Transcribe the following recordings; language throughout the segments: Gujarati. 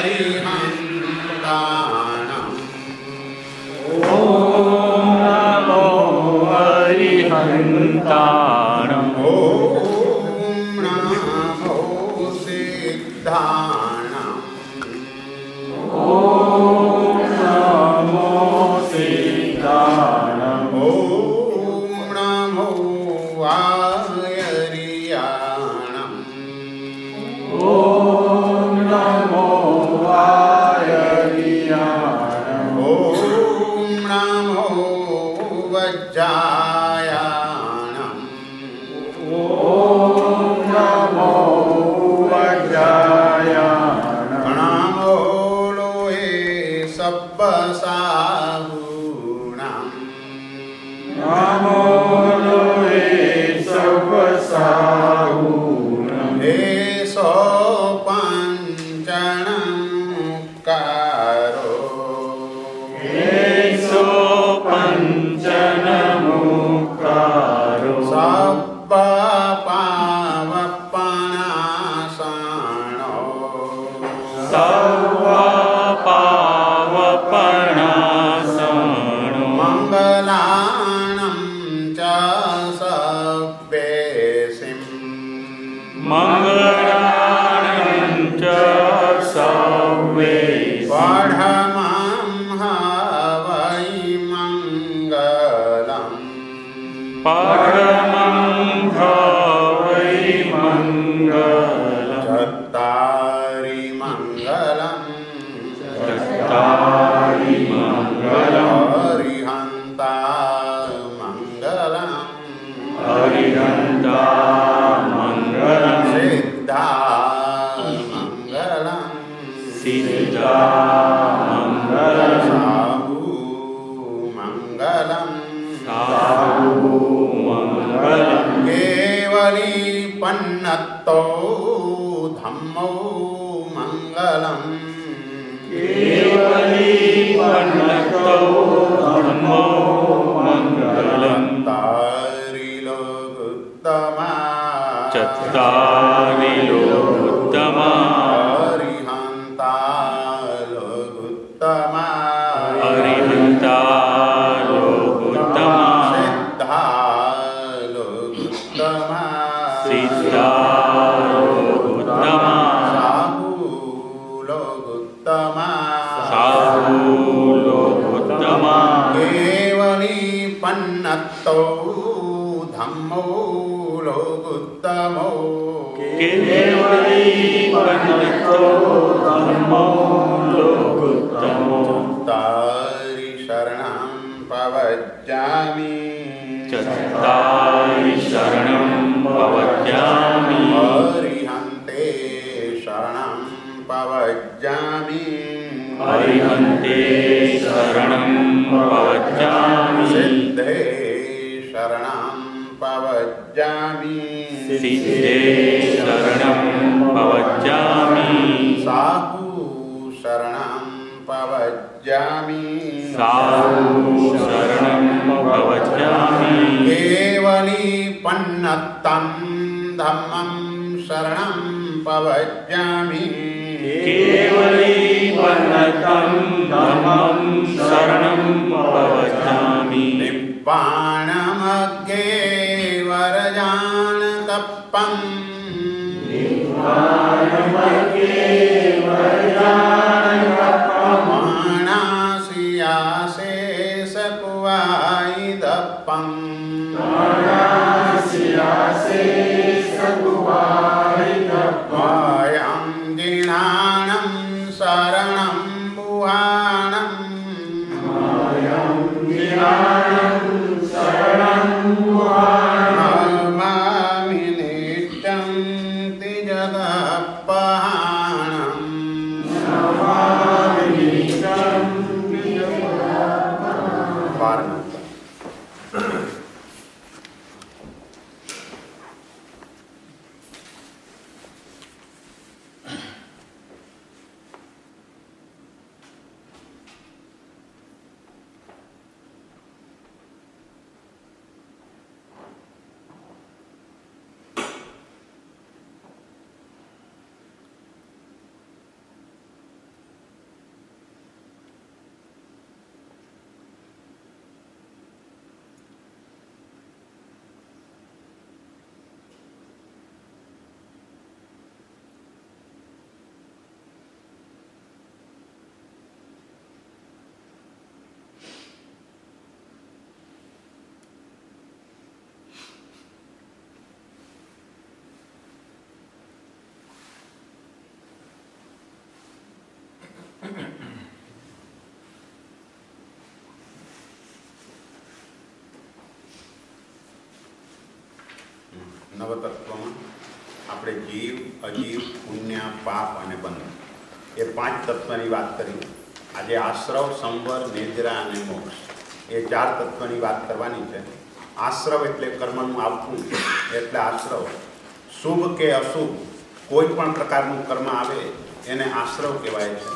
Om Om Namo નવતત્વમાં આપણે જીવ, અજીવ, પુણ્ય, પાપ અને બંધ એ પાંચ તત્વની વાત કરી. આજે આશ્રવ, સંવર, નિદ્રા અને મોક્ષ. એ ચાર તત્વની વાત કરવાની છે. આશ્રવ એટલે કર્મનું આવતું એટલે આશ્રવ. શુભ કે અશુભ, કોઈ પણ પ્રકારનું કર્મ આવે, એને આશ્રવ કહેવાય છે.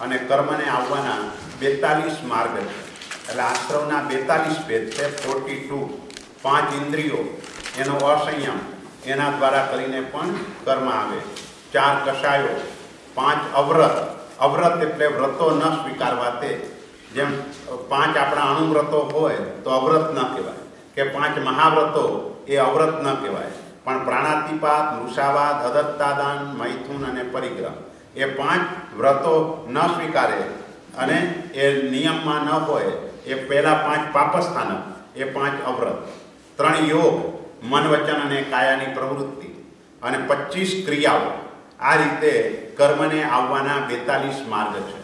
અને કર્મને આવવાના બેતાલીસ માર્ગ છે. એટલે આશ્રવના બેતાલીસ ભેદ છે. ફોર્ટી ટુ પાંચ ઇન્દ્રિયો એનો અસંયમ એના દ્વારા કરીને પણ કર્મ આવે ચાર કષાયો પાંચ અવ્રત. અવ્રત એટલે વ્રતો ન સ્વીકારવા તે. જેમ પાંચ આપણા અણુવ્રતો હોય તો અવ્રત ન કહેવાય. કે પાંચ મહાવ્રતો એ અવ્રત ન કહેવાય. પણ પ્રાણાતિપાત મૃષાવાદ અદત્તાદાન, મૈથુન અને પરિગ્રહ એ પાંચ વ્રતો ન સ્વીકારે અને એ નિયમમાં ન હોય એ પહેલાં પાંચ પાપસ્થાનક, એ પાંચ અવ્રત. ત્રણ યોગ મન વચન અને કાયાની પ્રવૃત્તિ અને પચીસ ક્રિયાઓ આ રીતે કર્મને આવવાના બેતાલીસ માર્ગ છે.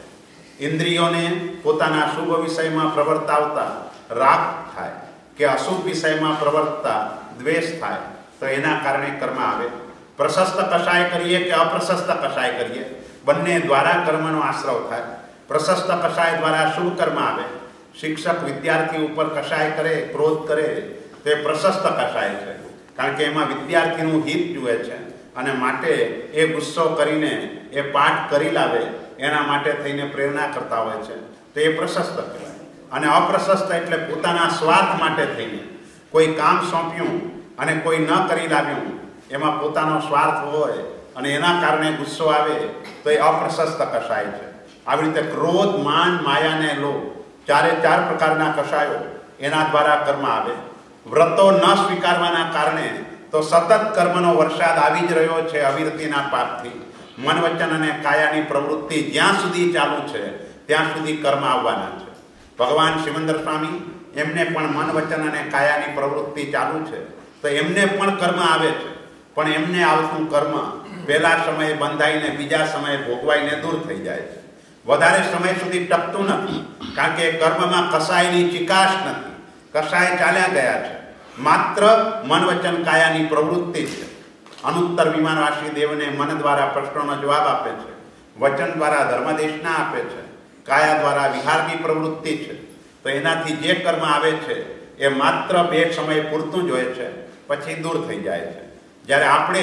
ઇન્દ્રિયોને પોતાના શુભ વિષયમાં પ્રવર્તાવતા રાગ થાય કે અશુભ વિષયમાં પ્રવર્તતા દ્વેષ થાય તો એના કારણે કર્મ આવે. પ્રશસ્ત કષાય કરીએ કે અપ્રશસ્ત કષાય કરીએ? બંને દ્વારા કર્મનો આશ્રવ થાય. પ્રશસ્ત કષાય દ્વારા શુભ કર્મ આવે. શિક્ષક વિદ્યાર્થી ઉપર કષાય કરે, ક્રોધ કરે તે પ્રશસ્ત કસાય છે. કારણ કે એમાં વિદ્યાર્થીનું હિત જુએ છે. અને માટે એ ગુસ્સો કરીને એ પાઠ કરી લાવે, એના માટે થઈને પ્રેરણા કરતા હોય છે. તો એ પ્રશસ્ત કહેવાય. અને અપ્રશસ્ત એટલે પોતાના સ્વાર્થ માટે થઈને. કોઈ કામ સોંપ્યું અને કોઈ ન કરી લાવ્યું, એમાં પોતાનો સ્વાર્થ હોય અને એના કારણે ગુસ્સો આવે, તો એ અપ્રશસ્ત કસાય છે. આવી રીતે ક્રોધ, માન, માયાને લો. ચારે ચાર પ્રકારના કસાયો એના દ્વારા કર્મ આવે. વ્રતો ન સ્વીકારવાના કારણે તો સતત કર્મનો વરસાદ આવી જ રહ્યો છે અવિરતિના પાપથી. મન વચન અને કાયાની પ્રવૃત્તિ જ્યાં સુધી ચાલુ છે, ત્યાં સુધી કર્મ આવવાના છે. ભગવાન શિવંદર સ્વામી, એમને પણ મન વચન અને કાયાની પ્રવૃત્તિ ચાલુ છે. તો એમને પણ કર્મ આવે છે. પણ એમને આવતું કર્મ પહેલા સમયે બંધાઈને બીજા સમયે ભોગવાઈને દૂર થઈ જાય છે. વધારે સમય સુધી ટકતું નથી, કારણ કે કર્મમાં કસાયની ચિકાશ નથી. કસાય ચાલ્યા ગયા છે. માત્ર મન વચન કાયાની પ્રવૃત્તિ છે. અનુત્તર વિમાનવાસી દેવને મન દ્વારા પ્રશ્નોનો જવાબ આપે છે. વચન દ્વારા ધર્મદેશના આપે છે. કાયા દ્વારા વિહારની પ્રવૃત્તિ છે. તો એનાથી જે કર્મ આવે છે, એ માત્ર બે સમય પૂરતું જ હોય છે, પછી દૂર થઈ જાય છે. જ્યારે આપણે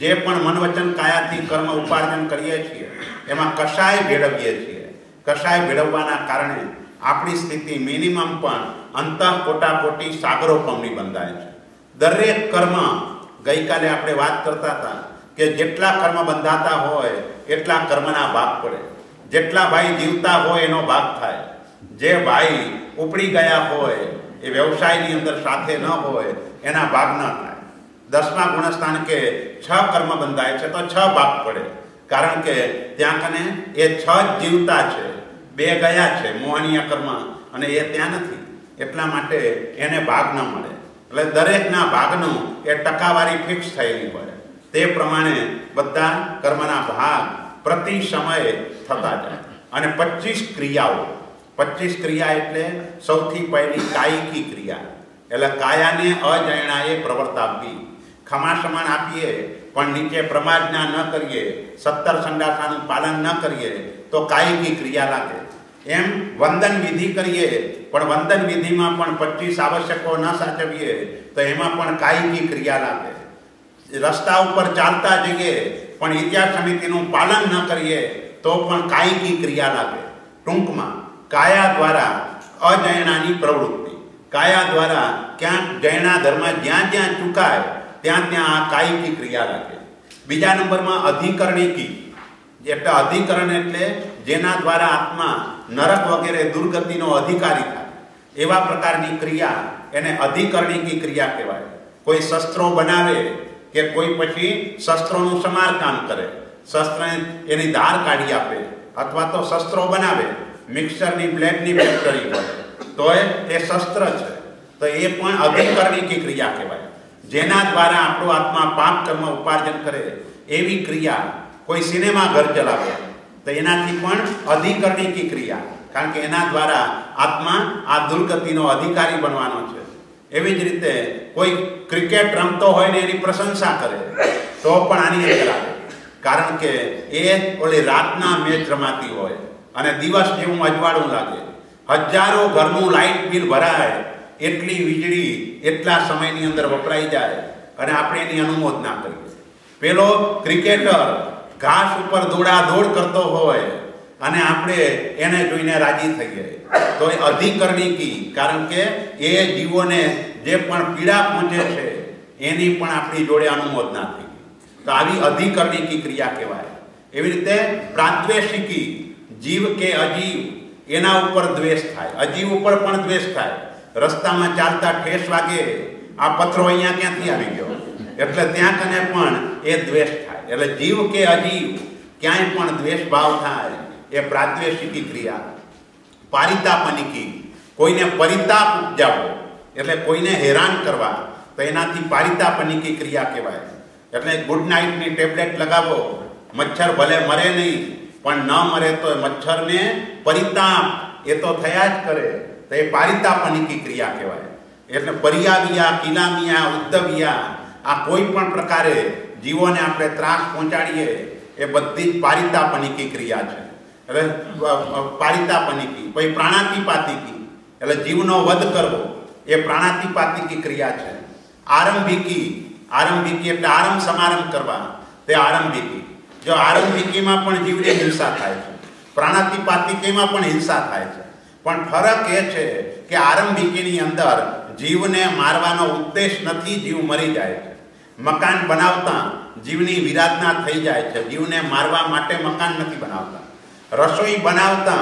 જે પણ મન વચન કાયાથી કર્મ ઉપાર્જન કરીએ છીએ, એમાં કશાય ભેળવીએ છીએ. કશાય ભેળવવાના કારણે આપણી સ્થિતિ મિનિમમ પણ અંતઃ કોટાકોટી સાગરો પમની બંધાય છે. દરેક કર્મ ગઈકાલે આપણે વાત કરતા હતા કે જેટલા કર્મ બંધાતા હોય, એટલા કર્મના ભાગ પડે. જેટલા ભાઈ જીવતા હોય, એનો ભાગ થાય. જે ભાઈ ઉપડી ગયા હોય, એ વ્યવસાયની અંદર સાથે ન હોય, એના ભાગ ન થાય. દસમા ગુણસ્થાન કે છ કર્મ બંધાય છે, તો છ ભાગ પડે. કારણ કે ત્યાં કને એ છ જીવતા છે, બે ગયા છે, મોહનીય કર્મ, અને એ ત્યાં નથી. એટલા માટે એને ભાગ ન મળે. એટલે દરેકના ભાગનું એ ટકાવારી ફિક્સ થયેલી હોય. તે પ્રમાણે બધા કર્મના ભાગ પ્રતિ સમયે થતા જાય. અને પચીસ ક્રિયાઓ પચીસ ક્રિયા એટલે સૌથી પહેલી કાયિકી ક્રિયા. એટલે કાયાને અજયણાએ પ્રવર્ત આપવી ખમાસમાન આપીએ, પણ નીચે પ્રમાજના ન કરીએ, સત્તર સંડાસાનું પાલન ન કરીએ, તો કાયિકી ક્રિયા લાગે. એમ વંદન વિધિ કરીએ, પણ વંદન વિધિમાં પણ પચીસ આવશ્યકો ન સાચવીએ, તો એમાં પણ કાયમી ક્રિયા લાગે. રસ્તા ઉપર ચાલતા જઈએ, પણ ઇતિહાસ સમિતિનું પાલન ન કરીએ, તો પણ કાયમી ક્રિયા લાગે. ટૂંકમાં, કાયા દ્વારા અજૈણાની પ્રવૃત્તિ. કાયા દ્વારા ક્યાંક જૈણા ધર્મ જ્યાં જ્યાં ચૂકાય, ત્યાં ત્યાં આ કાયમી ક્રિયા લાગે. બીજા નંબરમાં અધિકરણીકી. એટલે અધિકરણ એટલે જેના દ્વારા આત્મા નરક વગેરે દુર્ગતિનો અધિકારી થાય. એવા પ્રકારની ક્રિયા એને અધિકરણીકી ક્રિયા કહેવાય. કોઈ શસ્ત્રો બનાવે કે કોઈ પછી શસ્ત્રોનું સમારકામ કરે. શસ્ત્ર એની ધાર કાઢી આપે અથવા તો શસ્ત્રો બનાવે. મિક્સરની બ્લેડની ફેક્ટરી હોય. તો એ શસ્ત્ર છે. તો એ પણ અધિકરણીકી ક્રિયા કહેવાય. જેના દ્વારા આપણો આત્મા પાપ કર્મ ઉપાર્જન કરે એવી ક્રિયા કોઈ સિનેમા ઘર ચલાવે. તો એનાથી પણ અધિકરણીકી ક્રિયા. કારણ કે એના દ્વારા આત્મા આ દુર્ગતિનો અધિકારી બનવાનો છે. એવી જ રીતે કોઈ ક્રિકેટ રમતો હોય ને એની પ્રશંસા કરે, તો પણ આની અંદર આવે. કારણ કે એ ઓલી રાતના મેચ રમાતી હોય અને દિવસ જેવું અજવાળું લાગે. હજારો ઘરનું લાઇટ બિલ ભરાય, એટલી વીજળી એટલા સમયની અંદર વપરાઈ જાય અને આપણે એની અનુમોદના કરીએ. પેલો ક્રિકેટર ઘાસ ઉપર દોડાદોડ કરતો હોય અને આપણે એને જોઈને રાજી થઈએ. તો એ અધિકરણીકી કારણ કે એ જીવોને જે પણ પીડા પહોંચે છે, એની પણ આપણી જોડે અનુમોદના થઈ તો આવી અધિકરણીકી ક્રિયા કહેવાય. એવી રીતે પ્રાદ્વેષિકી જીવ કે અજીવ, એના ઉપર દ્વેષ થાય. અજીવ ઉપર પણ દ્વેષ થાય. રસ્તામાં ચાલતા ઠેસ વાગે. આ પથ્થરો અહીંયા ક્યાંથી આવી ગયો? એટલે ત્યાં કને પણ એ દ્વેષ થાય. એટલે જીવ કે અજીવ, ક્યાંય પણ દ્વેષ ભાવ થાય, એ પ્રાદ્વેષિકી ક્રિયા. પારિતાપનિકી કોઈને પરિતાપ ઉપજાવો, એટલે કોઈને હેરાન કરવા, તો એનાથી પારિતાપનિકી ક્રિયા કહેવાય. એટલે ગુડ નાઇટની ટેબ્લેટ લગાવો, મચ્છર ભલે મરે નહીં, પણ ન મરે તો મચ્છરને પરિતાપ, એ તો થયા જ કરે, તો એ પારિતાપનિકી ક્રિયા કહેવાય. એટલે પરિયાવિયા, કિલામિયા ઉદ્દવિયા આ કોઈ પણ પ્રકારે જીવોને આપણે ત્રાસ પહોંચાડીએ, એ બધી જ પારિતાપનિકી ક્રિયા છે. એટલે પારિતાપનિકી, પછી પ્રાણાતિપાતિકી, એટલે જીવનો વધ કરવો, એ પ્રાણાતિપાતિકી ક્રિયા છે. આરંભિકી આરંભિકી એટલે આરંભ સમારંભ કરવા તે આરંભિકી. જો આરંભિકીમાં પણ જીવને હિંસા થાય છે, પ્રાણાતિપાતિકીમાં પણ હિંસા થાય છે. પણ ફરક એ છે કે આરંભિકીની અંદર જીવને મારવાનો ઉદ્દેશ નથી, જીવ મરી જાય છે. મકાન બનાવતા જીવની વિરાધના થઈ જાય છે. જીવને મારવા માટે મકાન નથી બનાવતા. રસોઈ બનાવતા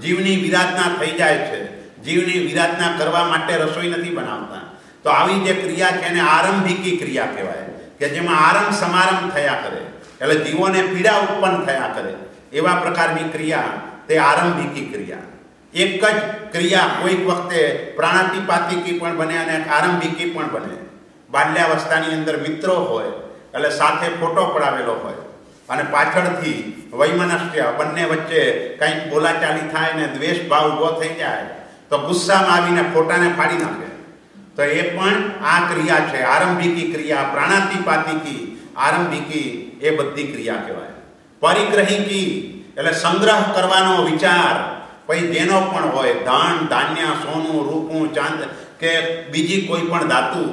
જીવની વિરાધના થઈ જાય છે. જીવની વિરાધના કરવા માટે રસોઈ નથી બનાવતા. તો આવી જે ક્રિયા છે એને આરંભિકી ક્રિયા કહેવાય કે જેમાં આરંભ સમારંભ થયા કરે. એટલે જીવોને પીડા ઉત્પન્ન થયા કરે. એવા પ્રકારની ક્રિયા તે આરંભિકી ક્રિયા. એક જ ક્રિયા કોઈક વખતે પ્રાણાતિપાતિકી પણ બને અને આરંભિકી પણ બને. બાલ્યાવસ્થાની અંદર મિત્રો હોય, એટલે સાથે ફોટો પડાવેલો હોય, અને પાછળથી વૈમનસ્ય, બંને વચ્ચે કંઈક બોલાચાલી થાય ને દ્વેષ ભાવ ઊભો થઈ જાય, તો ગુસ્સામાં આવીને ફોટાને ફાડી નાખે. તો એ પણ આ ક્રિયા છે, આરંભિકી ક્રિયા, પ્રાણાતિપાતિકી, આરંભિકી એ બધી ક્રિયા કહેવાય. પરિગ્રહિકી એટલે સંગ્રહ કરવાનો વિચાર, પછી જેનો પણ હોય ધાન ધાન્ય, સોનું, રૂપું, ચાંદ, કે બીજી કોઈ પણ ધાતુ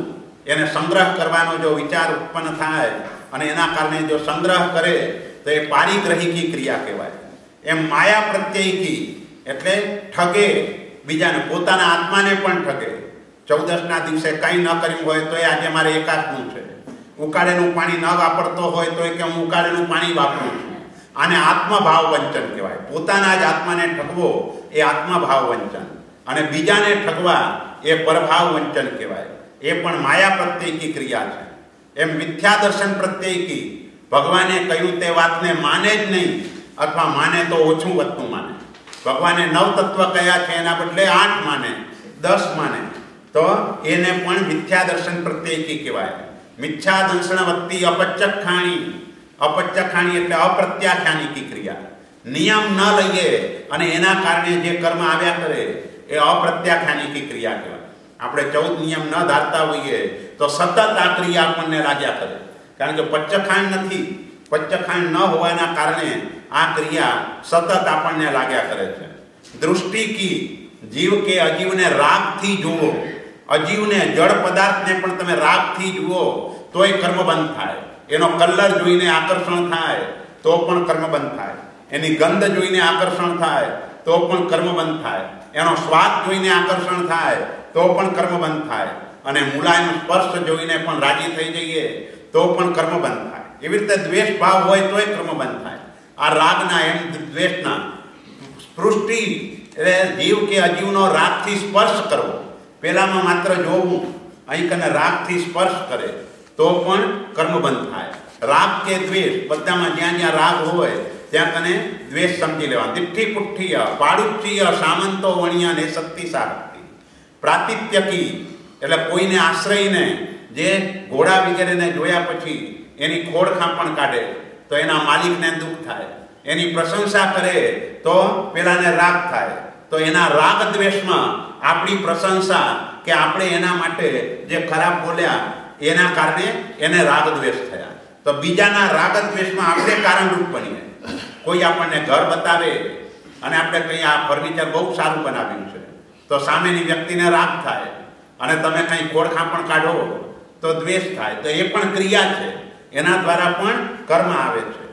એને સંગ્રહ કરવાનો જો વિચાર ઉત્પન્ન થાય અને એના કારણે જો સંગ્રહ કરે, તો એ પારિગ્રહિકી ક્રિયા કહેવાય. એમ માયા પ્રત્યયકી એટલે ઠગે, બીજાને પોતાના આત્માને પણ ઠગે. ચૌદસના દિવસે કંઈ ન કર્યું હોય તો એ આજે મારે એકાદનું છે. ઉકાળેલું પાણી ન વાપરતો હોય તો કે હું ઉકાળેલું પાણી વાપરું છું. આને આત્મભાવ વંચન કહેવાય. પોતાના જ આત્માને ઠગવો એ આત્મભાવ વંચન. અને બીજાને ઠગવા એ પરભાવ વંચન કહેવાય. એ પણ માયા પ્રત્યેકી ક્રિયા છે. એમ મિથ્યા દર્શન પ્રત્યેકી ભગવાને કહ્યું તે વાતને માને જ નહીં અથવા માને તો ઓછું વધતું માને. ભગવાને નવ તત્વ કયા છે એના બદલે આઠ માને, દસ માને. તો એને પણ મિથ્યા દર્શન પ્રત્યેકી કહેવાય. મિથ્યા દર્શન વત્તી અપચખાણી. અપચખાણી એટલે અપ્રત્યાખ્યાનિકી ક્રિયા. નિયમ ન લઈએ અને એના કારણે જે કર્મ આવ્યા કરે, એ અપ્રત્યાખ્યાનિકી ક્રિયા કહેવાય. આપણે ચૌદ નિયમ ન ધારતા હોઈએ તો સતત આ ક્રિયા આપણને લાગ્યા કરે. કારણ કે પચ્ચખાંડ નથી. પચ્ચખાંડ ન હોવાના કારણે આ ક્રિયા સતત આપણને લાગ્યા કરે છે. દૃષ્ટિ કી જીવ કે અજીવને રાગથી જુઓ. અજીવને જળ પદાર્થને પણ તમે રાગથી જુઓ, તોય કર્મ બંધ થાય. એનો કલર જોઈને આકર્ષણ થાય, તો પણ કર્મ બંધ થાય. એની ગંધ જોઈને આકર્ષણ થાય, તો પણ કર્મ બંધ થાય. એનો સ્વાદ જોઈને આકર્ષણ થાય તો પણ કર્મ બંધ થાય. અને મુલાયમ સ્પર્શ જોઈને પણ રાજી થઈ જઈએ, તો પણ કર્મ બંધ થાય. એવી રીતે દ્વેષ ભાવ હોય તોય કર્મ બંધ થાય. આ રાગના એમ દ્વેષના સ્પૃષ્ટિ એટલે જીવ કે અજીવનો રાગથી સ્પર્શ કરવો. પહેલામાં માત્ર જોવું, અહીં કને રાગથી સ્પર્શ કરે, તો પણ કર્મ બંધ થાય. રાગ કે દ્વેષ, બધામાં જ્યાં જ્યાં રાગ હોય, ત્યાં કને દ્વેષ સમજી લેવા દિઠ્ઠી પુઠ્ઠીય પાડુચ્ચીય સામંતો વણિયા ને શક્તિ સારક્તિ પ્રાતિત્યકી એટલે કોઈને આશ્રયને જે ઘોડા વગેરેને જોયા પછી એની ખોડ ખાંપણ કાઢે. તો એના માલિકને દુઃખ થાય. એની પ્રશંસા કરે તો પેલાને રાગ થાય. તો એના રાગ દ્વેષમાં આપણી પ્રશંસા કે આપણે એના માટે જે ખરાબ બોલ્યા, એના કારણે એને રાગ દ્વેષ થયા. તો બીજાના રાગ દ્વેષમાં આપણે કારણરૂપ બનીએ. કોઈ આપણને ઘર બતાવે અને આપણે કંઈ આ ફર્નિચર બહુ સારું બનાવ્યું છે. તો સામેની વ્યક્તિને રાગ થાય અને તમે કંઈ ખોડખાં પણ કાઢો તો દ્વેષ થાય. તો એ પણ ક્રિયા છે. એના દ્વારા પણ કર્મ આવે છે.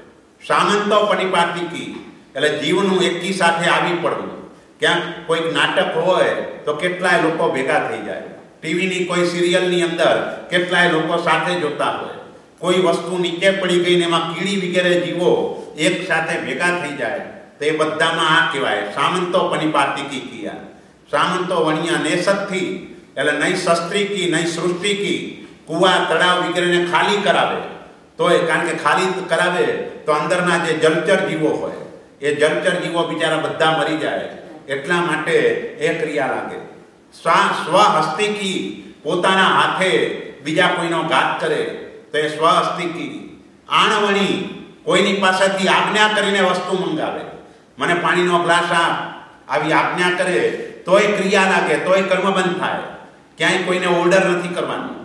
સામંતો પનિપાતિકી એટલે જીવનું એકી સાથે આવી પડવું. ક્યાંક કોઈક નાટક હોય તો કેટલાય લોકો ભેગા થઈ જાય. ટીવીની કોઈ સિરિયલની અંદર કેટલાય લોકો સાથે જોતા હોય. કોઈ વસ્તુ નીચે પડી ગઈ ને એમાં કીડી વગેરે જીવો એક સાથે ભેગા થઈ જાય. તો એ બધામાં આ કહેવાય. સામંતો પનિપાતિકી ક્રિયા સામંતો વણિયા નેસતથી એટલે નહીં શસ્ત્રીકી નહીં સૃષ્ટિકી કુવા, તળાવ વગેરેને ખાલી કરાવે. તો એ કારણ કે ખાલી કરાવે તો અંદરના જે જલચર જીવો હોય, એ જલચર જીવો બિચારા બધા મરી જાય. એટલા માટે એ ક્રિયા લાગે. સ્વા સ્વહસ્તિકી પોતાના હાથે બીજા કોઈનો ઘાત કરે, તો એ સ્વહસ્તિકી આણવણી કોઈની પાસેથી આજ્ઞા કરીને વસ્તુ મંગાવે. મને પાણીનો ગ્લાસ આપ, આવી આજ્ઞા કરે તોય ક્રિયા લાગે તોય કર્મ બંધ થાય. ક્યાંય કોઈને ઓર્ડર નથી કરવાનું.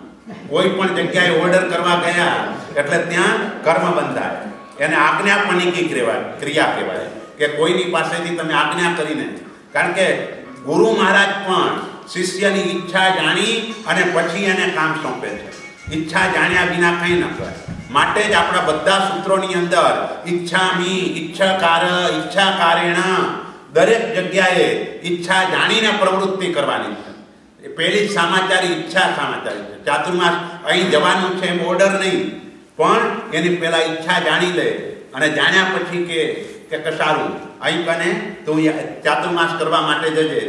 કોઈ પણ જગ્યાએ ઓર્ડર કરવા ગયા, એટલે ત્યાં કર્મ બંધાય. એને આજ્ઞાપનિકી કહેવાય, ક્રિયા કહેવાય. કે કોઈની પાસેથી તમે આજ્ઞા કરીને, કારણ કે ગુરુ મહારાજ પણ શિષ્યની ઈચ્છા જાણી અને પછી એને કામ સોંપે છે. ઈચ્છા જાણ્યા વિના કંઈ ન કરે માટે જ આપણા બધા સૂત્રોની અંદર ઈચ્છામી, ઈચ્છાકાર, ઈચ્છાકારેણ દરેક જગ્યાએ ઈચ્છા જાણીને પ્રવૃત્તિ કરવાની છે. એ પહેલી સામાચારી ઈચ્છા સામાચારી છે. ચાતુર્માસ અહીં જવાનું છે એમ ઓર્ડર નહીં. પણ એની પહેલાં ઈચ્છા જાણી લે અને જાણ્યા પછી કે કે કસારું અહીં કને, તું ચાતુર્માસ કરવા માટે જજે.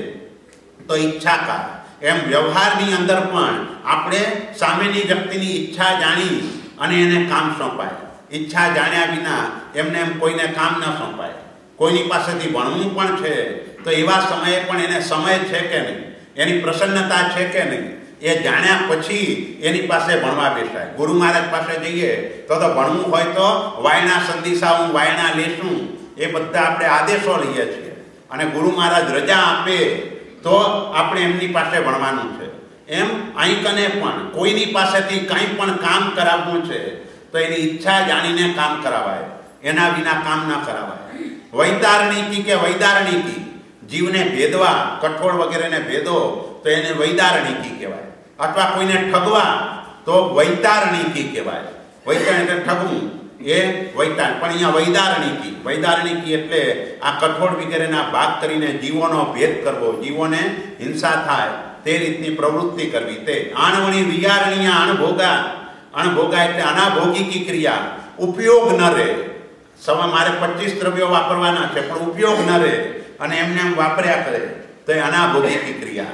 તો ઈચ્છા કા એમ વ્યવહારની અંદર પણ આપણે સામેની વ્યક્તિની ઈચ્છા જાણી અને એને કામ સોંપાય. ઈચ્છા જાણ્યા વિના એમને એમ કોઈને કામ ન સોંપાય. કોઈની પાસેથી ભણવું પણ છે, તો એવા સમયે પણ એને સમય છે કે નહીં? એની પ્રસન્નતા છે કે નહીં? એ જાણ્યા પછી એની પાસે ભણવા બેસાય. ગુરુ મહારાજ પાસે જઈએ, તો તો ભણવું હોય તો વાયણા સંદિશા હું વાયણા લેશું. એ બધા આપણે આદેશો લઈએ છીએ. અને ગુરુ મહારાજ રજા આપે તો આપણે એમની પાસે ભણવાનું છે. એમ અહીં પણ કોઈની પાસેથી કંઈ પણ કામ કરાવવું છે, તો એની ઈચ્છા જાણીને કામ કરાવાય. એના વિના કામ ના કરાવાય. વૈતારણીકી કે વૈદારણીતિ જીવને ભેદવા, કઠોળ વગેરેને ભેદો, તો એને વૈદારણીકી કહેવાય. અથવા કોઈને ઠગવા, તો વૈતારણીકી કહેવાય. વૈતારણ એટલે ઠગવું. એ વૈતાણ પણ અહીંયા વૈદારણીકી. વૈદારણીકી એટલે આ કઠોળ વગેરેના ભાગ કરીને જીવોનો ભેદ કરવો. જીવોને હિંસા થાય. તે રીતની પ્રવૃત્તિ કરવી. તે આણવણી, વિયારણીય અણભોગા અણભોગા એટલે અનાભોગિકી ક્રિયા. ઉપયોગ ન રહે. સવા મારે પચીસ દ્રવ્યો વાપરવાના છે, પણ ઉપયોગ ન રહે અને એમને એમ વાપર્યા કરે, તો એ અનાભોગિકી ક્રિયા.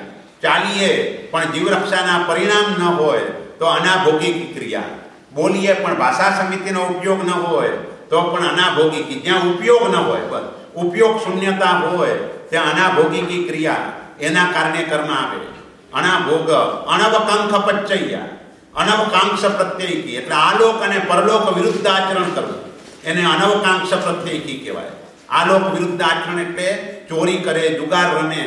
ચાલીએ, પણ જીવરક્ષાના પરિણામ ન હોય, તો અનાભોગિકી ક્રિયા. બોલીએ, પણ ભાષા સમિતિનો ઉપયોગ ન હોય, તો પણ અનાભોગિકી. જ્યાં ઉપયોગ ન હોય, બસ. ઉપયોગ શૂન્યતા હોય, ત્યાં અનાભોગિકી ક્રિયા એના કારણે કર્મ આવે. અનાભોગ અણવકાંખ પચ્ચૈયા. અનવકાંક્ષ પ્રત્યેકી એટલે આલોક અને પરલોક વિરુદ્ધ આચરણ કરવું. એને અનવકાંક્ષ પ્રત્યેકી કહેવાય. આલોક વિરુદ્ધ આચરણ એટલે ચોરી કરે, જુગાર રમે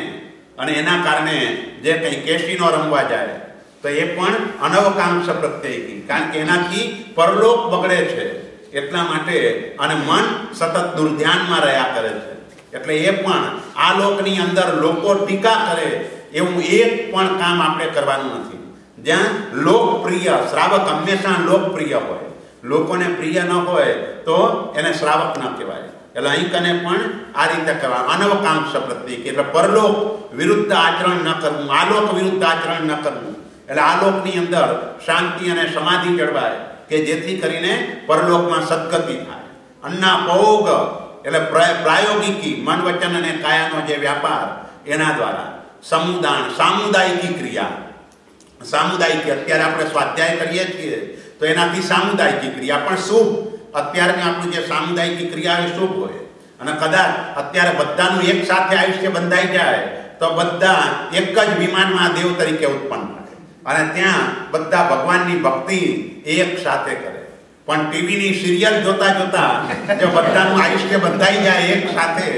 અને એના કારણે જે કંઈ કેસીનો રમવા જાય, તો એ પણ અનવકાંક્ષ પ્રત્યેકી કારણ કે એનાથી પરલોક બગડે છે. એટલા માટે અને મન સતત દુર્ધ્યાનમાં રહ્યા કરે છે. એટલે એ પણ આ લોકની અંદર લોકો ટીકા કરે એવું એક પણ કામ આપણે કરવાનું નથી. જ્યાં લોકપ્રિય, શ્રાવક હંમેશા લોકપ્રિય હોય. લોકોને પ્રિય ન હોય તો એને શ્રાવક ન કહેવાય. એટલે અહીંકને પણ આ રીતે કહેવાય. અનવકાંક્ષ પ્રતિક, એટલે પરલોક વિરુદ્ધ આચરણ ન કરવું, આલોક વિરુદ્ધ આચરણ ન કરવું. એટલે આલોકની અંદર શાંતિ અને સમાધિ જળવાય કે જેથી કરીને પરલોકમાં સદગતિ થાય. અન્ના પૌગ, એટલે પ્રાયોગિકી મન વચન અને કાયાનો જે વ્યાપાર, એના દ્વારા સમુદાન, સામુદાયિકી ક્રિયા. સામુદાયિક, અત્યારે આપણે સ્વાધ્યાય કરીએ છીએ. તો એનાથી સામુદાયિક ક્રિયા. પણ શુભ, અત્યારની આપણું જે સામુદાયિક ક્રિયા એ શુભ હોય. અને કદાચ અત્યારે બધાનું એક સાથે આયુષ્ય બંધાઈ જાય, તો બધા એક જ વિમાનમાં દેવ તરીકે ઉત્પન્ન થાય અને ત્યાં બધા ભગવાનની ભક્તિ એક સાથે કરે. પણ ટીવીની સિરિયલ જોતા જોતા જો બધાનું આયુષ્ય બંધાઈ જાય એક સાથે,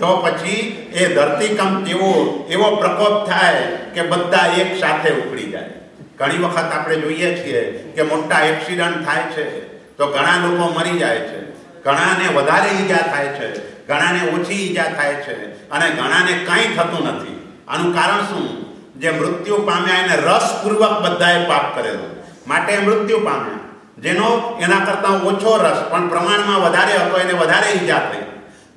તો પછી એ ધરતીકંપ જેવો એવો પ્રકોપ થાય કે બધા એક સાથે ઉપડી જાય. ઘણી વખત આપણે જોઈએ છીએ કે મોટા એક્સિડન્ટ થાય છે, તો ઘણા લોકો મરી જાય છે. ઘણાને વધારે ઈજા થાય છે, ઘણાને ઓછી ઈજા થાય છે, અને ઘણાને કંઈ થતું નથી. આનું કારણ શું? જે મૃત્યુ પામ્યા એને રસપૂર્વક બધાએ પાપ કરેલું. માટે મૃત્યુ પામ્યા. જેનો એના કરતાં ઓછો રસ, પણ પ્રમાણમાં વધારે હતો, એને વધારે ઈજા થઈ.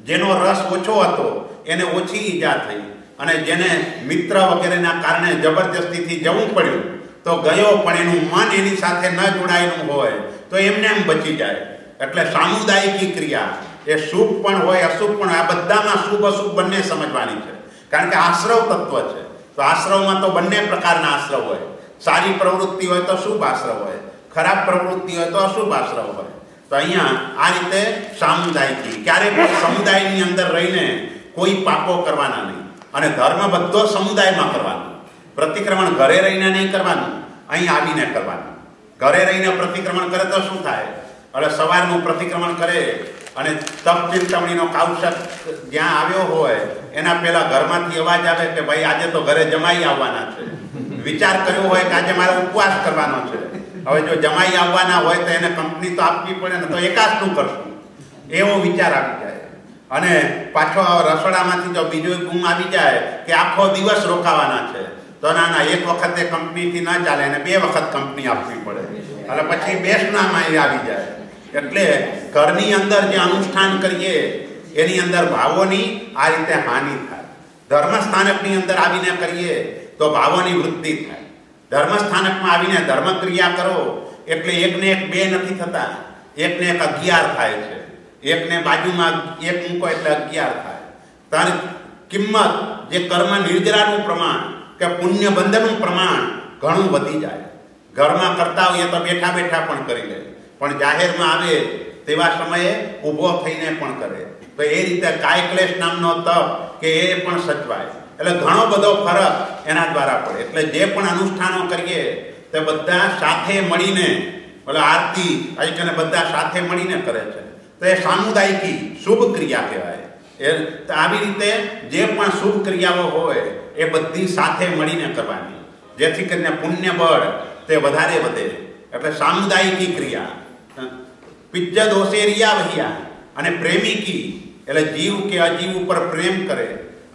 જેનો રસ ઓછો હતો, એને ઓછી ઈજા થઈ. અને જેને મિત્ર વગેરેના કારણે જબરજસ્તીથી જવું પડ્યું તો ગયો પણ એનું મન એની સાથે ન જોડાયેલું હોય, તો એમને એમ બચી જાય. એટલે સામુદાયિકી ક્રિયા, એ શુભ પણ હોય, અશુભ પણ આ બધામાં શુભ અશુભ બંને સમજવાની છે. કારણ કે આશ્રવ તત્વ છે. તો આશ્રવમાં તો બંને પ્રકારના આશ્રવ હોય. સારી પ્રવૃત્તિ હોય તો શુભ આશ્રવ હોય. ખરાબ પ્રવૃત્તિ હોય તો અશુભ આશ્રવ હોય. તો અહીંયા આ રીતે સામુદાયિકી ક્યારેક સમુદાયની અંદર રહીને કોઈ પાપો કરવાના નહીં. અને ધર્મ બધો સમુદાયમાં કરવાનો. પ્રતિક્રમણ ઘરે રહીને નહીં કરવાનું, અહીં આવીને કરવાનું. ઘરે રહીને પ્રતિક્રમણ કરે તો શું થાય? એટલે સવારનું પ્રતિક્રમણ કરે અને તપ ચિંતવણીનો કાવશક જ્યાં આવ્યો હોય, એના પહેલા ઘરમાંથી અવાજ આવે કે ભાઈ આજે તો ઘરે જમાઈ આવવાના છે. વિચાર કર્યો હોય કે આજે મારે ઉપવાસ કરવાનો છે. હવે જો જમાઈ આવવાના હોય તો એને કંપની તો આપવી પડે ને તો એકાદ શું કરશું. એવો વિચાર આવી જાય. અને પાછો રસોડામાંથી જો બીજો ગુમ આવી જાય કે આખો દિવસ રોકાવાના છે. તો ના ના, એક વખતે કંપનીથી ના ચાલે અને બે વખત કંપની આપવી પડે. એટલે પછી બેસનામાં એ આવી જાય. એટલે ઘરની અંદર જે અનુષ્ઠાન કરીએ, એની અંદર ભાવોની આ રીતે હાનિ થાય. ધર્મસ્થાનકની અંદર આવીને કરીએ, તો ભાવોની વૃદ્ધિ થાય. ધર્મસ્થાનકમાં આવીને ધર્મક્રિયા કરો, એટલે એકને એક બે નથી થતા. એકને એક અગિયાર થાય છે. એકને બાજુમાં એક મૂકો એટલે અગિયાર થાય. તારી કિંમત જે કર્મ નિર્જરાનું પ્રમાણ કે પુણ્ય બંધનું પ્રમાણ ઘણું વધી જાય. ઘરમાં કરતા હોઈએ તો બેઠા બેઠા પણ કરી લે. પણ જાહેરમાં આવે તેવા સમયે ઊભો થઈને પણ કરે. તો એ રીતે કાયક્લેશ નામનો તપ કે એ પણ સચવાય. એટલે ઘણો બધો ફરક એના દ્વારા પડે. એટલે જે પણ અનુષ્ઠાનો કરીએ, તે બધા સાથે મળીને, એટલે આરતી આજકાલ બધા સાથે મળીને કરે છે. તો એ સામુદાયિકી શુભ ક્રિયા કહેવાય. એ આવી રીતે જે પણ શુભ ક્રિયાઓ હોય, એ બધી સાથે મળીને કરવાની. જેથી કરીને પુણ્ય બળ તે વધારે વધે. એટલે સામુદાયિકી ક્રિયા. પિજ્જ દોષેરિયા વહિયા. અને પ્રેમિકી, એટલે જીવ કે અજીવ ઉપર પ્રેમ કરે.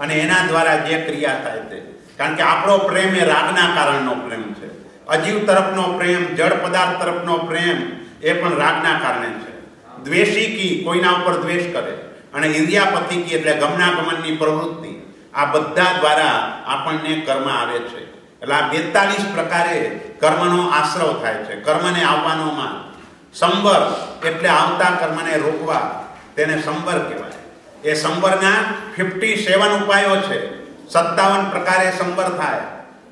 અને એના દ્વારા જે ક્રિયા થાય તે. કારણ કે આપણો પ્રેમ એ રાગના કારણનો પ્રેમ છે. અજીવ તરફનો પ્રેમ, જળ પદાર્થ તરફનો પ્રેમ, એ પણ રાગના કારણે છે. દ્વેષિકી કોઈના ઉપર દ્વેષ કરે. અને ઇન્દ્રિયાપતિકી એટલે ગમનાગમનની પ્રવૃત્તિ. આ બધા દ્વારા આપણને કર્મ આવે છે. એટલે આ બેતાલીસ પ્રકારે કર્મનો આશ્રવ થાય છે. કર્મને આવવાનો માન સંવર એટલે આવતા કર્મને રોકવા તેને સંવર કહેવાય. એ સંવરના ફિફ્ટી સેવન ઉપાયો છે. સત્તાવન પ્રકારે સંવર થાય.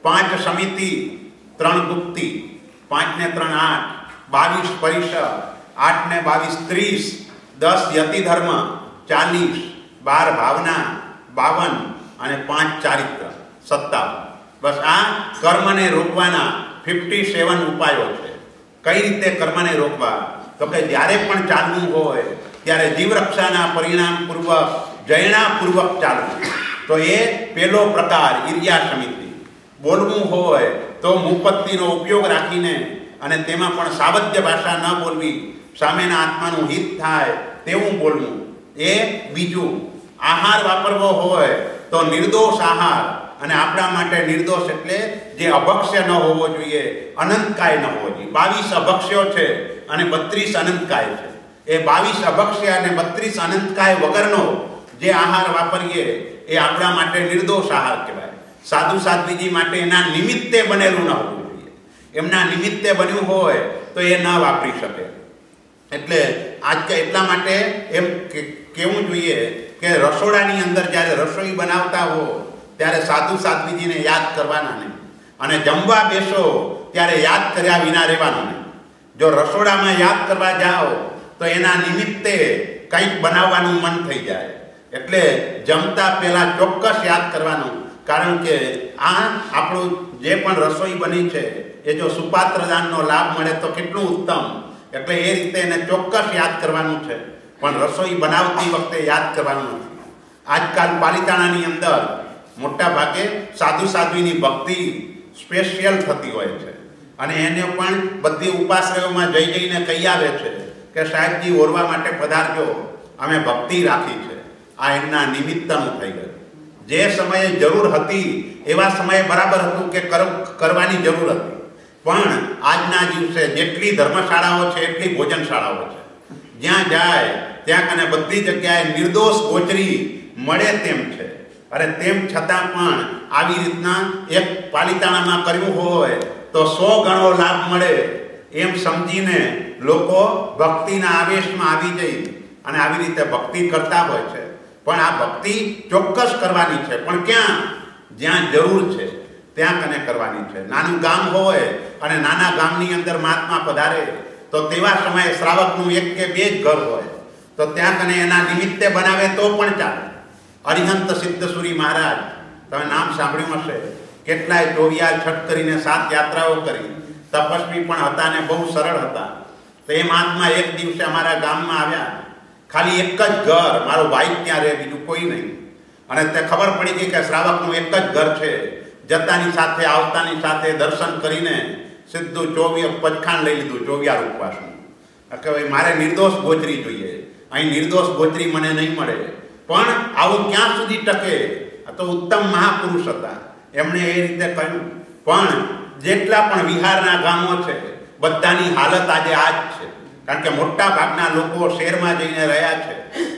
પાંચ સમિતિ, ત્રણ ગુપ્તિ પાંચ ને ત્રણ આઠ, બાવીસ પરિષદ આઠ ને બાવીસ ત્રીસ, દસ યતિ ધર્મ ચાલીસ, બાર ભાવના, બાવન અને પાંચ ચારિત્ર, સત્તાવન. બસ આ કર્મને રોકવાના ફિફ્ટી સેવન ઉપાયો છે. કઈ રીતે કર્મને રોકવા? તો કે જ્યારે પણ ચાલવું હોય, ત્યારે જીવરક્ષાના પરિણામપૂર્વક, જૈણાપૂર્વક ચાલવું. તો એ પેલો પ્રકાર ઇરિયા સમિતિ. બોલવું હોય, તો મુપત્તિનો ઉપયોગ રાખીને અને તેમાં પણ સાવધ્ય ભાષા ન બોલવી, સામેના આત્માનું હિત થાય તેવું બોલવું. એ બીજું. આહાર વાપરવો હોય તો નિર્દોષ આહાર અને આપણા માટે નિર્દોષ એટલે જે અભક્ષ્ય ન હોવો જોઈએ, અનંતકાય ન હોવો જોઈએ. બાવીસ અભક્ષ્યો છે અને બત્રીસ અનંતકાય છે. એ બાવીસ અભક્ષ્ય અને બત્રીસ અનંતકાય વગરનો જે આહાર વાપરીએ, એ આપણા માટે નિર્દોષ આહાર કહેવાય. સાધુ સાધ્વીજી માટે એના નિમિત્તે બનેલું ન હોવું જોઈએ. એમના નિમિત્તે બન્યું હોય તો એ ન વાપરી શકે. એટલે આજ એટલા માટે એમ કેવું જોઈએ કે રસોડાની અંદર જ્યારે રસોઈ બનાવતા હો, ત્યારે સાધુ સાધ્વીજીને યાદ કરવાના નહીં. અને જમવા બેસો ત્યારે યાદ કર્યા વિના રહેવાનું નહીં. જો રસોડામાં યાદ કરવા જાઓ, તો એના નિમિત્તે કંઈક બનાવવાનું મન થઈ જાય. એટલે જમતા પહેલાં ચોક્કસ યાદ કરવાનું. કારણ કે આ આપણું જે પણ રસોઈ બની છે, એ જો સુપાત્રદાનનો લાભ મળે તો કેટલું ઉત્તમ. એટલે એ રીતે એને ચોક્કસ યાદ કરવાનું છે. પણ રસોઈ બનાવતી વખતે યાદ કરવાનું નથી. આજકાલ પાલિતાણાની અંદર મોટા ભાગે સાધુ સાધ્વીની ભક્તિ સ્પેશિયલ થતી હોય છે. અને એને પણ બધી ઉપાશ્રયોમાં જઈ જઈને કહી આવે છે કે સાહેબજી, ઓરવા માટે પધારજો. અમે ભક્તિ રાખી છે. આ એમના નિમિત્તનું થઈ ગયું. જે સમયે જરૂર હતી, એવા સમયે બરાબર હતું કે કર- કરવાની જરૂર હતી. પણ આજના દિવસે જેટલી ધર્મશાળાઓ છે, એટલી ભોજનશાળાઓ છે. જ્યાં જાય, ત્યાં કને બધી જગ્યાએ નિર્દોષ ગોચરી મળે તેમ છે. અરે તેમ છતાં પણ આવી રીતના એક પાલિતાણામાં કર્યું હોય તો સો ગણો લાભ મળે એમ સમજીને લોકો ભક્તિના આવેશમાં આવી જઈ અને આવી રીતે ભક્તિ કરતા હોય છે. પણ આ ભક્તિ ચોક્કસ કરવાની છે. પણ ક્યાં? જ્યાં જરૂર છે. ત્યાં કને કરવાની છે. નાનું ગામ હોય અને નાના ગામની અંદર મહાત્મા પધારે તો તેવા સમયે શ્રાવકનું એક કે બે જ ઘર હોય. તો ત્યાં કને એના નિમિત્તે બનાવે તો પણ ચાલે. અરિહંત સિદ્ધસુરી મહારાજ, તમે નામ સાંભળ્યું હશે. કેટલાય ચોવિયાર છઠ કરીને સાત યાત્રાઓ કરી. તપસ્વી પણ હતા ને બહુ સરળ હતા. તો એ મહાત્મા એક દિવસે અમારા ગામમાં આવ્યા. ખાલી એક જ ઘર, મારો ભાઈ ત્યાં રહે, બીજું કોઈ નહીં. અને તે ખબર પડી ગઈ કે શ્રાવકનું એક જ ઘર છે. જતાની સાથે, આવતાની સાથે દર્શન કરીને સીધું ચોવીસ પચખાણ લઈ લીધું ચોવિયાર ઉપવાસનું. કે ભાઈ મારે નિર્દોષ ગોચરી જોઈએ. અહીં નિર્દોષ ગોચરી મને નહીં મળે. પણ આવું ક્યાં સુધી ટકે? આ તો ઉત્તમ મહાપુરુષ હતા. એમણે એ રીતે કહ્યું, પણ જેટલા પણ વિહારના ગામો છે, બધાની હાલત આજે આ જ છે. કારણ કે મોટા ભાગના લોકો શહેરમાં જઈને રહ્યા છે.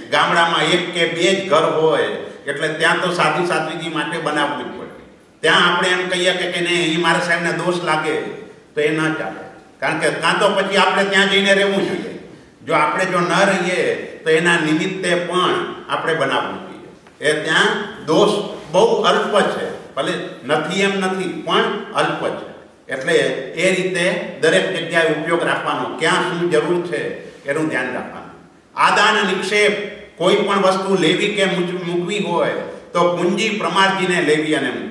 ગામડામાં એક કે બે જ ઘર હોય, એટલે ત્યાં તો સાધુ સાધ્વીજી માટે બનાવવું જ પડે. ત્યાં આપણે એમ કહીએ કે નહીં, અહીં મારા સાહેબને દોષ લાગે. તો એ ન ચાલે કારણ કે કાં તો પછી આપણે ત્યાં જઈને રહેવું જોઈએ. જો આપણે જો ન રહીએ, તો એના નિમિત્તે પણ આપણે બનાવવું જોઈએ. એ ત્યાં દોષ બહુ અલ્પ છે. ભલે નથી એમ નથી, પણ અલ્પ છે. એટલે એ રીતે દરેક જગ્યાએ ઉપયોગ રાખવાનો ક્યાં શું જરૂર છે, એનું ધ્યાન રાખવાનું. આદાન નિક્ષેપ કોઈ પણ વસ્તુ લેવી કે મૂક- મૂકવી હોય, તો પૂંજી પ્રમાણજીને લેવી અને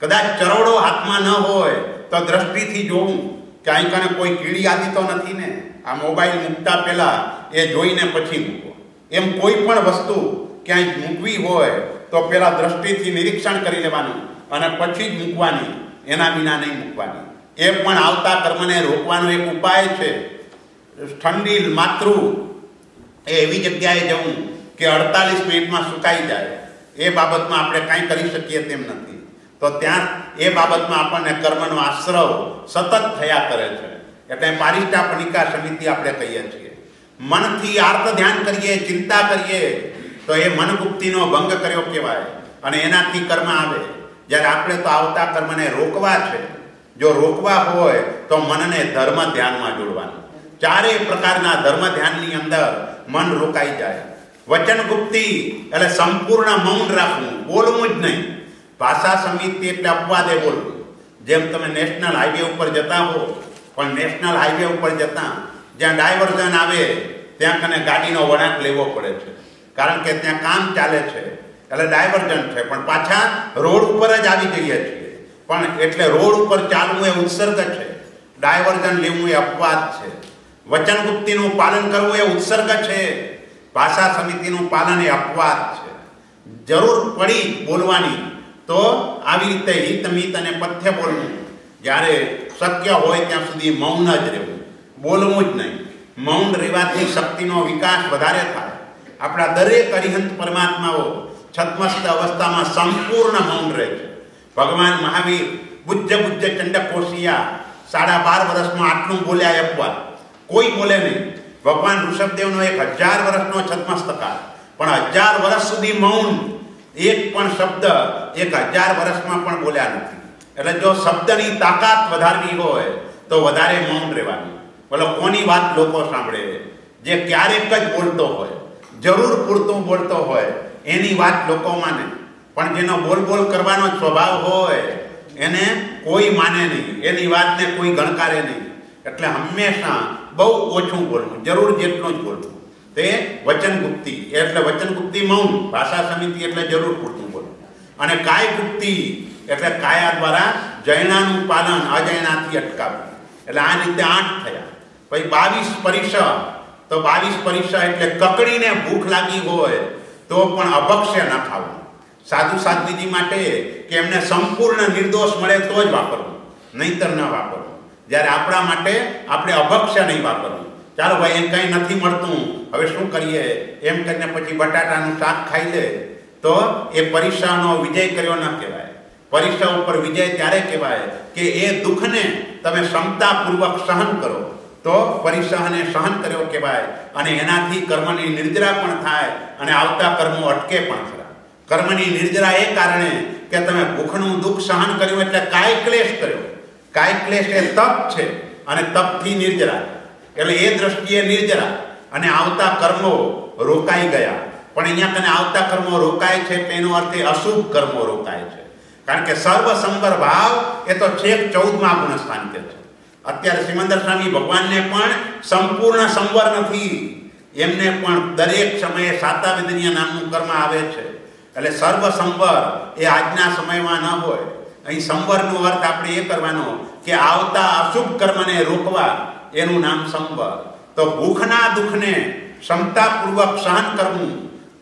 કદાચ ચરોડો હાથમાં ન હોય તો દ્રષ્ટિથી જોવું કે અહીં કને કોઈ કીડી આવી તો નથી ને? આ મોબાઈલ મૂકતા પહેલાં એ જોઈને પછી મૂકો. એમ કોઈ પણ વસ્તુ ક્યાંય મૂકવી હોય, તો પહેલાં દ્રષ્ટિથી નિરીક્ષણ કરી લેવાનું અને પછી જ મૂકવાની, એના વિના નહીં મૂકવાની. એ પણ આવતા કર્મને રોકવાનો એક ઉપાય છે. ઠંડી માતૃ એ એવી જગ્યાએ જવું કે અડતાલીસ મિનિટમાં સુકાઈ જાય. એ બાબતમાં આપણે કાંઈ કરી શકીએ તેમ નથી. તો ત્યાં એ બાબતમાં આપણને કર્મનો આશ્રવ સતત થયા કરે છે. એટલે પારિષ્ટાપનિકા સમિતિ આપણે કહીએ છીએ. મનથી આર્ત ધ્યાન કરીએ, ચિંતા કરીએ, તો એ મનગુપ્તિનો ભંગ કર્યો કહેવાય. અને એનાથી કર્મ આવે. જ્યારે આપણે તો આવતા કર્મને રોકવા છે. જો રોકવા હોય, તો મનને ધર્મ ધ્યાનમાં જોડવાનું. ચારેય પ્રકારના ધર્મ ધ્યાનની અંદર મન રોકાઈ જાય. વચન ગુપ્તિ એટલે સંપૂર્ણ મૌન રાખવું. બોલવું જ નહીં. ભાષા સમિતિ એટલે અપવાદે બોલવું જેમ તમે નેશનલ હાઈવે ઉપર જતા હો, પણ નેશનલ હાઈવે ઉપર જતા, જ્યાં ડાયવર્ઝન આવે, ત્યાં કને ગાડીનો વળાંક લેવો પડે છે. કારણ કે ત્યાં કામ ચાલે છે, એટલે ડાયવર્ઝન છે. પણ પાછા રોડ ઉપર જ આવી જઈએ છીએ. પણ એટલે રોડ ઉપર ચાલવું એ ઉત્સર્ગ છે. ડાયવર્ઝન લેવું એ અપવાદ છે. વચનગુપ્તિનું પાલન કરવું એ ઉત્સર્ગ છે. ભાષા સમિતિનું પાલન એ અપવાદ છે. જરૂર પડી બોલવાની. તો આવી રીતે હિતમિત અને પથ્ય બોલવું. જ્યારે શક્ય હોય ત્યાં સુધી મૌન જ રહેવું. બોલવું જ નહીં. મૌન રહેવાથી શક્તિનો વિકાસ વધારે થાય. આપણા દરેક અરિહંત પરમાત્માઓ છદ્મસ્ત અવસ્થામાં સંપૂર્ણ મૌન રહે છે. ભગવાન મહાવીર બુદ્ધ બુદ્ધ ચંડકોશિયા સાડા બાર વર્ષમાં આટલું બોલ્યા એ અપવાદ કોઈ બોલે નહીં. ભગવાન ઋષભદેવનો એક હજાર વર્ષનો છદ્મસ્તકાર પણ હજાર વર્ષ સુધી મૌન એક પણ શબ્દ એક હજાર વર્ષમાં પણ બોલ્યા નથી. એટલે જો શબ્દની તાકાત વધારવી હોય, તો વધારે મૌન રહેવાનું. બોલો, કોની વાત લોકો સાંભળે? જે ક્યારેક જ બોલતો હોય, જરૂર પૂરતું બોલતો હોય, એની વાત લોકો માને પણ જેનો બોલ બોલ કરવાનો સ્વભાવ હોય, એને કોઈ માને નહીં. એની વાતને કોઈ ગણકારે નહીં. એટલે હંમેશા બહુ ઓછું બોલવું, જરૂર જેટલું જ બોલવું. તે વચનગુપ્તિ એટલે વચનગુપ્તિ મૌન. ભાષા સમિતિ એટલે જરૂર પૂરતું બોલવું અને કાય ગુપ્તિ એટલે કાયા દ્વારા જૈનાનું પાલન અજૈનાથી અટકાવવું. એટલે આ રીતે આઠ થયા. પછી બાવીસ પરીક્ષા. તો બાવીસ પરીક્ષા એટલે કકડીને ભૂખ લાગી હોય તો પણ અભક્ષ્ય ન ખાવું. સાધુ સાધ્વીજી માટે કે એમને સંપૂર્ણ નિર્દોષ મળે તો જ વાપરવું. નહીતર ન વાપરવું. જ્યારે આપણા માટે આપણે અભક્ષ્ય નહીં વાપરવું. ચાલો ભાઈ, એમ કંઈ નથી મળતું. હવે શું કરીએ? એમ કરીને પછી બટાટાનું શાક ખાઈ લે. તો એ પરીક્ષાનો વિજય કર્યો ન કહેવાય. પરીક્ષા ઉપર વિજય ત્યારે કહેવાય કે એ દુઃખને તમે ક્ષમતાપૂર્વક સહન કરો. તો પરીક્ષાને સહન કર્યો કહેવાય અને એનાથી કર્મની નિર્જરા પણ થાય અને આવતા કર્મો અટકે પણ ખરા. કર્મની નિર્જરા એ કારણે કે તમે ભૂખનું દુઃખ સહન કર્યું એટલે કાય ક્લેશ કર્યો. કાય ક્લેશ એ તપ છે અને તપથી નિર્જરા. એટલે એ દ્રષ્ટિએ નિર્જરા અને આવતા કર્મો રોકાઈ ગયા. પણ અહીંયા તને આવતા કર્મો રોકાય છે તેનો અર્થ એ અશુભ કર્મો રોકાય છે. કારણ કે સર્વ સંવર ભાવ એ તો છેક ચૌદમાં ગુણ સ્થાન કે છે. અત્યારે સિમંદર સ્વામી ભગવાનને પણ સંપૂર્ણ સંવર નથી. એમને પણ દરેક સમયે સાતા વિદનીય નામનું કર્મ આવે છે. એટલે સર્વ સંવર એ આજના સમયમાં ન હોય. અહીં સંવરનો અર્થ આપણે એ કરવાનો કે આવતા અશુભ કર્મને રોકવા એનું નામ સંવર. તો ભૂખના દુઃખને ક્ષમતાપૂર્વક સહન કરવું,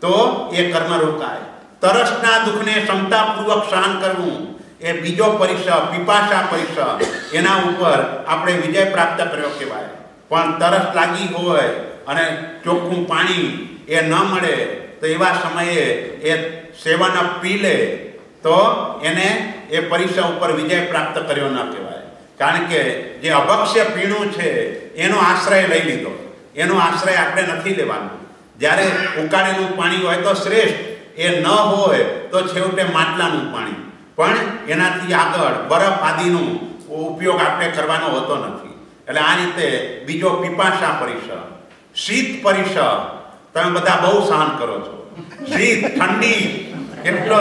તો એ કર્મ રોકાય. તરસના દુઃખને ક્ષમતાપૂર્વક સહન કરવું, એ બીજો પરિસર, પીપાસા પરિસર. એના ઉપર આપણે વિજય પ્રાપ્ત કર્યો કહેવાય. પણ તરસ લાગી હોય અને ચોખ્ખું પાણી એ ન મળે, તો એવા સમયે એ સેવન પી લે, તો એને એ પરીક્ષા ઉપર વિજય પ્રાપ્ત કર્યો ન કહેવાય. કારણ કે જે અભક્ષ્ય પીણું છે, એનો આશ્રય લઈ લીધો. એનો આશ્રય આપણે નથી લેવાનો. જ્યારે ઉકાળેલું પાણી હોય તો શ્રેષ્ઠ. એ ન હોય તો છેવટે માટલાનું પાણી. પણ એનાથી આગળ બરફ આદિનો ઉપયોગ આપણે કરવાનો હોતો નથી. એટલે આ રીતે બીજો પીપાસા પરિષદ શીત પરિષદ તમે બધા બહુ સહન કરો છો. શીત, ઠંડી, કેટલો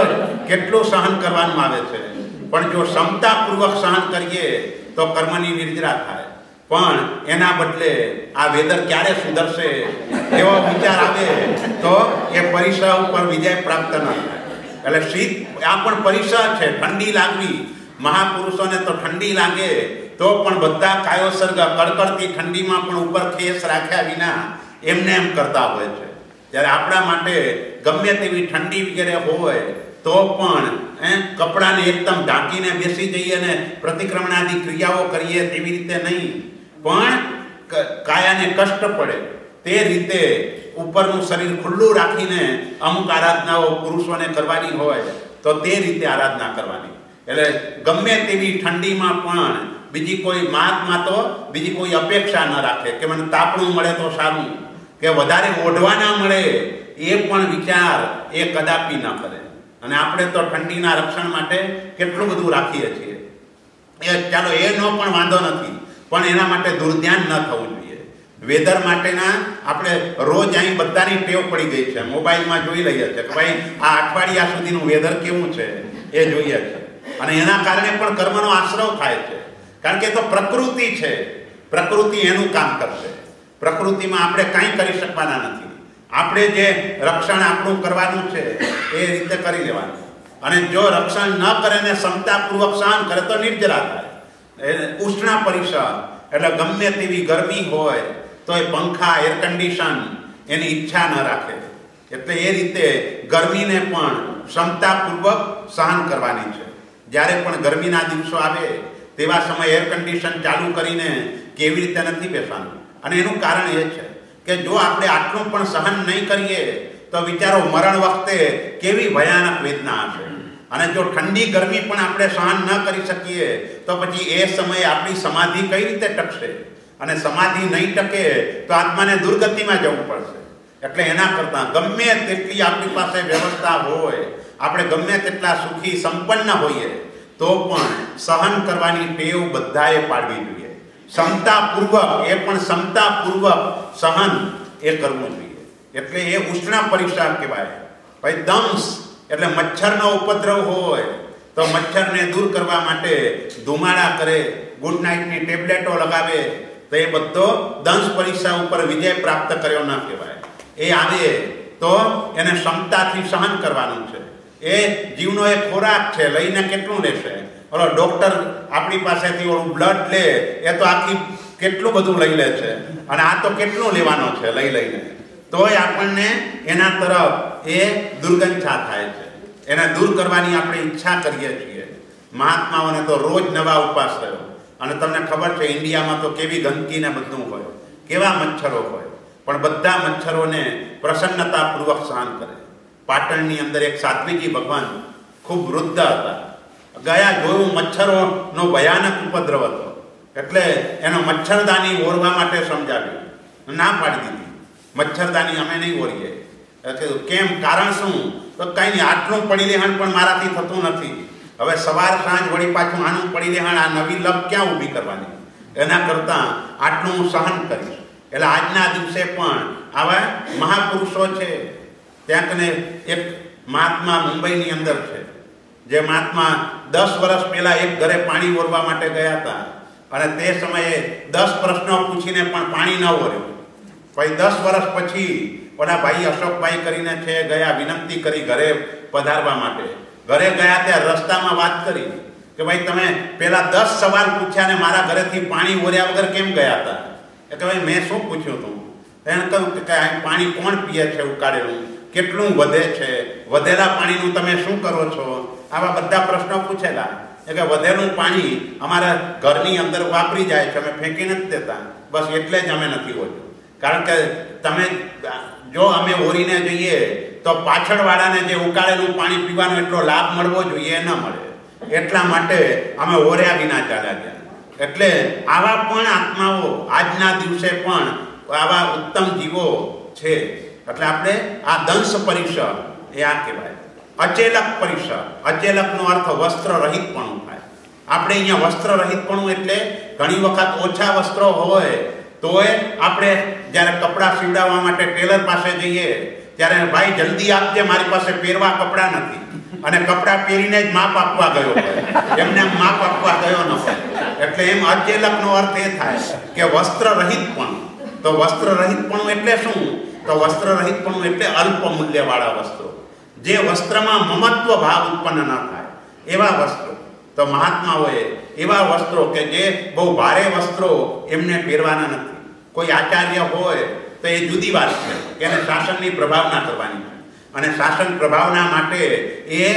કેટલું સહન કરવાનું આવે છે? પણ જો ક્ષમતાપૂર્વક સહન કરીએ, તો કર્મની નિર્જરા થાય. પણ એના બદલે આ વેધર ક્યારે સુધરશે એવો વિચાર આવે, તો એ પરિસર ઉપર વિજય પ્રાપ્ત ન થાય. એટલે શીત, આ પણ પરિસર છે, ઠંડી લાગવી. મહાપુરુષોને તો ઠંડી લાગે, તો પણ બધા કાયોસર્ગ કડકડતી ઠંડીમાં પણ ઉપર ખેસ રાખ્યા વિના એમને એમ કરતા હોય છે. જ્યારે આપણા માટે ગમે તેવી ઠંડી વગેરે હોય તો પણ એ કપડાને એકદમ ઢાંકીને બેસી જઈએ અને પ્રતિક્રમણાદી ક્રિયાઓ કરીએ તેવી રીતે નહીં. પણ કાયાને કષ્ટ પડે. તે રીતે ઉપરનું શરીર ખુલ્લું રાખીને અમુક આરાધનાઓ પુરુષોને કરવાની હોય, તો તે રીતે આરાધના કરવાની. એટલે ગમે તેવી ઠંડીમાં પણ બીજી કોઈ માતમાં તો બીજી કોઈ અપેક્ષા ન રાખે કે મને તાપણું મળે તો સારું, કે વધારે ઓઢવા ના મળે, એ પણ વિચાર એ કદાપી ન કરે. અને આપણે તો ઠંડીના રક્ષણ માટે કેટલું બધું રાખીએ છીએ. એ ચાલો એનો પણ વાંધો નથી, પણ એના માટે દુર્ધ્યાન ન થવું જોઈએ. વેધર માટેના આપણે રોજ અહીં બધાની ટેવ પડી ગઈ છે. મોબાઈલમાં જોઈ લઈએ છીએ કે ભાઈ, આ અઠવાડિયા સુધીનું વેધર કેવું છે? એ જોઈએ છે. અને એના કારણે પણ કર્મનો આશ્રવ થાય છે. કારણ કે તો પ્રકૃતિ છે. પ્રકૃતિ એનું કામ કરશે. પ્રકૃતિમાં આપણે કાંઈ કરી શકવાના નથી. આપણે જે રક્ષણ આપણું કરવાનું છે, એ રીતે કરી લેવાનું. અને જો રક્ષણ ન કરે ને ક્ષમતાપૂર્વક સહન કરે તો નિર્જરા થાય. ઉષ્ણા પરિસર, એટલે ગમે તેવી ગરમી હોય તો એ પંખા એર કન્ડિશન એની ઈચ્છા ન રાખે. એટલે એ રીતે ગરમીને પણ ક્ષમતાપૂર્વક સહન કરવાની છે. જ્યારે પણ ગરમીના દિવસો આવે, તેવા સમયે એર કન્ડિશન ચાલુ કરીને કેવી રીતે નથી બેસવાનું. અને એનું કારણ એ છે કે જો આપણે આટલું પણ સહન નહીં કરીએ, તો વિચારો મરણ વખતે કેવી ભયાનક વેદના હશે. અને જો ઠંડી ગરમી પણ આપણે સહન ન કરી શકીએ, તો પછી એ સમયે આપણી સમાધિ કઈ રીતે ટકશે? અને સમાધિ નહીં ટકે, તો આત્માને દુર્ગતિમાં જવું પડશે. એટલે એના કરતાં ગમે તેટલી આપણી પાસે વ્યવસ્થા હોય, આપણે ગમે તેટલા સુખી સંપન્ન હોઈએ, તો પણ સહન કરવાની ટેવ બધાએ પાડવી જોઈએ. ક્ષમતાપૂર્વક એ પણ ક્ષમતાપૂર્વક સહન એ કરવું જોઈએ. એટલે એ ઉષ્ણા પરીક્ષા કહેવાય. ભાઈ દંશ એટલે મચ્છરનો ઉપદ્રવ હોય, તો મચ્છરને દૂર કરવા માટે ધુમાડા કરે ગુડ નાઇટની ટેબ્લેટો લગાવે, તો એ બધો દંશ પરીક્ષા ઉપર વિજય પ્રાપ્ત કર્યો ન કહેવાય. એ આવે તો એને ક્ષમતાથી સહન કરવાનું છે. એ જીવનો એ ખોરાક છે, લઈને કેટલું લેશે? ઓલો ડોક્ટર આપણી પાસેથી ઓલું બ્લડ લે, એ તો આખી કેટલું બધું લઈ લે છે. અને આ તો કેટલું લેવાનો છે, લઈ લઈને. તોય આપણને એના તરફ એ દુર્ગંધા થાય છે. એને દૂર કરવાની આપણે ઈચ્છા કરીએ છીએ. મહાત્માઓને તો રોજ નવા ઉપવાસ થયો અને તમને ખબર છે, ઇન્ડિયામાં તો કેવી ગંદકીને બધું હોય. કેવા મચ્છરો હોય. પણ બધા મચ્છરોને પ્રસન્નતાપૂર્વક સહન કરે. પાટણની અંદર એક સાત્વિકી ભગવાન ખૂબ વૃદ્ધ હતા. ગયા જોયું મચ્છરોનો ભયાનક ઉપદ્રવ હતો. એટલે એનો મચ્છરદાની ઓરવા માટે સમજાવ્યું. ના પાડી દીધી. મચ્છરદાની અમે નહીં ઓરીએ. કેમ? કારણ શું? તો કંઈ નહીં, આટલું પડી લેહણ પણ મારાથી થતું નથી. હવે સવાર સાંજ વળી પાછું આનું પડી લેહણ આ નવી લપ ક્યાં ઊભી કરવાની? એના કરતાં આટલું હું સહન કરીશ. એટલે આજના દિવસે પણ આવા મહાપુરુષો છે. ત્યાં કને એક મહાત્મા મુંબઈની અંદર છે. જે મહાત્મા દસ વર્ષ પહેલા એક ઘરે પાણી ઓરવા માટે ગયા હતા. અને તે સમયે દસ પ્રશ્નો પૂછીને પણ પાણી ન ઓર્યું. પછી દસ વર્ષ પછી ઓલા ભાઈ અશોકભાઈ કરીને છે ગયા વિનંતી કરી ઘરે પધારવા માટે. ઘરે ગયા ત્યાં રસ્તામાં વાત કરી કે ભાઈ તમે પહેલાં દસ સવાલ પૂછ્યા ને મારા ઘરેથી પાણી ઓર્યા વગર કેમ ગયા હતા? એ કે ભાઈ મેં શું પૂછ્યું તું? એને કહ્યું કે પાણી કોણ પીએ છે ઉકાળેલું? કેટલું વધે છે? વધેલા પાણીનું તમે શું કરો છો? આવા બધા પ્રશ્નો પૂછેલા. એટલે વધેલું પાણી અમારા ઘરની અંદર વાપરી જાય છે, અમે ફેંકી નથી દેતા. બસ એટલે જ અમે નથી હોતું. કારણ કે તમે જો અમે ઓરીને જઈએ, તો પાછળવાળાને જે ઉકાળેલું પાણી પીવાનો એટલો લાભ મળવો જોઈએ એ ન મળે. એટલા માટે અમે ઓર્યા વિના ચાલ્યા ગયા. એટલે આવા પણ આત્માઓ આજના દિવસે પણ આવા ઉત્તમ જીવો છે. એટલે આપણે આ દંશ પરીક્ષા એ આ કહેવાય. અચેલક પરિસર. અચેલકનો અર્થ વસ્ત્ર રહિતપણું થાય. આપણે અહીંયા વસ્ત્ર રહિતપણું એટલે ઘણી વખત ઓછા વસ્ત્રો હોય તોય આપણે જ્યારે કપડાં સીવડાવવા માટે ટેલર પાસે જઈએ, ત્યારે ભાઈ જલ્દી આપજે મારી પાસે પહેરવા કપડાં નથી. અને કપડાં પહેરીને જ માપ આપવા ગયો હોય. એમને માપ આપવા ગયો ન હોય. એટલે એમ અચેલકનો અર્થ એ થાય કે વસ્ત્ર રહિતપણું તો વસ્ત્ર રહિતપણું એટલે શું? તો વસ્ત્ર રહિતપણું એટલે અલ્પ મૂલ્યવાળા વસ્ત્રો. જે વસ્ત્રમાં મમત્વ ભાવ ઉત્પન્ન ન થાય, એવા વસ્ત્રો. તો મહાત્માઓએ એવા વસ્ત્રો કે જે બહુ ભારે વસ્ત્રો એમને પહેરવાના નથી. કોઈ આચાર્ય હોય તો એ જુદી વાત છે એને શાસનની પ્રભાવના કરવાની છે. અને શાસન પ્રભાવના માટે એ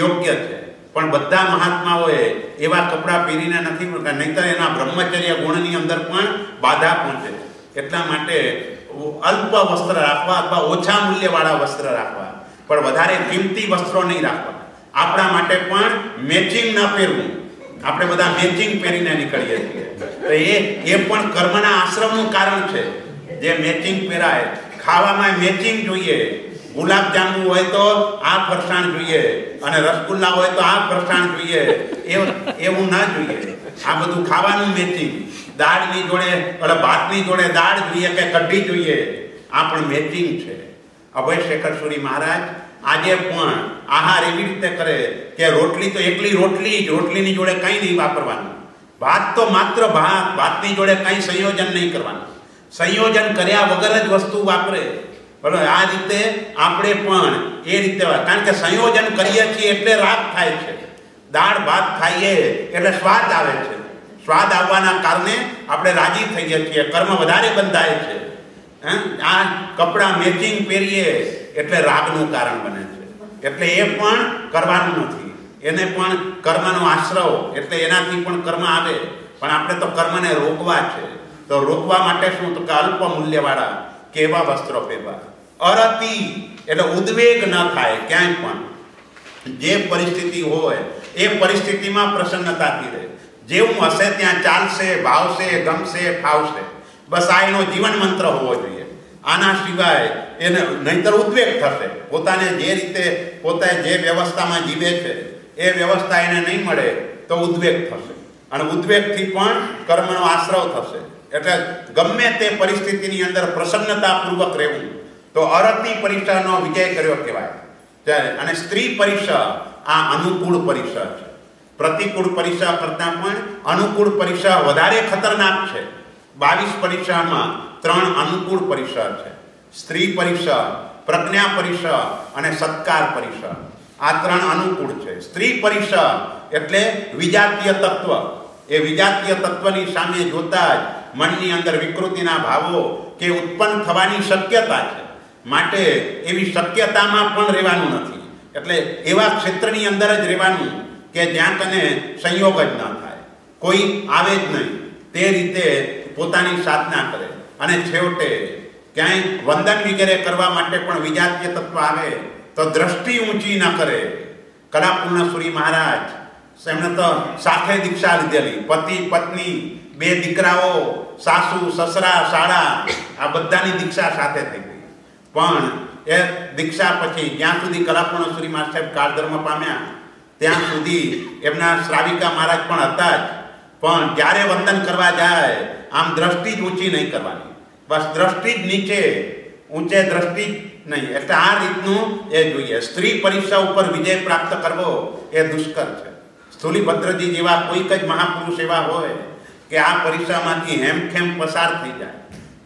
યોગ્ય છે. પણ બધા મહાત્માઓએ એવા કપડાં પહેરીને નથી મૂકતા, નહીંતર એના બ્રહ્મચર્ય ગુણની અંદર પણ બાધા પહોંચે એટલા માટે અલ્પ વસ્ત્ર રાખવા અથવા ઓછા મૂલ્યવાળા વસ્ત્ર રાખવા પણ વધારે કિંમતી વસ્ત્રો નહીં રાખવા. આપણા માટે પણ મેચિંગ ન પહેરવું. આપણે બધા મેચિંગ પહેરીને નીકળીએ છીએ. તો એ એ પણ કર્મના આશ્રમનું કારણ છે. જે મેચિંગ પહેરાય. ખાવામાં મેચિંગ જોઈએ. ગુલાબ જાંબુ હોય તો આ ફરસાણ જોઈએ. અને રસગુલ્લા હોય તો આ ફરસાણ જોઈએ. એવું ના જોઈએ. આ બધું ખાવાનું મેચિંગ દાળની જોડે ભાતની જોડે દાળ જોઈએ કે કઢી જોઈએ? આ પણ મેચિંગ છે. અભય શેખર સુરી મહારાજ, આજે પણ આહાર એવી રીતે કરે કે રોટલી તો એકલી રોટલી જ, રોટલીની જોડે કંઈ નહીં વાપરવાનું. ભાત તો માત્ર ભાત, ભાતની જોડે કંઈ સંયોજન નહીં કરવાનું. સંયોજન કર્યા વગર જ વસ્તુ વાપરે. બરાબર આ રીતે આપણે પણ એ રીતે કારણ કે સંયોજન કરીએ છીએ એટલે રાગ થાય છે. દાળ ભાત ખાઈએ એટલે સ્વાદ આવે છે. સ્વાદ આવવાના કારણે આપણે રાજી થઈએ છીએ. કર્મ વધારે બંધાય છે. આ કપડાં મેચિંગ પહેરીએ એટલે રાગનું કારણ બને છે. એટલે એ પણ કરવાનું નથી. એને પણ કર્મનો આશ્રવ એટલે એનાથી પણ કર્મ આવે. પણ આપણે તો કર્મને રોકવા છે. તો રોકવા માટે શું? તો કે અલ્પ મૂલ્યવાળા કેવા વસ્ત્રો પહેરવા? અરતિ, એટલે ઉદ્વેગ ન થાય ક્યાંય પણ. જે પરિસ્થિતિ હોય, એ પરિસ્થિતિમાં પ્રસન્નતાથી રહે. જેવું હશે ત્યાં ચાલશે, ભાવશે, ગમશે, ફાવશે. બસ આ એનો જીવન મંત્ર હોવો જોઈએ. આના સિવાય એને નહીતર ઉદ્વેગ થશે. પોતાને જે રીતે પોતે જે વ્યવસ્થામાં જીવે છે, એ વ્યવસ્થા એને નહીં મળે તો ઉદ્વેગ થશે. અને ઉદ્વેગથી પણ કર્મનો આશ્રવ થશે. એટલે ગમે તે પરિસ્થિતિની અંદર પ્રસન્નતાપૂર્વક રહેવું, તો અરતી પરીક્ષાનો વિજય કર્યો કહેવાય. અને સ્ત્રી પરીક્ષા આ અનુકૂળ પરીક્ષા છે. પ્રતિકૂળ પરીક્ષા કરતાં પણ અનુકૂળ પરીક્ષા વધારે ખતરનાક છે. બાવીસ પરીક્ષામાં ત્રણ અનુકૂળ પરીક્ષા છે. સ્ત્રી પરીક્ષા, પ્રજ્ઞા પરીક્ષા અને સત્કાર પરીક્ષા. આ ત્રણ અનુકૂળ છે. સ્ત્રી પરીક્ષા એટલે વિજાતીય તત્વ. એ વિજાતીય તત્વની સામે જોતા જ મનની અંદર વિકૃતિના ભાવો કે ઉત્પન્ન થવાની શક્યતા છે. માટે એવી શક્યતામાં પણ રહેવાનું નથી. એટલે એવા ક્ષેત્રની અંદર જ રહેવાનું કે જ્યાં તને સંયોગ જ ન થાય. કોઈ આવે જ નહીં. તે રીતે પોતાની સાધના કરે. અને છેવટે ક્યાંય વંદન વગેરે કરવા માટે પણ વિજાતીય તત્વ આવે, તો દ્રષ્ટિ ઊંચી ન કરે. કલાપૂર્ણ સુરી મહારાજ એમણે તો સાથે દીક્ષા લીધેલી. પતિ, પત્ની, બે દીકરાઓ, સાસુ, સસરા, શાળા, આ બધાની દીક્ષા સાથે થઈ ગઈ. પણ એ દીક્ષા પછી જ્યાં સુધી કલાપૂર્ણ સુરી મહારાજ સાહેબ કાળધર્મ પામ્યા, ત્યાં સુધી એમના શ્રાવિકા મહારાજ પણ હતા જ. પણ જ્યારે વંદન કરવા જાય, આમ દ્રષ્ટિ જ ઊંચી નહીં કરવાની. બસ દ્રષ્ટિ જ નીચે, ઊંચે દ્રષ્ટિ જ નહીં. એટલે આ રીતનું એ જોઈએ. સ્ત્રી પરીક્ષા ઉપર વિજય પ્રાપ્ત કરવો એ દુષ્કર છે. સ્થુલીભદ્રજી જેવા કોઈક જ મહાપુરુષ એવા હોય કે આ પરીક્ષામાંથી હેમખેમ પસાર થઈ જાય.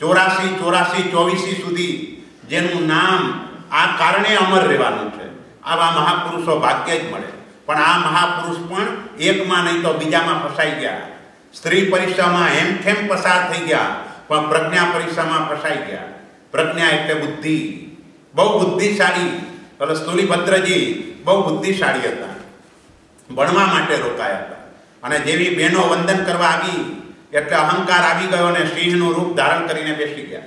ચોરાસી ચોરાસી, ચોવીસી સુધી જેનું નામ આ કારણે અમર રહેવાનું છે. આવા મહાપુરુષો ભાગ્યે જ મળે. પણ આ મહાપુરુષ પણ એકમાં નહીં તો બીજામાં ફસાઈ ગયા. સ્ત્રી પરીક્ષામાં હેમખેમ પસાર થઈ ગયા? પણ પ્રજ્ઞા પરીક્ષામાં ફસાઈ ગયા. પ્રજ્ઞા એટલે બુદ્ધિ. બહુ બુદ્ધિશાળી. એટલે સ્થુલીભદ્રજી બહુ બુદ્ધિશાળી હતા. ભણવા માટે રોકાયા હતા. અને જેવી બહેનો વંદન કરવા આવી, એટલે અહંકાર આવી ગયો અને સિંહનું રૂપ ધારણ કરીને બેસી ગયા.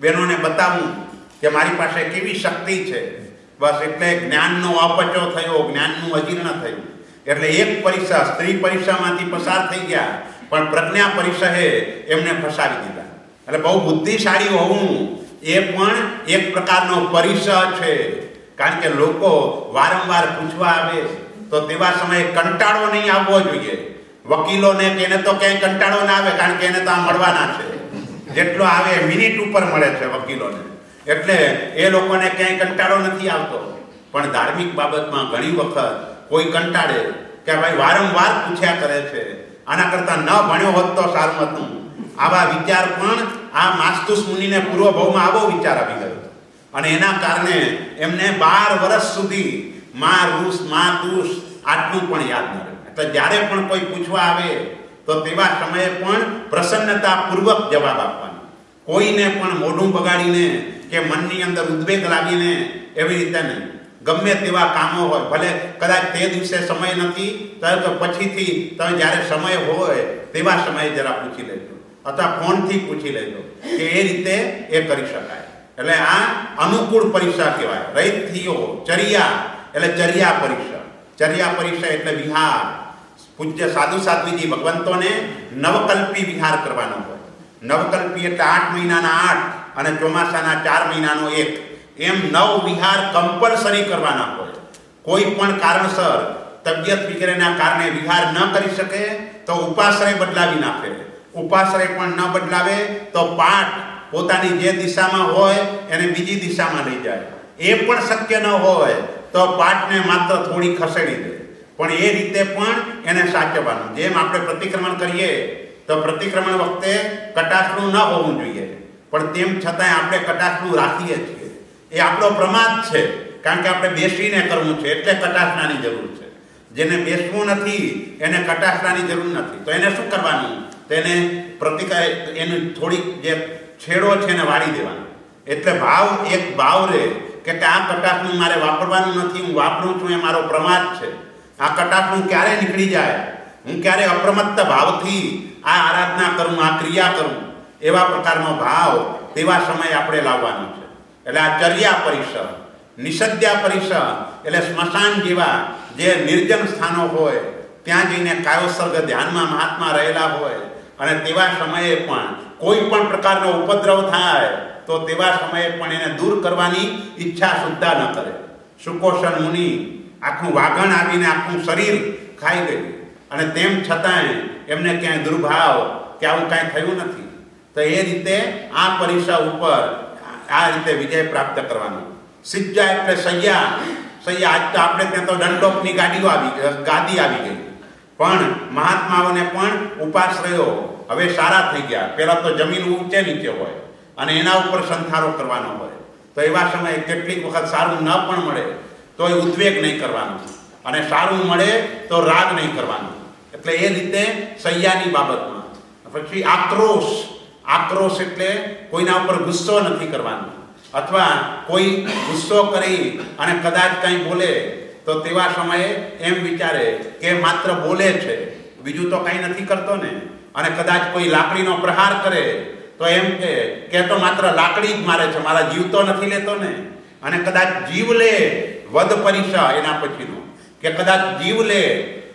બહેનોને બતાવું કે મારી પાસે કેવી શક્તિ છે? બસ એટલે જ્ઞાનનો અપચો થયો, જ્ઞાનનું અજીર્ણ થયું. એટલે એક પરીક્ષા, સ્ત્રી પરીક્ષામાંથી પસાર થઈ ગયા, પણ પ્રજ્ઞા પરિષદે એમને ફસાવી દીધા. એટલે બહુ બુદ્ધિશાળી હોવું એ પણ એક પ્રકારનો પરિસર છે. કારણ કે લોકો વારંવાર પૂછવા આવે તો તેવા સમયે કંટાળો નહીં આવવો જોઈએ. વકીલોને કે એને તો ક્યાંય કંટાળો ના આવે, કારણ કે એને તો આ મળવાના છે. જેટલો આવે, મિનિટ ઉપર મળે છે વકીલોને. એટલે એ લોકોને ક્યાંય કંટાળો નથી આવતો. પણ ધાર્મિક બાબતમાં ઘણી વખત કોઈ કંટાળે કે ભાઈ વારંવાર પૂછ્યા કરે છે. આના કરતાં ન ભણ્યો હોત તો સારું હતું. આવા વિચાર પણ આ માસ્તુસ મુનિને પૂર્વ ભાવમાં આવો વિચાર આવી ગયો. અને એના કારણે એમને બાર વર્ષ સુધી મા રૂસ, મા તુષ આટલું પણ યાદ ન એટલે જ્યારે પણ કોઈ પૂછવા આવે તો તેવા સમયે પણ પ્રસન્નતાપૂર્વક જવાબ આપવાનો કોઈને પણ મોઢું બગાડીને કે મનની અંદર ઉદ્વેગ લાવીને એવી રીતે નહીં ગમે તેવા કામો હોય, ભલે કદાચ તે દિવસે સમય નથી તો પછીથી તમે જ્યારે સમય હોય, તેવા સમયે જરા પૂછી લેજો. અથવા ફોનથી પૂછી લેજો કે એ રીતે એ કરી શકાય. એટલે આ અનુકૂળ પરીક્ષા કહેવાય. રૈત થયો, ચર્યા, એટલે ચર્યા પરીક્ષા. ચર્યા પરીક્ષા એટલે વિહાર. પૂજ્ય સાધુ સાધ્વીજી ભગવંતોને નવકલ્પી વિહાર કરવાનો હોય. નવકલ્પી એટલે આઠ મહિનાના આઠ અને ચોમાસાના ચાર મહિનાનો એક. એમ નવ વિહાર કમ્પલસરી કરવાના હોય. કોઈ પણ કારણસર તબિયત વગેરેના કારણે વિહાર ન કરી શકે તો ઉપાશ્રય બદલાવી નાખે ઉપાશ્રય પણ ન બદલાવે તો પાઠ પોતાની જે દિશામાં હોય એને બીજી દિશામાં લઈ જાય. એ પણ શક્ય ન હોય તો પાઠને માત્ર થોડી ખસેડી દે. પણ એ રીતે પણ એને સાચવવાનું. જેમ આપણે પ્રતિક્રમણ કરીએ તો પ્રતિક્રમણ વખતે કટાક્ષનું ન હોવું જોઈએ. પણ તેમ છતાંય આપણે કટાક્ષનું રાખીએ છીએ. એ આપણો પ્રમાદ છે. કારણ કે આપણે બેસીને કરવું છે, એટલે કટાક્ષનાની જરૂર છે. જેને બેસવું નથી, એને કટાક્ષનાની જરૂર નથી. તો એને શું કરવાનું? તો એને પ્રતિકા, એનું થોડીક જે છેડો છે એને વાળી દેવાનો. એટલે ભાવ એક ભાવ રહે કે આ કટાક્ષનું મારે વાપરવાનું નથી, હું વાપરું છું, એ મારો પ્રમાદ છે. આ કટાક્ષનું ક્યારે નીકળી જાય? હું ક્યારે અપ્રમત્ત ભાવથી આ આરાધના કરું, આ ક્રિયા કરું, એવા પ્રકારનો ભાવ તેવા સમયે આપણે લાવવાનો છે. એટલે આ ચર્યા પરિસર, નિષદ્યા પરિસર, એટલે સ્મશાન જેવા જે નિર્જન સ્થાનો હોય, ત્યાં જઈને કાયોસર્ગ ધ્યાનમાં મહાત્મા રહેલા હોય, અને તેવા સમયે પણ કોઈ પણ પ્રકારનો ઉપદ્રવ થાય, તો તેવા સમયે પણ એને દૂર કરવાની ઈચ્છા સુદ્ધા ન કરે. સુકોષણ મુનિ આખું વાઘણ આવીને આખું શરીર ખાઈ ગયું. અને તેમ છતાંય એમને ક્યાંય દુર્ભાવ કે આવું કાંઈ થયું નથી. તો એ રીતે આ પરીક્ષા ઉપર આ રીતે વિજય પ્રાપ્ત કરવાનો. સિજ્જા એટલે સૈયા. સૈયા, આજ તો આપણે ત્યાં તો દંડોકની ગાડીઓ આવી ગાદી આવી ગઈ. પણ મહાત્માઓને પણ ઉપાશ્રયો હવે સારા થઈ ગયા. પહેલાં તો જમીન ઊંચે નીચે હોય અને એના ઉપર સંથારો કરવાનો હોય. તો એવા સમયે કેટલીક વખત સારું ન પણ મળે તો એ ઉદ્વેગ નહીં કરવાનો. અને સારું મળે તો રાગ નહીં કરવાનો. એટલે એ રીતે સૈયાની બાબતમાં. પછી આક્રોશ આક્રોશ એટલે કોઈના ઉપર ગુસ્સો નથી કરવાનો. અથવા કોઈ ગુસ્સો કરી અને કદાચ કંઈ બોલે, તો તેવા સમયે એમ વિચારે કે માત્ર બોલે છે, બીજું તો કંઈ નથી કરતો ને. અને કદાચ કોઈ લાકડીનો પ્રહાર કરે, તો એમ કે કે તો માત્ર લાકડી જ મારે છે, મારા જીવ તો નથી લેતો ને. અને કદાચ જીવ લે વધ પરિસા એના પછીનો. કે કદાચ જીવ લે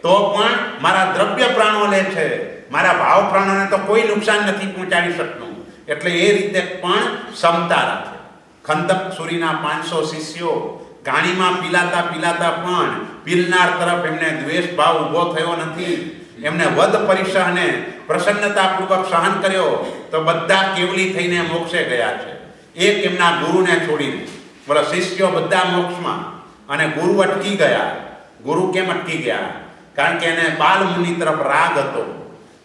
તો પણ મારા દ્રવ્ય પ્રાણો લે છે. મારા ભાવ પ્રાણોને તો કોઈ નુકસાન નથી પહોંચાડી શકતું. એટલે એ રીતે પણ ક્ષમતા રાખે. ખંદક સુરીના પાંચસો શિષ્યો ગાણીમાં પીલાતા પીલાતા પણ પીલનાર તરફ એમને દ્વેષ ભાવ ઊભો થયો નથી. એમને વધ પરિસહને પ્રસન્નતાપૂર્વક સહન કર્યો તો બધા કેવલી થઈને મોક્ષે ગયા છે. એક એમના ગુરુને છોડીને. બોલો, શિષ્યો બધા મોક્ષમાં અને ગુરુ અટકી ગયા. ગુરુ કેમ અટકી ગયા? કારણ કે એને બાલ મુનિ તરફ રાગ હતો.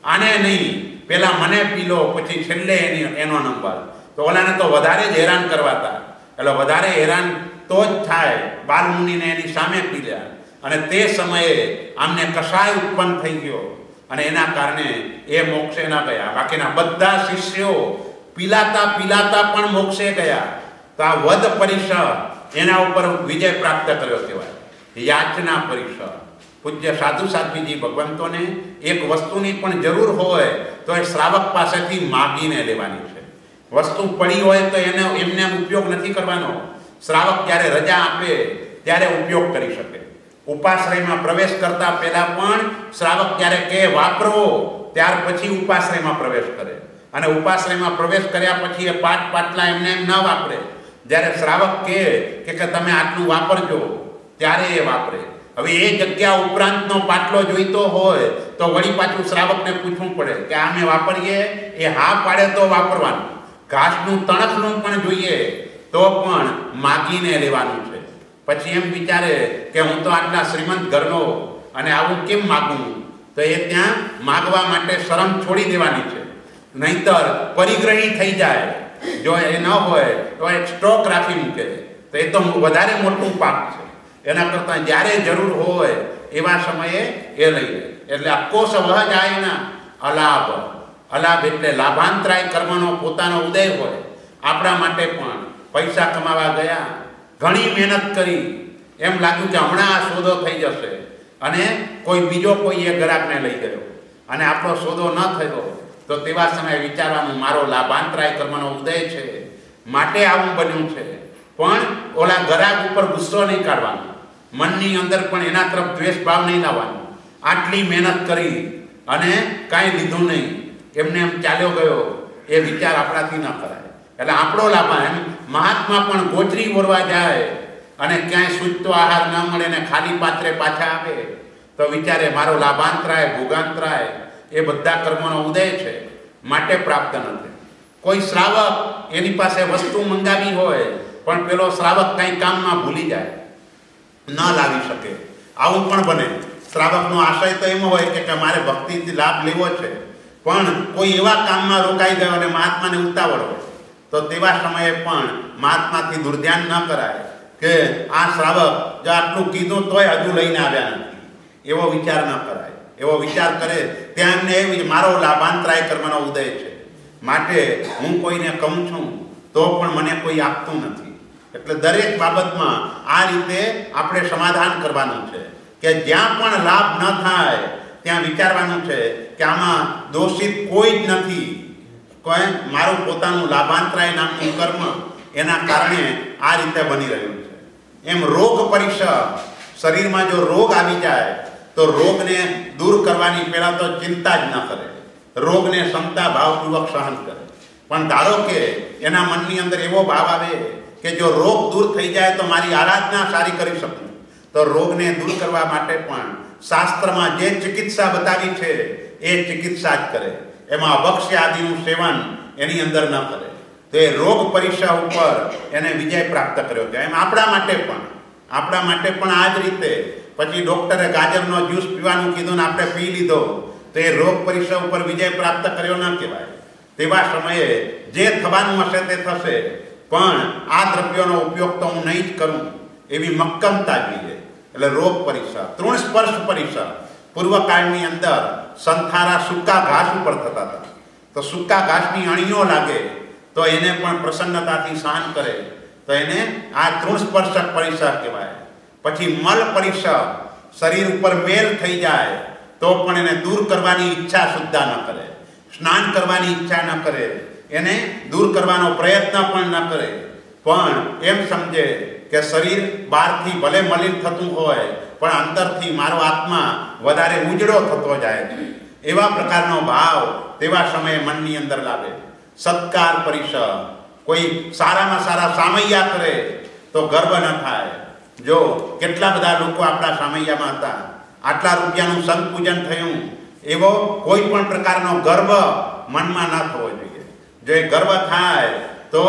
આને નહીં, પેલા મને પીલો પછી છેલ્લે એની, એનો નંબર. તો ઓલાને તો વધારે જ હેરાન કરવાતા. એટલે વધારે હેરાન તો જ થાય બાલ મુનિને એની સામે પીલ્યા અને તે સમયે આમને કસાય ઉત્પન્ન થઈ ગયો. અને એના કારણે એ મોક્ષે ના ગયા. બાકીના બધા શિષ્યો પીલાતા પીલાતા પણ મોક્ષે ગયા. તો આ વધ પરિસર એના ઉપર વિજય પ્રાપ્ત કર્યો કહેવાય. યાચના પરિસર પૂજ્ય સાધુ સાધ્વીજી ભગવંતોને એક વસ્તુની પણ જરૂર હોય તો એ શ્રાવક પાસેથી માગીને લેવાની છે. વસ્તુ પડી હોય તો એને એમને ઉપયોગ નથી કરવાનો. શ્રાવક જ્યારે રજા આપે ત્યારે ઉપયોગ કરી શકે. ઉપાશ્રયમાં પ્રવેશ કરતા પહેલા પણ શ્રાવક જ્યારે કે વાપરો, ત્યાર પછી ઉપાશ્રયમાં પ્રવેશ કરે. અને ઉપાશ્રયમાં પ્રવેશ કર્યા પછી એ પાટ પાટલા એમને એમ ન વાપરે. જ્યારે શ્રાવક કહે કે તમે આટલું વાપરજો, ત્યારે એ વાપરે. હવે એ જગ્યા ઉપરાંતનો પાટલો જોઈતો હોય તો વળી પાછું શ્રાવકને પૂછવું પડે કે આમે વાપરીએ? એ હા પાડે તો વાપરવાનું. ઘાસનું તણખનું પણ જોઈએ તો પણ માગીને લેવાનું છે. પછી એમ વિચારે કે હું તો આટલા શ્રીમંત ઘરનો અને આવું કેમ માગું? તો એ ત્યાં માગવા માટે શરમ છોડી દેવાની છે. નહીતર પરિગ્રહી થઈ જાય. જો એ ન હોય તો એક સ્ટોક રાખી મૂકે. તો એ તો વધારે મોટું પાપ છે. એના કરતાં જ્યારે જરૂર હોય એવા સમયે એ લઈ લે. એટલે આખો સહજ આયના અલાભ. અલાભ એટલે લાભાંતરાય કર્મનો પોતાનો ઉદય હોય. આપણા માટે પણ પૈસા કમાવા ગયા, ઘણી મહેનત કરી. એમ લાગ્યું કે હમણાં આ સોદો થઈ જશે અને કોઈ બીજો કોઈ એ ગ્રાહકને લઈ ગયો. અને આપણો સોદો ન થયો તો તેવા સમયે વિચારવાનું મારો લાભાંતરાય કર્મનો ઉદય છે. માટે આવું બન્યું છે. પણ ઓલા ગ્રાહક ઉપર ગુસ્સો નહીં કાઢવાનો. મનની અંદર પણ એના તરફ દ્વેષ ભાવ નહીં લાવવાનો. આટલી મહેનત કરી અને કાંઈ લીધું નહીં. એમને એમ ચાલ્યો ગયો, એ વિચાર આપણાથી ન કરાય. એટલે આપણો લાભ એમ, મહાત્મા પણ ગોચરી ઓરવા જાય અને ક્યાંય સૂચતો આહાર ન મળે ને ખાલી પાત્રે પાછા આવે, તો વિચારે મારો લાભાંતરાય, ભોગાંતરાય, એ બધા કર્મોનો ઉદય છે, માટે પ્રાપ્ત નથી કોઈ શ્રાવક એની પાસે વસ્તુ મંગાવી હોય, પણ પેલો શ્રાવક કંઈ કામમાં ભૂલી જાય. ન લાવી શકે. આવું પણ બને. શ્રાવકનો આશય તો એમ હોય કે મારે ભક્તિથી લાભ લેવો છે. પણ કોઈ એવા કામમાં રોકાઈ ગયો અને મહાત્માને ઉતાવળ હોય તો તેવા સમયે પણ મહાત્માથી દુર્ધ્યાન ન કરાય કે આ શ્રાવક જો આટલું કીધું તોય હજુ લઈને આવ્યા નથી. એવો વિચાર ન કરાય. એવો વિચાર કરે ત્યાં એમને એવી મારો લાભાંતરાય કર્મનો ઉદય છે. માટે હું કોઈને કહું છું, તો પણ મને કોઈ આપતું નથી. એટલે દરેક બાબતમાં આ રીતે આપણે સમાધાન કરવાનું છે. કે જ્યાં પણ લાભ ન થાય, ત્યાં વિચારવાનું છે કે આમાં દોષિત કોઈ જ નથી. કોઈ મારું પોતાનું લાભાંતરાય નામનું કર્મ એના કારણે આ રીતે બની રહ્યું છે. એમ રોગ પરીક્ષા, શરીરમાં જો રોગ આવી જાય, તો રોગને દૂર કરવાની પહેલાં તો ચિંતા જ ન કરે. રોગને ક્ષમતા ભાવપૂર્વક સહન કરે. પણ ધારો કે એના મનની અંદર એવો ભાવ આવે કે જો રોગ દૂર થઈ જાય તો મારી આરાધના સારી કરી શકું. તો રોગને દૂર કરવા માટે પણ શાસ્ત્રમાં જે ચિકિત્સા બતાવી છે, એ ચિકિત્સા જ કરે. એમાં અભક્ષ્ય આદિનું સેવન એની અંદર ન કરે. તો એ રોગ પરીક્ષા ઉપર એને વિજય પ્રાપ્ત કર્યો છે. એમ આપણા માટે પણ. આપણા માટે પણ આ જ રીતે. પછી ડૉક્ટરે ગાજરનો જ્યુસ પીવાનું કીધું ને આપણે પી લીધો. તો એ રોગ પરીક્ષા ઉપર વિજય પ્રાપ્ત કર્યો ન કહેવાય. તેવા સમયે જે થવાનું હશે તે થશે. પણ આ દ્રવ્યોનો ઉપયોગ તો હું નહીં જ કરું, એવી મક્કમતા જોઈએ એટલે રોગ પરીક્ષા, તૃણ સ્પર્શ પરીક્ષા. પૂર્વકાળની અંદર સંથારા સૂકા ઘાસ ઉપર થતા હતા. તો સૂકા ઘાસની અણીઓ લાગે, તો એને પણ પ્રસન્નતાથી સહન કરે. તો એને આ તૃણસ્પર્શક પરિસર કહેવાય. પછી મલ પરિસર શરીર ઉપર મેલ થઈ જાય, તો પણ એને દૂર કરવાની ઈચ્છા સુદ્ધા ન કરે. સ્નાન કરવાની ઈચ્છા ન કરે. એને દૂર કરવાનો પ્રયત્ન પણ ન કરે. પણ એમ સમજે કે શરીર બહારથી ભલે મલિન થતું હોય, પણ અંદરથી મારો આત્મા વધારે ઉજળો થતો જાય છે. એવા પ્રકારનો ભાવ તેવા સમયે મનની અંદર લાવે સત્કાર પરિસર. કોઈ સારામાં સારા સામૈયા કરે તો ગર્વ ન થાય. જો કેટલા બધા લોકો આપણા સામૈયામાં હતા. આટલા રૂપિયાનું સંત પૂજન થયું. એવો કોઈ પણ પ્રકારનો ગર્વ મનમાં ન થવો જોઈએ. જો એ ગર્વ થાય, તો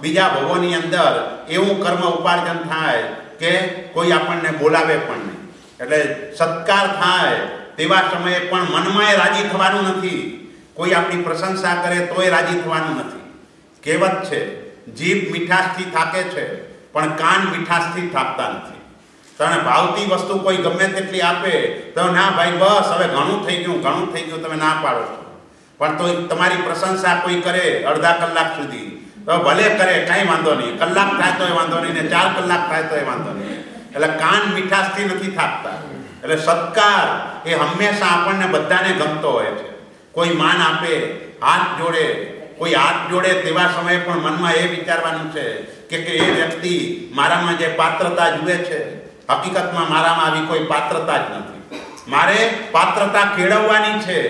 બીજા ભવોની અંદર એવું કર્મ ઉપાર્જન થાય કે કોઈ આપણને બોલાવે પણ નહીં. એટલે સત્કાર થાય તેવા સમયે પણ મનમાં રાજી થવાનું નથી. કોઈ આપણી પ્રશંસા કરે તોય રાજી થવાનું નથી. કહેવત છે, જીભ મીઠાશથી થાકે છે, પણ કાન મીઠાશથી થાકતા નથી. તને ભાવતી વસ્તુ કોઈ ગમે તેટલી આપે, તો ના ભાઈ, બસ હવે ઘણું થઈ ગયું, ઘણું થઈ ગયું, તમે ના પાડો છો. પણ તો તમારી પ્રશંસા કોઈ કરે અડધા કલાક સુધી. તો ભલે કરે, કાંઈ વાંધો નહીં. કલાક થાય તો એ વાંધો નહીં ને ચાર કલાક થાય તો એ વાંધો નહીં. એટલે કાન મીઠાશથી નથી થાકતા એટલે સત્કાર એ હંમેશા આપણને બધાને ગમતો હોય છે. કોઈ માન આપે, હાથ જોડે, કોઈ હાથ જોડે તેવા સમયે પણ મનમાં એ વિચારવાનું છે કે કે એ વ્યક્તિ મારામાં જે પાત્રતા જુએ છે, હકીકતમાં મારામાં આવી કોઈ પાત્રતા જ નથી. મારે પાત્રતા કેળવવાની છે.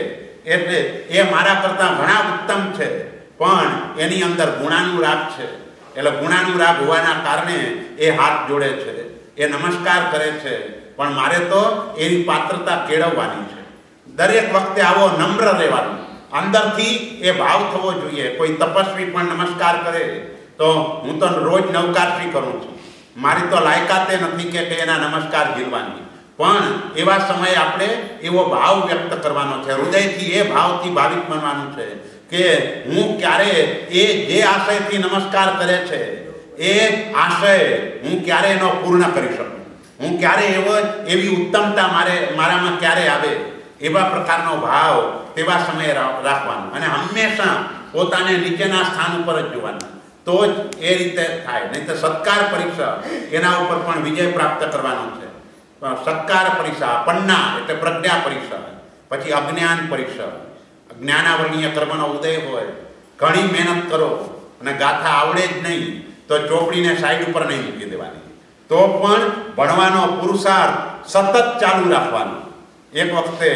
એટલે એ મારા કરતાં ઘણા ઉત્તમ છે. પણ એની અંદર ગુણાનું રાગ છે. એટલે ગુણાનું રાગ હોવાના કારણે એ હાથ જોડે છે. એ નમસ્કાર કરે છે. પણ મારે તો એની પાત્રતા કેળવવાની છે. દરેક વખતે આવો નમ્ર રહેવાનું. અંદરથી એ ભાવ થવો જોઈએ. કોઈ તપસ્વી પણ નમસ્કાર કરે, તો હું તો રોજ નવકારથી કરું છું. મારી તો લાયકાતે નથી કે એના નમસ્કાર ઝીલવાની પણ એવા સમયે આપણે એવો ભાવ વ્યક્ત કરવાનો છે. હૃદયથી એ ભાવથી ભાવિક બનવાનું છે કે હું ક્યારે એ જે આશયથી નમસ્કાર કરે છે, એ આશય હું ક્યારે એનો પૂર્ણ કરી શકું? હું ક્યારે એવો, એવી ઉત્તમતા મારે, મારામાં ક્યારે આવે? એવા પ્રકારનો ભાવ તેવા સમયે રાખવાનો. અને હંમેશા પોતાને નીચેના સ્થાન ઉપર જ જોવાનું. તો જ એ રીતે થાય. નહીં તો સત્કાર પરીક્ષા એના ઉપર પણ વિજય પ્રાપ્ત કરવાનો છે. સત્કાર પરીક્ષા, પન્ના એટલે પ્રજ્ઞા પરીક્ષા. પછી અજ્ઞાન પરીક્ષા. જ્ઞાનાવરણીય કર્મનો ઉદય હોય. ઘણી મહેનત કરો અને ગાથા આવડે જ નહીં, તો ચોપડીને સાઈડ ઉપર નહીં મૂકી દેવાની. તો પણ ભણવાનો પુરુષાર્થ સતત ચાલુ રાખવાનો. એક વખતે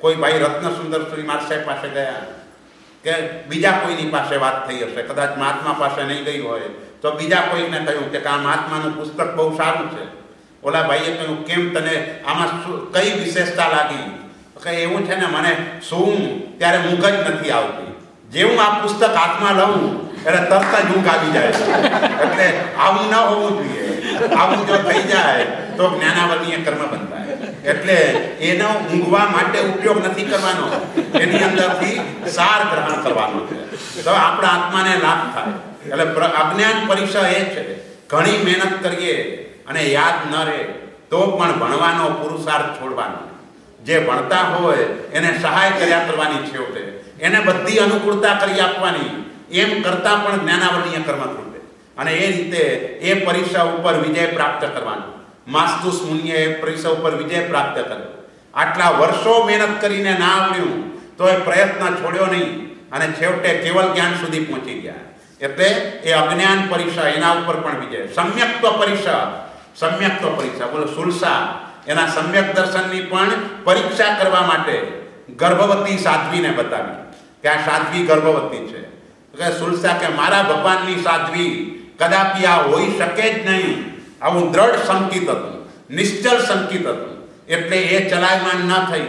કોઈ ભાઈ રત્ન સુંદર શ્રી મારસાહેબ પાસે ગયા કે બીજા કોઈની પાસે વાત થઈ હશે, કદાચ મહાત્મા પાસે નહીં ગઈ હોય, તો બીજા કોઈને કહ્યું કે આ મહાત્માનું પુસ્તક બહુ સારું છે. ઓલા ભાઈએ કહ્યું કેમ તને આમાં કઈ વિશેષતા લાગી? એવું છે ને, મને શું ત્યારે ઊંઘ જ નથી આવતી. જેવું આ પુસ્તક હાથમાં લઉં એટલે તરત જ ઊંઘ આવી જાય એટલે આવું ન હોવું જોઈએ. આવું જો થઈ જાય, તો જ્ઞાનાવર્ણીય કર્મ બંધાય. એટલે એનો ઊંઘવા માટે ઉપયોગ નથી કરવાનો. એની અંદરથી સાર ગ્રહણ કરવાનો છે. તો આપણા આત્માને લાભ થાય. એટલે અજ્ઞાન પરીક્ષા એ છે. ઘણી મહેનત કરીએ અને યાદ ન રહે, તો પણ ભણવાનો પુરુષાર્થ છોડવાનો. જે ભણતા હોય, એને સહાય કર્યા કરવાની છેવટે. એને બધી અનુકૂળતા કરી આપવાની. એમ કરતા પણ જ્ઞાનાવર્ણીય કર્મ થશે અને એ રીતે એ પરીક્ષા ઉપર વિજય પ્રાપ્ત કરવાનો. માસ્તુસ મુનિએ એ પરીક્ષા ઉપર વિજય પ્રાપ્ત કર્યો. આટલા વર્ષો મહેનત કરીને ના આવડ્યું, તો એ પ્રયત્ન છોડ્યો નહીં. અને છેવટે કેવલ જ્ઞાન સુધી પહોંચી ગયા. એટલે એ અજ્ઞાન પરીક્ષા એના ઉપર પણ વિજય. સમ્યક્ત્વ પરીક્ષા સમ્યક્ત્વ પરીક્ષા. બોલો સુલસા એના સમ્યક દર્શનની પણ પરીક્ષા કરવા માટે ગર્ભવતી સાધ્વીને બતાવી. કે આ સાધ્વી ગર્ભવતી છે. કે સુલસા કે મારા ભગવાનની સાધ્વી કદાપી આ હોઈ શકે જ નહીં. આવું દ્રઢ સંકિત હતું. નિશ્ચલ સંકિત હતું. એટલે એ ચલાયમાન ન થઈ.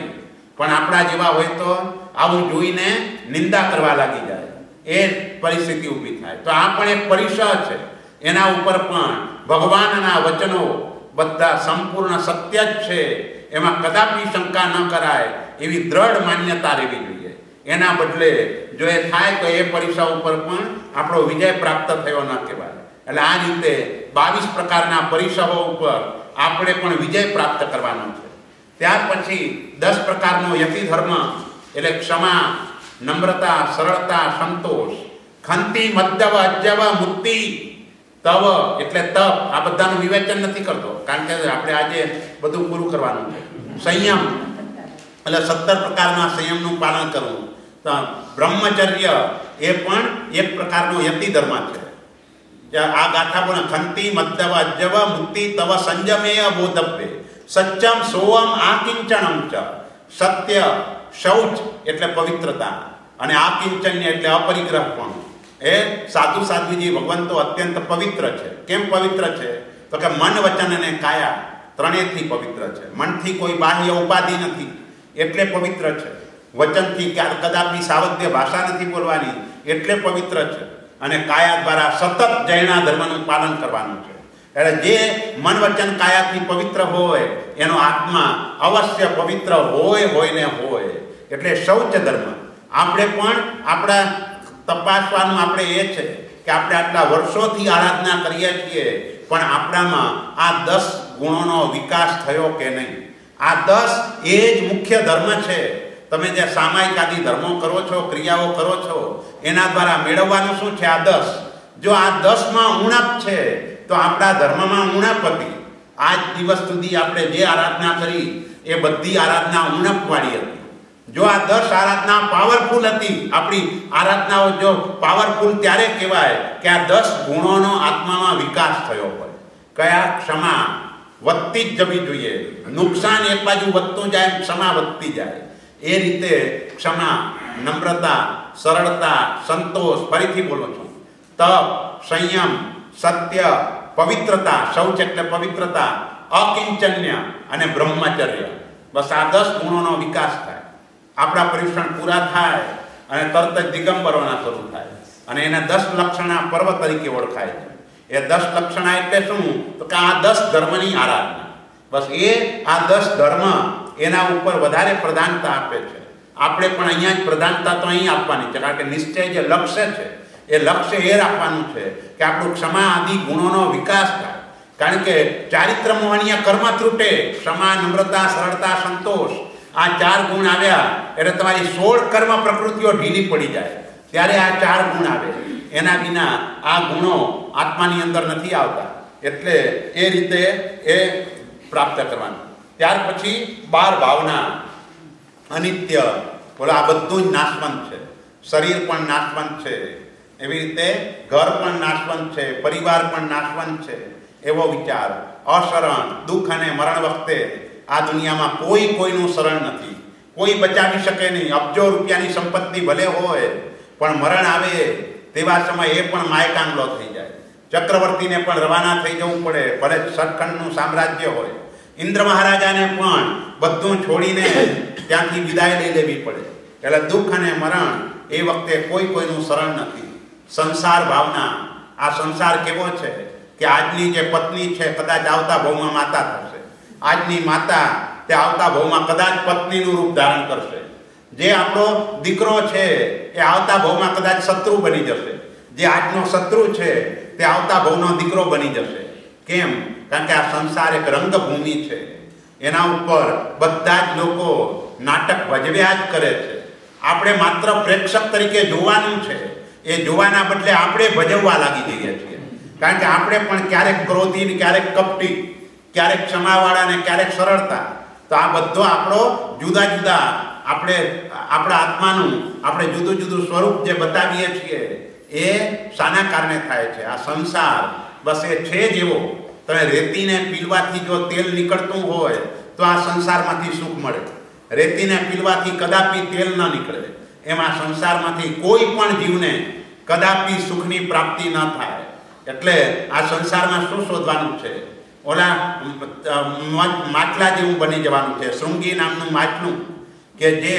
પણ આપણા જેવા હોય તો આવું જોઈને નિંદા કરવા લાગી જાય. એ પરિસ્થિતિ ઊભી થાય. તો આ પણ એક પરિસર છે. એના ઉપર પણ ભગવાનના વચનો બધા સંપૂર્ણ સત્ય જ છે. એમાં કદાપી શંકા ન કરાય. એવી દ્રઢ માન્યતા રહેવી જોઈએ. એના બદલે જો એ થાય તો એ પરીક્ષા ઉપર પણ આપણો વિજય પ્રાપ્ત થયો ન કહેવાય. એટલે આ રીતે બાવીસ પ્રકારના પરીક્ષાઓ ઉપર આપણે પણ વિજય પ્રાપ્ત કરવાનો છે. ત્યાર પછી દસ પ્રકારનો યતિ ધર્મ એટલે ક્ષમા, નમ્રતા, સરળતા, સંતોષ. ખંતી, મદ્દવ, અજ્જવ, મુક્તિ. તવ એટલે તપ. આ બધાનું વિવેચન નથી કરતો. કારણ કે આપણે આજે બધું પૂરું કરવાનું સંયમ. એટલે સત્તર પ્રકારના સંયમનું પાલન કરવું. તો બ્રહ્મચર્ય એ પણ એક પ્રકારનો યતિ ધર્મ છે આ ગાથા પણ ખંતિ મદ્દવ અજ્જવ મુક્તિ તવ સંયમેય બોધવ્ય. સચ્ચમ સોવમ આકિંચનમ ચ. સત્ય, શૌચ એટલે પવિત્રતા. અને આકિંચન્ય એટલે અપરિગ્રહ પણ. એ સાધુ સાધ્વીજી ભગવંતો અત્યંત પવિત્ર છે. કેમ પવિત્ર છે? તો કે મન વચન અને કાયા ત્રણેયથી પવિત્ર છે. મનથી કોઈ બાહ્ય ઉપાધિ નથી. એટલે પવિત્ર છે. વચનથી કદાપી સાવધ્ય ભાષા નથી બોલવાની, એટલે પવિત્ર છે. અને કાયા દ્વારા સતત જૈના ધર્મનું પાલન કરવાનું છે. એટલે જે મન વચન કાયાથી પવિત્ર હોય, એનો આત્મા અવશ્ય પવિત્ર હોય હોય ને હોય. એટલે શૌચ ધર્મ. આપણે પણ આપણા તપાસવાનું આપણે એ છે કે આપણે આટલા વર્ષોથી આરાધના કરીએ છીએ, પણ આપણામાં આ દસ ગુણોનો વિકાસ થયો કે નહીં? આ દસ એ જ મુખ્ય ધર્મ છે. તમે જે સામાયિક આદિ ધર્મો કરો છો, ક્રિયાઓ કરો છો, એના દ્વારા મેળવવાનું શું છે આ દસ? જો આ દસમાં ઉણપ છે, તો આપણા ધર્મમાં ઉણપ હતી. આજ દિવસ સુધી આપણે જે આરાધના કરી, એ બધી આરાધના ઉણપવાળી હતી. જો આ દસ આરાધના પાવરફુલ હતી, આપણી આરાધનાઓ જો પાવરફુલ ત્યારે કહેવાય કે આ દસ ગુણોનો આત્મામાં વિકાસ થયો હોય. કયા? ક્ષમા. વધતી જ જવી જોઈએ. નુકસાન એક બાજુ વધતું જાય, ક્ષમા વધતી જાય. એ રીતે ક્ષમા, નમ્રતા, સરળતા, સંતોષ, ફરીથી બોલું છું. તપ, સંયમ, સત્ય, પવિત્રતા, શૌચ એટલે પવિત્રતા, અકિંચન્ય અને બ્રહ્મચર્ય. બસ આ દસ ગુણોનો વિકાસ થાય. આપણા પરીક્ષણ પૂરા થાય અને તરત જ દિગંબરોના શરૂ થાય. અને એના દસ લક્ષણા પર્વ તરીકે ઓળખાય છે. એ દસ લક્ષણા એટલે શું? તો કે આ દસ ધર્મની આરાધના. બસ એ આ દસ ધર્મ એના ઉપર વધારે પ્રધાનતા આપે છે. આપણે પણ અહીંયા જ પ્રધાનતા તો અહીં આપવાની છે, કારણ કે નિશ્ચય જે લક્ષ્ય છે, એ લક્ષ્ય એ રાખવાનું છે કે આપણું ક્ષમા આદિ ગુણોનો વિકાસ થાય. કારણ કે ચારિત્ર મોહનીય કર્મ ત્રુટે ક્ષમા, નમ્રતા, સરળતા, સંતોષ. આ ચાર ગુણ આવ્યા એટલે તમારી સોળ કર્મ પ્રકૃતિઓ ઢીલી પડી જાય. ત્યારે આ ચાર ગુણ આવે. એના વિના આ ગુણો આત્માની અંદર નથી આવતા. એટલે એ રીતે એ પ્રાપ્ત કરવાનું. ત્યાર પછી બાર ભાવના. અનિત્ય. બોલો, આ બધું જ નાશવંત છે. શરીર પણ નાશવંત છે. એવી રીતે ઘર પણ નાશવંત છે. પરિવાર પણ નાશવંત છે. એવો વિચાર. અશરણ દુઃખ અને મરણ વખતે આ દુનિયામાં કોઈ કોઈનું શરણ નથી. કોઈ બચાવી શકે નહીં. અબજો રૂપિયાની સંપત્તિ ભલે હોય, પણ મરણ આવે તેવા સમયે એ પણ માયકાંગલો થઈ જાય. ચક્રવર્તીને પણ રવાના થઈ જવું પડે. ભલે સટખંડનું સામ્રાજ્ય હોય. ઇન્દ્ર મહારાજાને પણ બધું છોડીને ત્યાંથી વિદાય લઈ લેવી પડે. એટલે દુઃખ અને મરણ એ વખતે કોઈ કોઈનું શરણ નથી. સંસાર ભાવના. આ સંસાર કેવો છે કે આજની જે પત્ની છે, કદાચ આવતા ભાવમાં માતા થશે. આજની માતા તે આવતા ભાવમાં કદાચ પત્નીનું રૂપ ધારણ કરશે. જે આપણો દીકરો છે, એ આવતા ભાવમાં કદાચ શત્રુ બની જશે. જે આજનો શત્રુ છે, તે આવતા ભાવનો દીકરો બની જશે. કેમ? કારણ કે આ સંસાર એક રંગભૂમિ છે. એના ઉપર બધા જ લોકો નાટક ભજવ્યા જ કરે છે. આપણે માત્ર પ્રેક્ષક તરીકે જોવાનું છે. એ જોવાના બદલે આપણે ભજવવા લાગી જઈએ છીએ. કારણ કે આપણે પણ ક્યારેક ક્રોધી ને ક્યારેક કપટી. ક્યારેક ક્ષમાવાળા ને ક્યારેક સરળતા. તો આ બધો આપણો જુદા જુદા આપણે, આપણા આત્માનું આપણે જુદું જુદું સ્વરૂપ જે બતાવીએ છીએ, એ શાના કારણે થાય છે. આ સંસાર બસ એ છે જેવો તમે રેતીને પીલવાથી જો તેલ નીકળતું હોય, તો આ સંસારમાંથી સુખ મળે. રેતીને પીલવાથી કદાપી તેલ ન નીકળે. એમાં સંસારમાંથી કોઈ પણ જીવને કદાપી સુખની પ્રાપ્તિ ન થાય. એટલે આ સંસારમાં શું શોધવાનું છે? ઓલા માટલા જેવું બની જવાનું છે. શૃંગી નામનું માટલું કે જે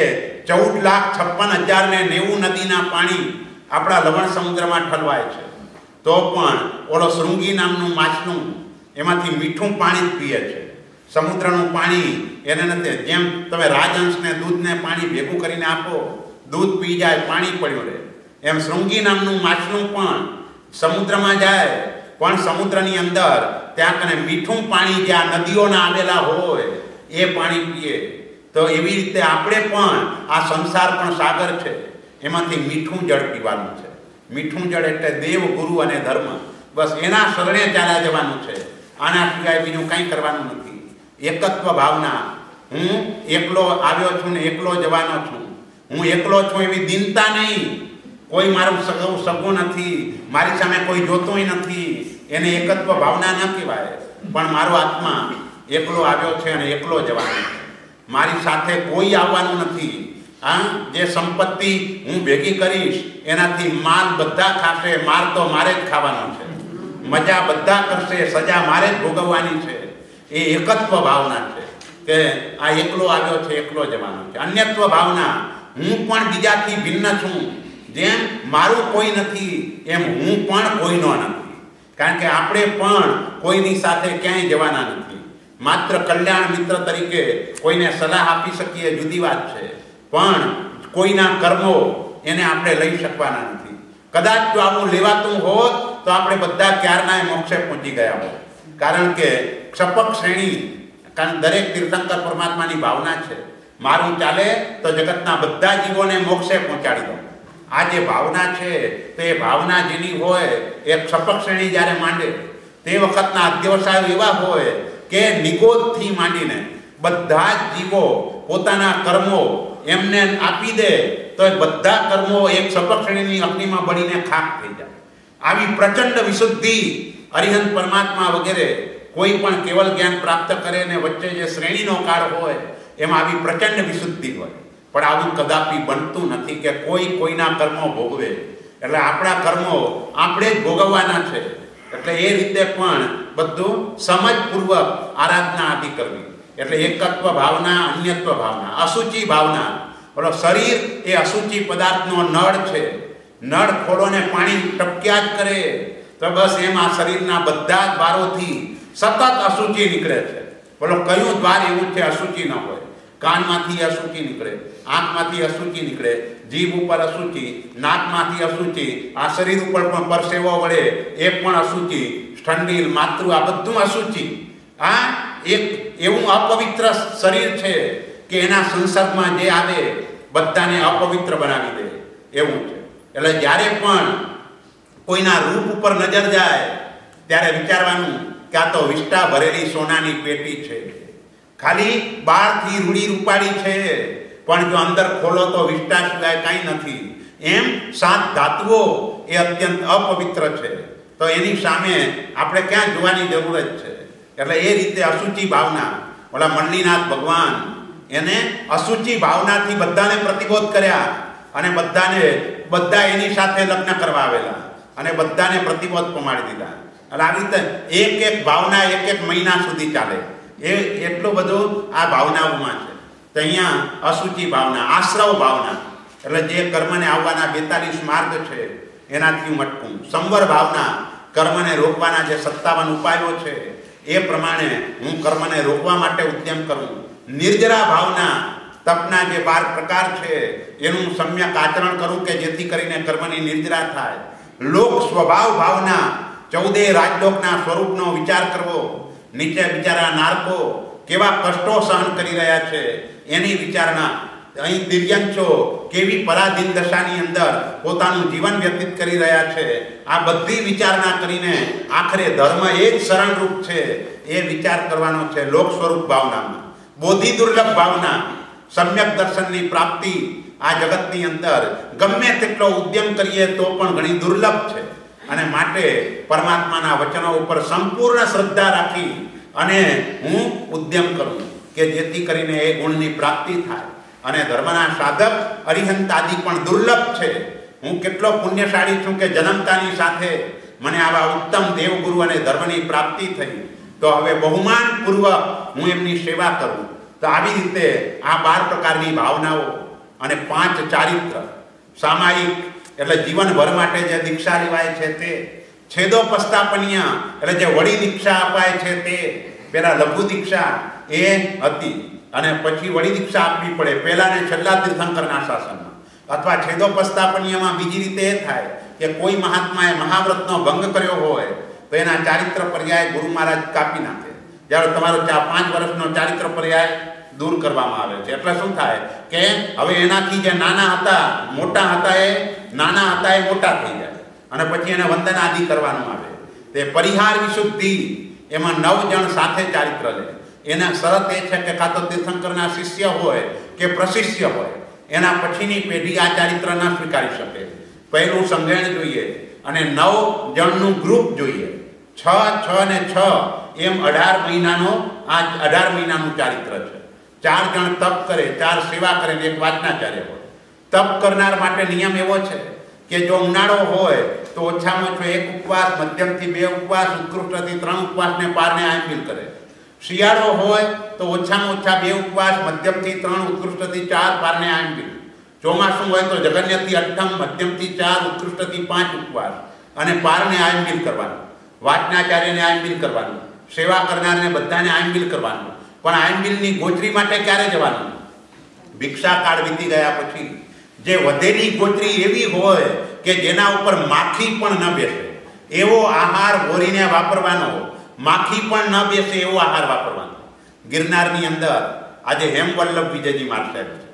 ચૌદ લાખ છપ્પન હજાર ને નેવું નદીના પાણી આપણા લવણ સમુદ્રમાં ઠલવાય છે. તો પણ ઓલો શૃંગી નામનું માછલું એમાંથી મીઠું પાણી જ પીએ છે. સમુદ્રનું પાણી એને નથી. જેમ તમે રાજહંસને દૂધને પાણી ભેગું કરીને આપો, દૂધ પી જાય, પાણી પડ્યું રહે. એમ શૃંગી નામનું માછલું પણ સમુદ્રમાં જાય, પણ સમુદ્રની અંદર ત્યાં કને મીઠું પાણી જે આ નદીઓના આવેલા હોય, એ પાણી પીએ. તો એવી રીતે આપણે પણ આ સંસાર પણ સાગર છે. એમાંથી મીઠું જળ પીવાનું છે. મીઠું જળ એટલે દેવ, ગુરુ અને ધર્મ. બસ એના શરણે ચાલ્યા જવાનું છે. આના સિવાય બીજું કંઈ કરવાનું નથી. એકત્વ ભાવના. હું એકલો આવ્યો છું ને એકલો જવાનો છું. હું એકલો છું એવી દિનતા નહીં. કોઈ મારું સગું સગું નથી. મારી સામે કોઈ જોતોય નથી. એને એકત્વ ભાવના ન કહેવાય. પણ મારો આત્મા એકલો આવ્યો છે અને એકલો જવાનો છે. મારી સાથે કોઈ આવવાનું નથી. હા, જે સંપત્તિ હું ભેગી કરીશ, એનાથી માલ બધા ખાશે માર તો મારે જ ખાવાનો છે. મજા બધા કરશે, સજા મારે જ ભોગવવાની છે. એ એકત્વ ભાવના છે કે આ એકલો આવ્યો છે, એકલો જવાનો છે. અન્યત્વ ભાવના, હું પણ બીજાથી ભિન્ન છું. જેમ મારું કોઈ નથી, એમ હું પણ કોઈનો નથી. કારણ કે આપણે પણ કોઈની સાથે ક્યાંય જવાના નથી. માત્ર કલ્યાણ મિત્ર તરીકે કોઈને સલાહ આપી શકીએ જુદી વાત છે. પણ કોઈના કર્મો એને આપણે લઈ શકવાના નથી. કદાચ જો આવું લેવાતું હોત તો આપણે બધા ક્યારના મોક્ષે પહોંચી ગયા હોત. કારણ કે ક્ષપક શ્રેણી કારણ દરેક તીર્થંકર પરમાત્માની ભાવના છે. મારું ચાલે તો જગતના બધા જીવોને મોક્ષે પહોંચાડી દઉં આ જે ભાવના છે, તો ભાવના જેની હોય, એ શ્રેણી જ્યારે માંડે, તે વખતના અધ્યવસાયો એવા હોય કે નિગોદથી માંડીને બધા જ જીવો પોતાના કર્મો એમને આપી દે, તો એ બધા કર્મો એક ક્ષપક શ્રેણીની અગ્નિમાં બળીને ખાક થઈ જાય. આવી પ્રચંડ વિશુદ્ધિ અરિહંત પરમાત્મા વગેરે કોઈ પણ કેવલ જ્ઞાન પ્રાપ્ત કરે ને વચ્ચે જે શ્રેણીનો કાળ હોય, એમાં આવી પ્રચંડ વિશુદ્ધિ હોય. પણ આવું કદાપી બનતું નથી કે કોઈ કોઈના કર્મો ભોગવે. એટલે આપણા કર્મો આપણે જ ભોગવવાના છે. એટલે એ રીતે પણ બધું સમજપૂર્વક આરાધના આદિ કરવી. એટલે એકત્વ ભાવના, અન્યત્વ ભાવના અસુચિ ભાવના. બોલો, શરીર એ અસુચિ પદાર્થનો નળ છે. નળ ખોલોને પાણી ટપક્યા જ કરે. તો બસ એમ આ શરીરના બધા જ દ્વારોથી સતત અસુચિ નીકળે છે. બોલો, કયું દ્વાર એવું છે અસુચિ ન હોય? કાનમાંથી અસુચિ નીકળે. આંખમાંથી અશુચિ નીકળે, જીભ ઉપર અશુચિ, નાકમાંથી અશુચિ, આ શરીર ઉપર પણ પરસેવો વળે, એ પણ અશુચિ, ઠંડી, માતૃ, આ બધું અશુચિ. આ એક એવું અપવિત્ર શરીર છે કે એના સંસર્ગમાં જે આવે, બધાને અપવિત્ર બનાવી દે. એવું છે. એટલે જ્યારે પણ કોઈના રૂપ ઉપર નજર જાય, ત્યારે વિચારવાનું કે આ તો વિષ્ટા ભરેલી સોનાની પેટી છે. ખાલી બારથી રૂડી રૂપાડી છે. પણ જો અંદર ખોલો તો વિષ્ટા સિવાય કાંઈ નથી. એમ સાત ધાતુઓ એ અત્યંત અપવિત્ર છે. તો એની સામે આપણે ક્યાં જોવાની જરૂરત છે? એટલે એ રીતે અસુચિ ભાવના. ઓલા મલ્લીનાથ ભગવાન એને અસુચિ ભાવનાથી બધાને પ્રતિબોધ કર્યા અને બધાને, બધા એની સાથે લગ્ન કરવા આવેલા અને બધાને પ્રતિબોધ પમાડી દીધા. એટલે આ રીતે એક એક ભાવના એક એક મહિના સુધી ચાલે. એ એટલું બધું આ ભાવનાઓમાં છે. તો અહીંયા અશુચિ ભાવના, આશ્રવ ભાવના, એટલે જે કર્મને આવવાના બેતાલીસ માર્ગ છે, એનાથી હું અટકું સંવર ભાવના, કર્મને રોકવાના જે સત્તાવન ઉપાયો છે, એ પ્રમાણે હું કર્મને રોકવા માટે ઉદ્યમ કરું. નિર્જરા ભાવના, તપના જે બાર પ્રકાર છે, એનું સમ્યક આચરણ કરું કે જેથી કરીને કર્મની નિર્જરા થાય. લોક સ્વભાવ ભાવના, ચૌદે રાજલોકના સ્વરૂપનો વિચાર કરવો. નીચે બિચારા નારકો કેવા કષ્ટો સહન કરી રહ્યા છે. એની વિચારણા. અહીં દિવ્યંશો કેવી પરાધીન દશાની અંદર પોતાનું જીવન વ્યતીત કરી રહ્યા છે. આ બધી વિચારણા કરીને આખરે ધર્મ એ જ શરણરૂપ છે. એ વિચાર કરવાનો છે લોક સ્વરૂપ ભાવનામાં. બોધિ દુર્લભ ભાવના, સમ્યક દર્શનની પ્રાપ્તિ આ જગતની અંદર. ગમે તેટલો ઉદ્યમ કરીએ તો પણ ઘણી દુર્લભ છે. અને માટે પરમાત્માના વચનો ઉપર સંપૂર્ણ શ્રદ્ધા રાખી અને હું ઉદ્યમ કરું કે જેથી કરીને એ ગુણની પ્રાપ્તિ થાય. અને ધર્મના સાધક અરિહંત આદિ પણ દુર્લભ છે. હું કેટલો પુણ્યશાળી છું કે જન્મતાની સાથે મને આવા ઉત્તમ દેવગુરુ અને ધર્મની પ્રાપ્તિ થઈ. તો હવે બહુમાનપૂર્વક હું એમની સેવા કરું. તો આવી રીતે આ બાર પ્રકારની ભાવનાઓ અને પાંચ ચારિત્ર, સામાયિક એટલે જીવનભર માટે જે દીક્ષા લેવાય છે તે છેદો પસ્તાપનીય એટલે જે વડી દીક્ષા અપાય છે તે, પેલા લઘુ દીક્ષા એ હતી. અને પછી વળી દીક્ષા આપવી પડે. પહેલા ને છેલ્લા તીર્થંકરના શાસનમાં અથવા છેદો પસ્તાપનીયમાં બીજી રીતે એ થાય કે કોઈ મહાત્માએ મહાવ્રતનો ભંગ કર્યો હોય, તો એના ચારિત્ર પર્યાય ગુરુ મહારાજ કાપી નાખે. જ્યારે તમારો ચા પાંચ વર્ષનો ચારિત્ર પર્યાય દૂર કરવામાં આવે છે. એટલે શું થાય કે હવે એનાથી જે નાના હતા, મોટા હતા એ નાના હતા એ મોટા થઈ જાય. અને પછી એને વંદન આદિ કરવાનું આવે. તે પરિહાર વિશુદ્ધિ એમાં નવ જણ સાથે ચારિત્ર લે. એના શરત એ છે કે કાં તો તીર્થંકરના શિષ્ય હોય કે પ્રશિષ્ય હોય, એના પછીની પેઢી આ ચારિત્ર ન સ્વીકારી શકે. પહેલું સમજણ જોઈએ અને નવ જણનું ગ્રુપ જોઈએ. છ છ ને છ એમ અઢાર મહિનાનો આ અઢાર મહિનાનું ચારિત્ર છે. ચાર જણ તપ કરે, ચાર સેવા કરે ને એક વાચનાચાર્ય હોય. તપ કરનાર માટે નિયમ એવો છે કે જો ઉનાળો હોય તો ઓછામાં ઓછો એક ઉપવાસ, મધ્યમથી બે ઉપવાસ, ઉત્કૃષ્ટથી ત્રણ ઉપવાસને પારને આંબિલ કરે. શિયાળો હોય તો ઓછામાં ઓછા બે ઉપવાસ, મધ્યમથી ત્રણ, ઉત્કૃષ્ટથી ચાર પારને આંબિલ ચોમાસું હોય તો જગન્યથી અઠ્ઠમ મધ્યમથી ચાર, ઉત્કૃષ્ટથી પાંચ ઉપવાસ. અને પારને આંબિલ કરવાનું. વાચનાચાર્યને આંબિલ કરવાનું. સેવા કરનારને બધાને આંબિલ કરવાનું. પણ આંબિલની ગોચરી માટે ક્યારે જવાનું? ભિક્ષાકાળ વીતી ગયા પછી. જે વધેલી ગોચરી એવી હોય કે જેના ઉપર માખી પણ ન બેસે. એવો આહાર ભોરીને વાપરવાનો. માખી પણ ન બેસે એવો આહાર વાપરવાનો. ગિરનારની અંદર આજે હેમવલ્લભ વિજયજી માર સાહેબ છે.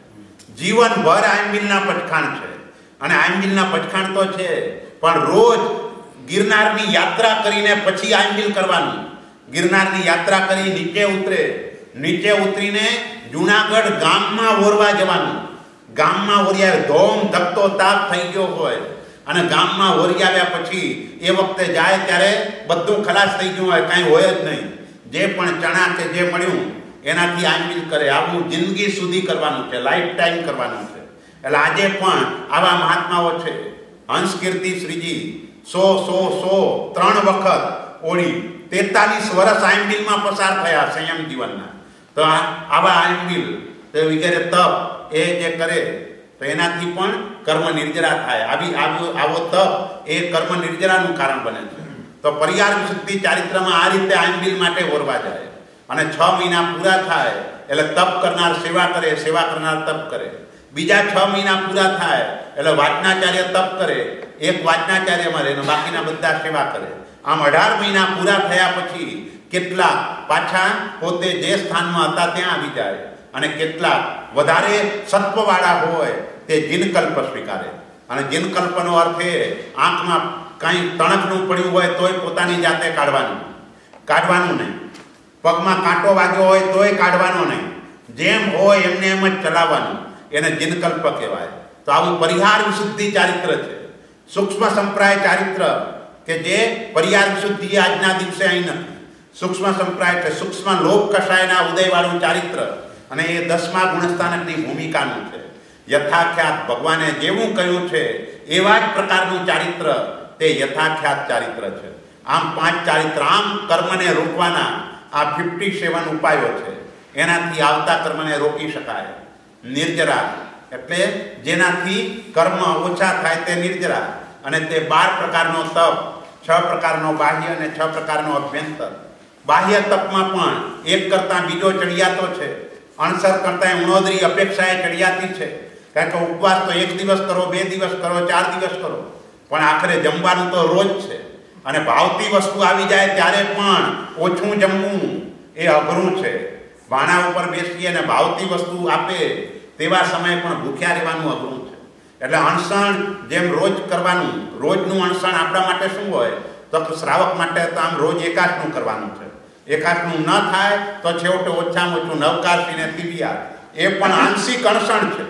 જીવનભર આંબિલના પટખાણ છે. અને આંબિલના પટખાણ તો છે, પણ રોજ ગિરનારની યાત્રા કરીને પછી આંબિલ કરવાનું. ગિરનારની યાત્રા કરી નીચે ઉતરે. નીચે ઉતરીને જુનાગઢ ગામમાં ઓરવા જવાનું. ગામમાં ઓરિયા ધોમ ધકતો તાપ થઈ ગયો હોય. અને ગામમાં ઓરી આવ્યા પછી એ વખતે જાય ત્યારે બધું ખલાસ થઈ ગયું હોય, કાંઈ હોય જ નહીં. જે પણ ચણા કે જે મળ્યું, એનાથી આંબિલ કરે. આવું જિંદગી સુધી કરવાનું છે, લાઈફ ટાઈમ કરવાનું છે. એટલે આજે પણ આવા મહાત્માઓ છે. હંસ કીર્તિ શ્રીજી, સો સો સો, ત્રણ વખત ઓળી, તેતાલીસ વર્ષ આંબિલમાં પસાર થયા સંયમ જીવનના. તો આવા આંબિલ વગેરે તપ એ જે કરે તો એનાથી પણ કર્મ નિર્જરા થાય. આવી આવો તપ એ કર્મ નિર્જરાનું કારણ બને છે. તો પરિવાર શુદ્ધિ ચારિત્રમાં આ રીતે આંબિલ માટે ઓરવા જાય. અને છ મહિના પૂરા થાય એટલે તપ કરનાર સેવા કરે, સેવા કરનાર તપ કરે. બીજા છ મહિના પૂરા થાય એટલે વાચનાચાર્ય તપ કરે. એક વાચનાચાર્યમાં રહે બાકીના બધા સેવા કરે. આમ અઢાર મહિના પૂરા થયા પછી કેટલા પાછા પોતે જે સ્થાનમાં હતા ત્યાં આવી જાય. અને કેટલા વધારે સત્વવાળા હોય તે જીનકલ્પ સ્વીકારે. અને જીનકલ્પનો અર્થ એ, આંખમાં કાંઈ તણકનું પડ્યું હોય તોય પોતાની જાતે કાઢવાનું. કાઢવાનું નહીં. પગમાં કાંટો વાગ્યો હોય તોય કાઢવાનો નહીં. જેમ હોય એમને એમ જ ચલાવવાનું. એને જીનકલ્પ કહેવાય. તો આવું પરિહાર વિશુદ્ધિ ચારિત્ર છે. સૂક્ષ્મ સંપ્રાય ચારિત્ર કે જે પરિહાર વિશુદ્ધિ આજના દિવસે અહીં નથી. સૂક્ષ્મ સંપ્રાય એટલે સૂક્ષ્મ લોક કષાયના ઉદયવાળું ચારિત્ર. અને એ દસમા ગુણસ્થાનકની ભૂમિકાનું છે. યથાખ્યાત ભગવાને જેવું કહ્યું છે, એવા જ પ્રકારનું ચારિત્ર તે યથાખ્યાત ચારિત્ર છે. આમ પાંચ ચારિત્ર આમ કર્મને રોકવાના આ ફિફ્ટી સેવન ઉપાયો છે. એનાથી આવતા કર્મને રોકી શકાય. નિર્જરા એટલે જેનાથી કર્મ ઓછા થાય તે નિર્જરા અને તે બાર પ્રકારનો તપ, છ પ્રકારનો બાહ્ય અને છ પ્રકારનો અભ્યંતર. બાહ્ય તપમાં પણ એક કરતાં બીજો ચડિયાતો છે. અણસર કરતાં ઉણોદરી અપેક્ષાએ ચડિયાતી છે. કારણ કે ઉપવાસ તો એક દિવસ કરો, બે દિવસ કરો, ચાર દિવસ કરો. પણ આખરે જમવાનું તો રોજ છે. અને ભાવતી વસ્તુ આવી જાય ત્યારે પણ ઓછું જમવું એ અઘરું છે. ભાણા ઉપર બેસી અને ભાવતી વસ્તુ આપે તેવા સમયે પણ ભૂખ્યા રહેવાનું અઘરું છે. એટલે અણસણ જેમ રોજ કરવાનું, રોજનું અણસણ આપણા માટે શું હોય? તો શ્રાવક માટે તો આમ રોજ એકાદનું કરવાનું છે. એકાદનું ન થાય તો છેવટે ઓછામાં ઓછું નવકારસીને તિબિયા એ પણ આંશિક અણસણ છે.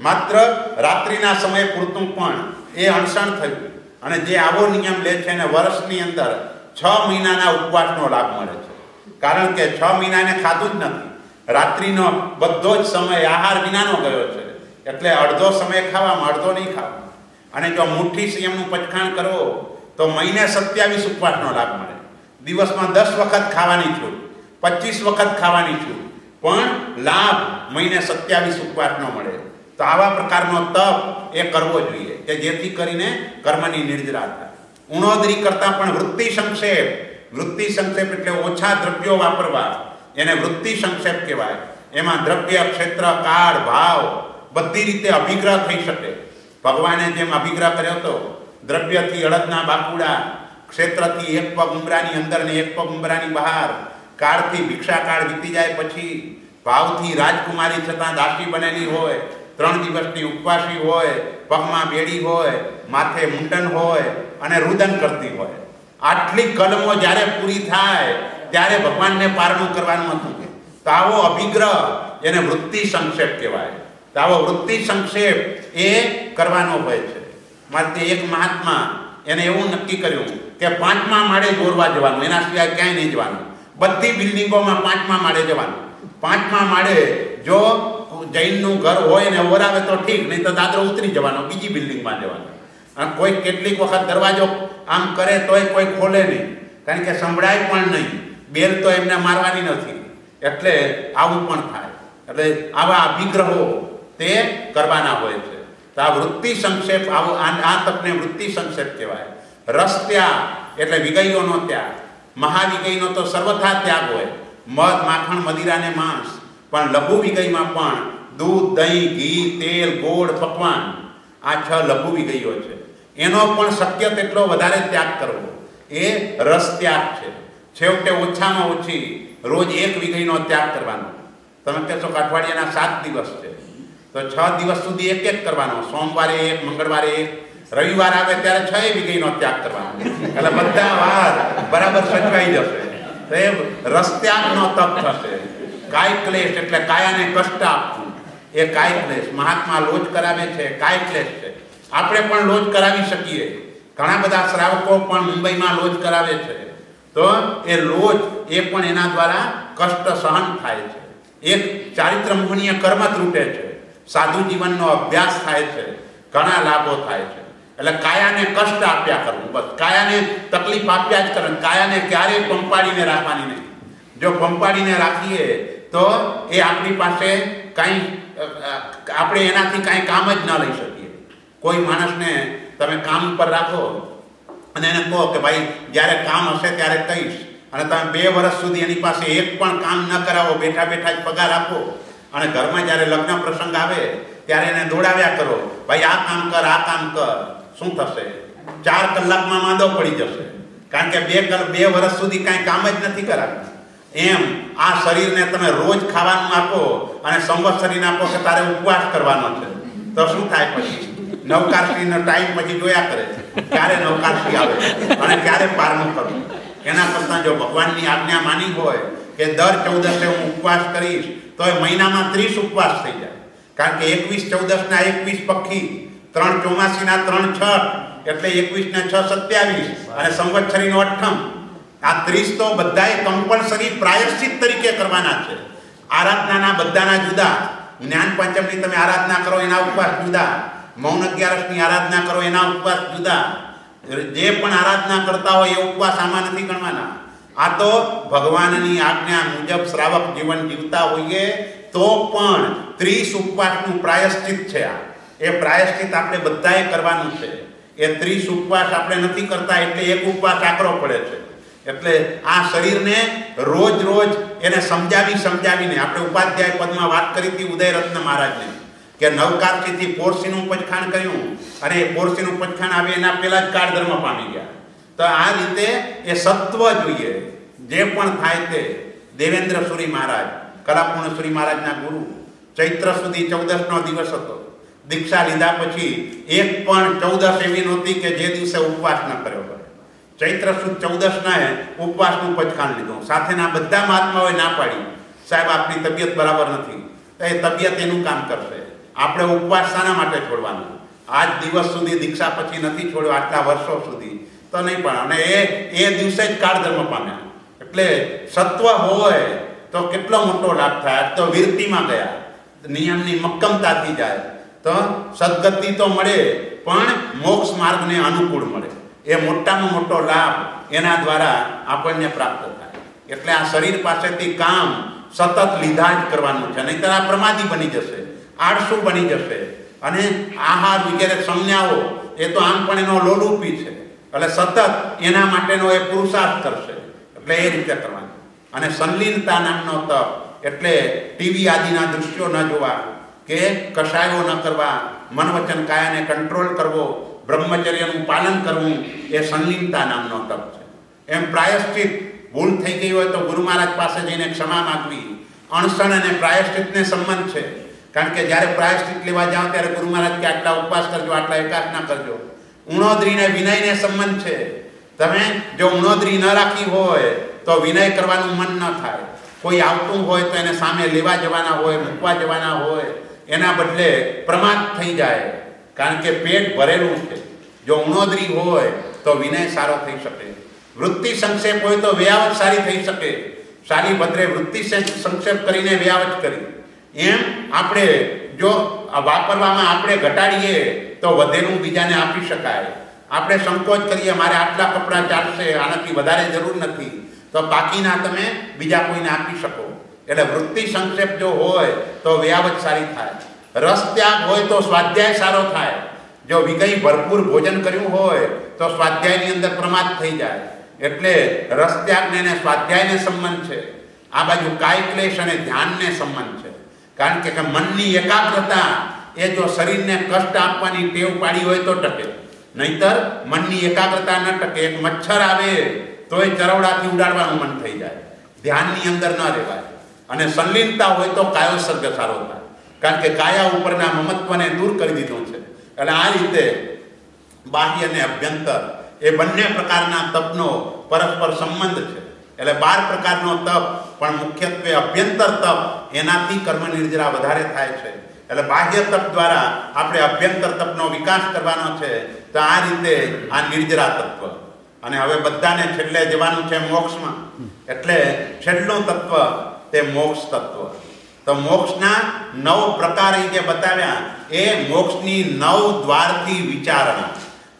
માત્ર રાત્રિના સમયે પૂરતું પણ એ અણસણ થયું. અને જે આવો નિયમ લે છે એને વર્ષની અંદર છ મહિનાના ઉપવાસનો લાભ મળે છે. કારણ કે છ મહિનાને ખાધું જ નથી. રાત્રિનો બધો જ સમય આહાર વિનાનો ગયો છે. એટલે અડધો સમય ખાવામાં અડધો નહીં ખાવામાં અને જો મુઠ્ઠી સંયમનું પચખાણ કરો તો મહિને સત્યાવીસ ઉપવાસનો લાભ મળે દિવસમાં દસ વખત ખાવાની છૂટ પચીસ વખત ખાવાની છૂટ પણ લાભ મહિને સત્યાવીસ ઉપવાસનો મળે. તો આવા પ્રકારનો તપ એ કરવો જોઈએ, કે જેથી કરીને કર્મની નિર્જરા ઉણોદરી કરતાં પણ વૃત્તિ સંક્ષેપ વૃત્તિ સંક્ષેપ એટલે ઓછા દ્રવ્યો વાપરવા, એને વૃત્તિ સંક્ષેપ કહેવાય. એમાં દ્રવ્ય, ક્ષેત્ર, કાળ, ભાવ બધી રીતે અભિગ્રહ થઈ શકે. ભગવાને જેમ અભિગ્રહ કર્યો હતો, દ્રવ્યથી અડદના બાકુડા ક્ષેત્રથી એક પગ ઉમરાની અંદર ને એક પગ ઉમરાની બહાર. કાળથી ભિક્ષા કાળ વીતી જાય પછી ભાવથી રાજકુમારી છતાં દાસી બનેલી હોય, ત્રણ દિવસની ઉપવાસી હોય, પગમાં બેડી હોય, માથે મુંડન હોય અને રુદન કરતી હોય. આટલી કલમો જ્યારે પૂરી થાય, ત્યારે ભગવાનને પારણું કરવાનું હતું તો આવો અભિગ્રહ એને વૃત્તિ સંક્ષેપ કહેવાય. તો આવો વૃત્તિ સંક્ષેપ એ કરવાનો હોય છે. માટે એક મહાત્મા એને એવું નક્કી કર્યું કે પાંચમા માળે દોરવા જવાનું, એના સિવાય ક્યાંય નહીં જવાનું. બધી બિલ્ડિંગોમાં પાંચમા માળે જવાનું. પાંચમા માળે જો જૈનનું ઘર હોય ને ઓરાવે તો ઠીક, નહીં તો દાદરો ઉતરી જવાનો, બીજી બિલ્ડિંગમાં જવાનો. અને કોઈ કેટલીક વખત દરવાજો આમ કરે તોય કોઈ ખોલે નહીં. કારણ કે સંભળાય પણ નહીં. બેલ તો એમને મારવાની નથી. એટલે આવું પણ થાય. એટલે આવા અભિગ્રહો તે કરવાના હોય છે. તો આ વૃત્તિ સંક્ષેપ, આવો આ તપને વૃત્તિ સંક્ષેપ કહેવાય. રસ ત્યાગ એટલે વિગઈઓનો ત્યાગ મહાવિગયનો તો સર્વથા ત્યાગ હોય. મધ, માખણ મદિરાને માંસ. પણ લઘુ વિગયમાં પણ દૂધ, દહીં, ઘી, તેલ, ગોળ, પકવાન આ છ લઘુ વિગયો છે. એનો પણ શક્ય તેટલો વધારે ત્યાગ કરવો. એ રસ ત્યાગ છે. છેવટે ઓછામાં ઓછી રોજ એક વિગયનો ત્યાગ કરવાનો. તમે કહેશો કે અઠવાડિયાના સાત દિવસ છે. તો છ દિવસ સુધી એક એક કરવાનો. સોમવારે એક, મંગળવારે એક. રવિવાર આવે ત્યારે છ વિગયનો ત્યાગ કરવાનો. એટલે બધા વાર બરાબર સચવાઈ જશે. તો એ રસ્ત્યાગનો તપ થશે. કાય ક્લેશ એટલે કાયાને કષ્ટ આપવું. એ કાય ક્લેશ. મહાત્મા લોજ કરાવે છે. કાય ક્લેશ છે. આપણે પણ લોજ કરાવી શકીએ. ઘણા બધા શ્રાવકો પણ મુંબઈમાં લોજ કરાવે છે. તો એ લોજ એ પણ એના દ્વારા કષ્ટ સહન થાય છે. એક ચારિત્ર મોહનીય કર્મ ત્રૂટે છે. સાધુ જીવનનો અભ્યાસ થાય છે. ઘણા લાભો થાય છે. એટલે કાયાને કષ્ટ આપ્યા કરવું બસ. કાયાને તકલીફ આપ્યા જ કરવું કાયાને ક્યારેય પંપાડીને રાખવાની નહીં. જો પંપાડીને રાખીએ તો એ આપણી પાસે કાંઈ આપણે એનાથી કાંઈ કામ જ ન લઈ શકીએ. કોઈ માણસને તમે કામ ઉપર રાખો અને એને કહો કે ભાઈ, જ્યારે કામ હશે ત્યારે કહીશ. અને તમે બે વર્ષ સુધી એની પાસે એક પણ કામ ન કરાવો, બેઠા બેઠા જ પગાર આપો. અને ઘરમાં જ્યારે લગ્ન પ્રસંગ આવે, ત્યારે એને દોડાવ્યા કરો. ભાઈ, આ કામ કર, આ કામ કર. શું થશે? ચાર કલાકમાં માંદો પડી જશે. કારણ કે બે બે વર્ષ સુધી કાંઈ કામ જ નથી કરાવ્યું એમ આ શરીરને તમે રોજ ખાવાનું આપો અને સંવત્સરીને આપો કે તારે ઉપવાસ કરવાનો છે. તો શું થાય પછી? નવકારશ્રીનો ટાઈમ પછી જોયા કરે છે. ક્યારે નવકારશ્રી આવે અને ક્યારે પારણું કરવું એના કરતાં જો ભગવાનની આજ્ઞા માની હોય કે દર ચૌદસે હું ઉપવાસ કરીશ, તો એ મહિનામાં ત્રીસ ઉપવાસ થઈ જાય. કારણ કે એકવીસ ચૌદસના એકવીસ પક્ષી ત્રણ ચોમાસીના ત્રણ છઠ, એટલે એકવીસ ને છ સત્યાવીસ, અને સંવત્સરીનો અઠ્ઠમ આ ત્રીસ તો બધાએ કમ્પલસરી પ્રાયશ્ચિત તરીકે કરવાના છે. આરાધનાના બધાના જુદા. જ્ઞાન પંચમની તમે આરાધના કરો, એના ઉપવાસ જુદા. મૌન અગિયારસની આરાધના કરો, એના ઉપવાસ જુદા. જે પણ આરાધના કરતા હોય એ ઉપવાસ આમાં નથી ગણવાના. આ તો ભગવાનની આજ્ઞા મુજબ શ્રાવક જીવન જીવતા હોઈએ તો પણ ત્રીસ ઉપવાસનું પ્રાયશ્ચિત છે આ. એ પ્રાયશ્ચિત આપણે બધાએ કરવાનું છે. એ ત્રીસ ઉપવાસ આપણે નથી કરતા, એટલે એક ઉપવાસ આકરો પડે છે. એટલે આ શરીરને રોજ રોજ એને સમજાવી સમજાવીને, આપણે ઉપાધ્યાય પદમાં વાત કરી હતી ઉદયરત્ન મહારાજને, કે નવકારથી પોરસીનું પચખાણ કર્યું અને એ પોરસીનું પચખાણ આવે એના પહેલા જ કાળ ધર્મ પામી ગયા. તો આ રીતે એ સત્વ જોઈએ. જે પણ થાય તે, દેવેન્દ્ર સુરી મહારાજ, કલાપૂર્ણ સુરી મહારાજના ગુરુ, ચૈત્ર સુધી ચૌદસનો દિવસ હતો. દીક્ષા લીધા પછી એક પણ ચૌદસ એવી નહોતી કે જે દિવસે ઉપવાસ ન કર્યો હોય. ચૈત્ર સુદ ચૌદસના ઉપવાસનું પચખાણ લીધું. સાથેના બધા મહાત્માઓએ ના પાડી. સાહેબ, આપની તબિયત બરાબર નથી. તો એ તબિયત એનું કામ કરશે. આપણે ઉપવાસ શાના માટે છોડવાનું? આજ દિવસ સુધી દીક્ષા પછી નથી છોડ્યો, આટલા વર્ષો સુધી. તો નહીં પણ, અને એ એ દિવસે જ કાળધર્મ પામ્યા. એટલે સત્વ હોય તો કેટલો મોટો લાભ થાય. તો વીરતીમાં ગયા. નિયમની મક્કમતાથી જાય. તો સદગતિ તો મળે, પણ મોક્ષ માર્ગને અનુકૂળ મળે. એ મોટામાં મોટો લાભ એના દ્વારા આપણને પ્રાપ્ત થાય. એટલે આ શરીર પાસેથી કામ સતત લીધા જ કરવાનું છે. નહીંતર આ પ્રમાદી બની જશે, આળસુ બની જશે. અને આહાર વગેરે સંજ્ઞાઓ એ તો આમ પણ એનો લોલુપી છે. એટલે સતત એના માટેનો એ પુરુષાર્થ કરશે. એટલે એ રીતે કરવાનું. અને સંલીનતા નામનો તપ, એટલે ટીવી આદિના દૃશ્યો ન જોવા. કે કશાયો ન કરવા મન વચન કાયાને કંટ્રોલ કરવો, બ્રહ્મચર્યનું પાલન કરવું, એ સંલિનતા નામનો તપ છે. એમ પ્રાયશ્ચિત ભૂલ થઈ ગઈ હોય તો ગુરુ મહારાજ પાસે જઈને ક્ષમા માગવી. અણસણ અને પ્રાયશ્ચિતને સંબંધ છે. કારણ કે જ્યારે પ્રાયશ્ચિત લેવા જાઓ ત્યારે ગુરુ મહારાજ કે આટલા ઉપવાસ કરજો, આટલા એકાસના કરજો. ઉણોદરીને વિનયને સંબંધ છે. તમે જો ઉણોદરી ન રાખી હોય તો વિનય કરવાનું મન ન થાય. કોઈ આવતું હોય તો એને સામે લેવા જવાના હોય, મૂકવા જવાના હોય એના બદલે પ્રમાદ થઈ જાય. કારણ કે પેટ ભરેલું છે. જો ઉણોદરી હોય તો વિનય સારો થઈ શકે. વૃત્તિ સંક્ષેપ હોય તો વ્યાવત સારી થઈ શકે. સારી ભદ્રે વૃત્તિ સંક્ષેપ કરીને વ્યાવત કરી. એમ આપણે જો વાપરવામાં આપણે ઘટાડીએ તો વધેલું બીજાને આપી શકાય. આપણે સંકોચ કરીએ, મારે આટલા કપડાં ચાલશે, આનાથી વધારે જરૂર નથી. તો બાકીના તમે બીજા કોઈને આપી શકો. એટલે વૃત્તિ સંક્ષેપ જો હોય તો વ્યાવત સારી થાય. રસ ત્યાગ હોય તો સ્વાધ્યાય સારો થાય. જો વિગઈ ભરપૂર ભોજન કર્યું હોય તો સ્વાધ્યાયની અંદર પ્રમાદ થઈ જાય. એટલે રસ ત્યાગને અને સ્વાધ્યાયને સંબંધ છે. આ બાજુ કાય ક્લેશ અને ધ્યાનને સંબંધ છે. કારણ કે મનની એકાગ્રતા એ જો શરીરને કષ્ટ આપવાની ટેવ પાડી હોય તો ટકે. નહીતર મનની એકાગ્રતા ન ટકે. એક મચ્છર આવે તોય ચરવડાથી ઉડાડવાનું મન થઈ જાય. ધ્યાનની અંદર ન રહેવાય. અને સંલીનતા હોય તો કાયો સર્ગ સારો થાય. કારણ કે કાયા ઉપરના મમત્વને દૂર કરી દીધું છે. એટલે આ રીતે બાહ્ય અને અભ્યંતર એ બંને પ્રકારના તપનો પરસ્પર સંબંધ છે. એટલે બાર પ્રકારનો તપ, પણ મુખ્યત્વે અભ્યંતર તપ, એનાથી કર્મ નિર્જરા વધારે થાય છે. એટલે બાહ્ય તપ દ્વારા આપણે અભ્યંતર તપનો વિકાસ કરવાનો છે, તો આ રીતે આ નિર્જરા તત્વ. અને હવે બધાને છેલ્લે જવાનું છે મોક્ષમાં. એટલે છેલ્લું તત્વ તે મોક્ષ તત્વ. તો મોક્ષના નવ પ્રકાર જે બતાવ્યા. એ મોક્ષની નવ દ્વારથી વિચારણા.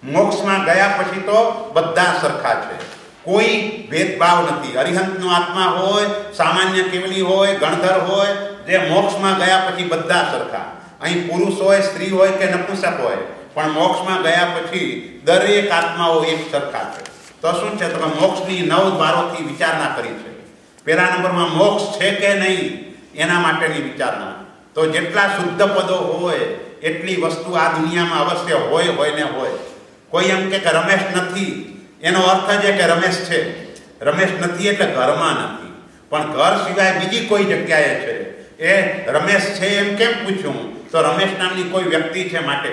મોક્ષમાં ગયા પછી તો બધા સરખા છે. કોઈ ભેદભાવ નથી. અરિહંતનો આત્મા હોય, સામાન્ય કેવલી હોય, ગણધર હોય, જે મોક્ષમાં ગયા પછી બધા સરખા. અહીં પુરુષ હોય, સ્ત્રી હોય કે નપુંસક હોય, પણ મોક્ષમાં ગયા પછી દરેક આત્માઓ એક સરખા છે. તો શું છે? તમે મોક્ષની નવ દ્વારોથી વિચારણા કરી છે. પહેલા નંબરમાં મોક્ષ છે કે નહીં, એના માટેની વિચારણા. તો જેટલા શુદ્ધ પદો હોય, એટલી વસ્તુ આ દુનિયામાં અવશ્ય હોય હોય ને હોય. કોઈ એમ કે રમેશ નથી, એનો અર્થ એ કે રમેશ છે. રમેશ નથી એટલે ઘરમાં નથી. પણ ઘર સિવાય બીજી કોઈ જગ્યાએ છે. એ રમેશ છે એમ કેમ પૂછ્યું તો રમેશ નામની કોઈ વ્યક્તિ છે માટે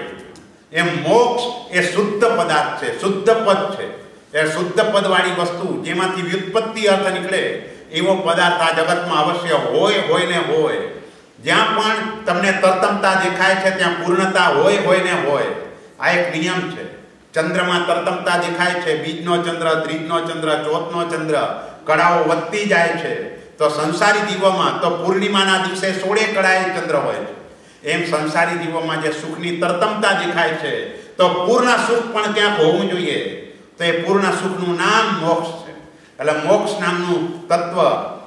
એમ મોક્ષ એ શુદ્ધ પદાર્થ છે, શુદ્ધ પદ છે. એ શુદ્ધ પદવાળી વસ્તુ જેમાંથી વ્યુત્પત્તિ અર્થ નીકળે એવો પદાર્થ આ જગતમાં અવશ્ય હોય હોય ને હોય. જ્યાં પણ તમને તરતમતા દેખાય છે, ત્યાં પૂર્ણતા હોય હોય ને હોય. આ એક નિયમ છે. ચંદ્રમાં તરતમતા દેખાય છે, બીજનો ચંદ્ર, ત્રીજનો ચંદ્ર, ચોથનો ચંદ્ર, કળાઓ વધતી જાય છે. તો સંસારી દીવોમાં તો પૂર્ણિમાના દિવસે સોળે કળાએ ચંદ્ર હોય છે. એમ સંસારી જીવોમાં જે સુખની તરતમતા દેખાય છે, તો પૂર્ણ સુખ પણ ક્યાંક હોવું જોઈએ. તો એ પૂર્ણ સુખનું નામ મોક્ષ છે. એટલે મોક્ષ નામનું તત્વ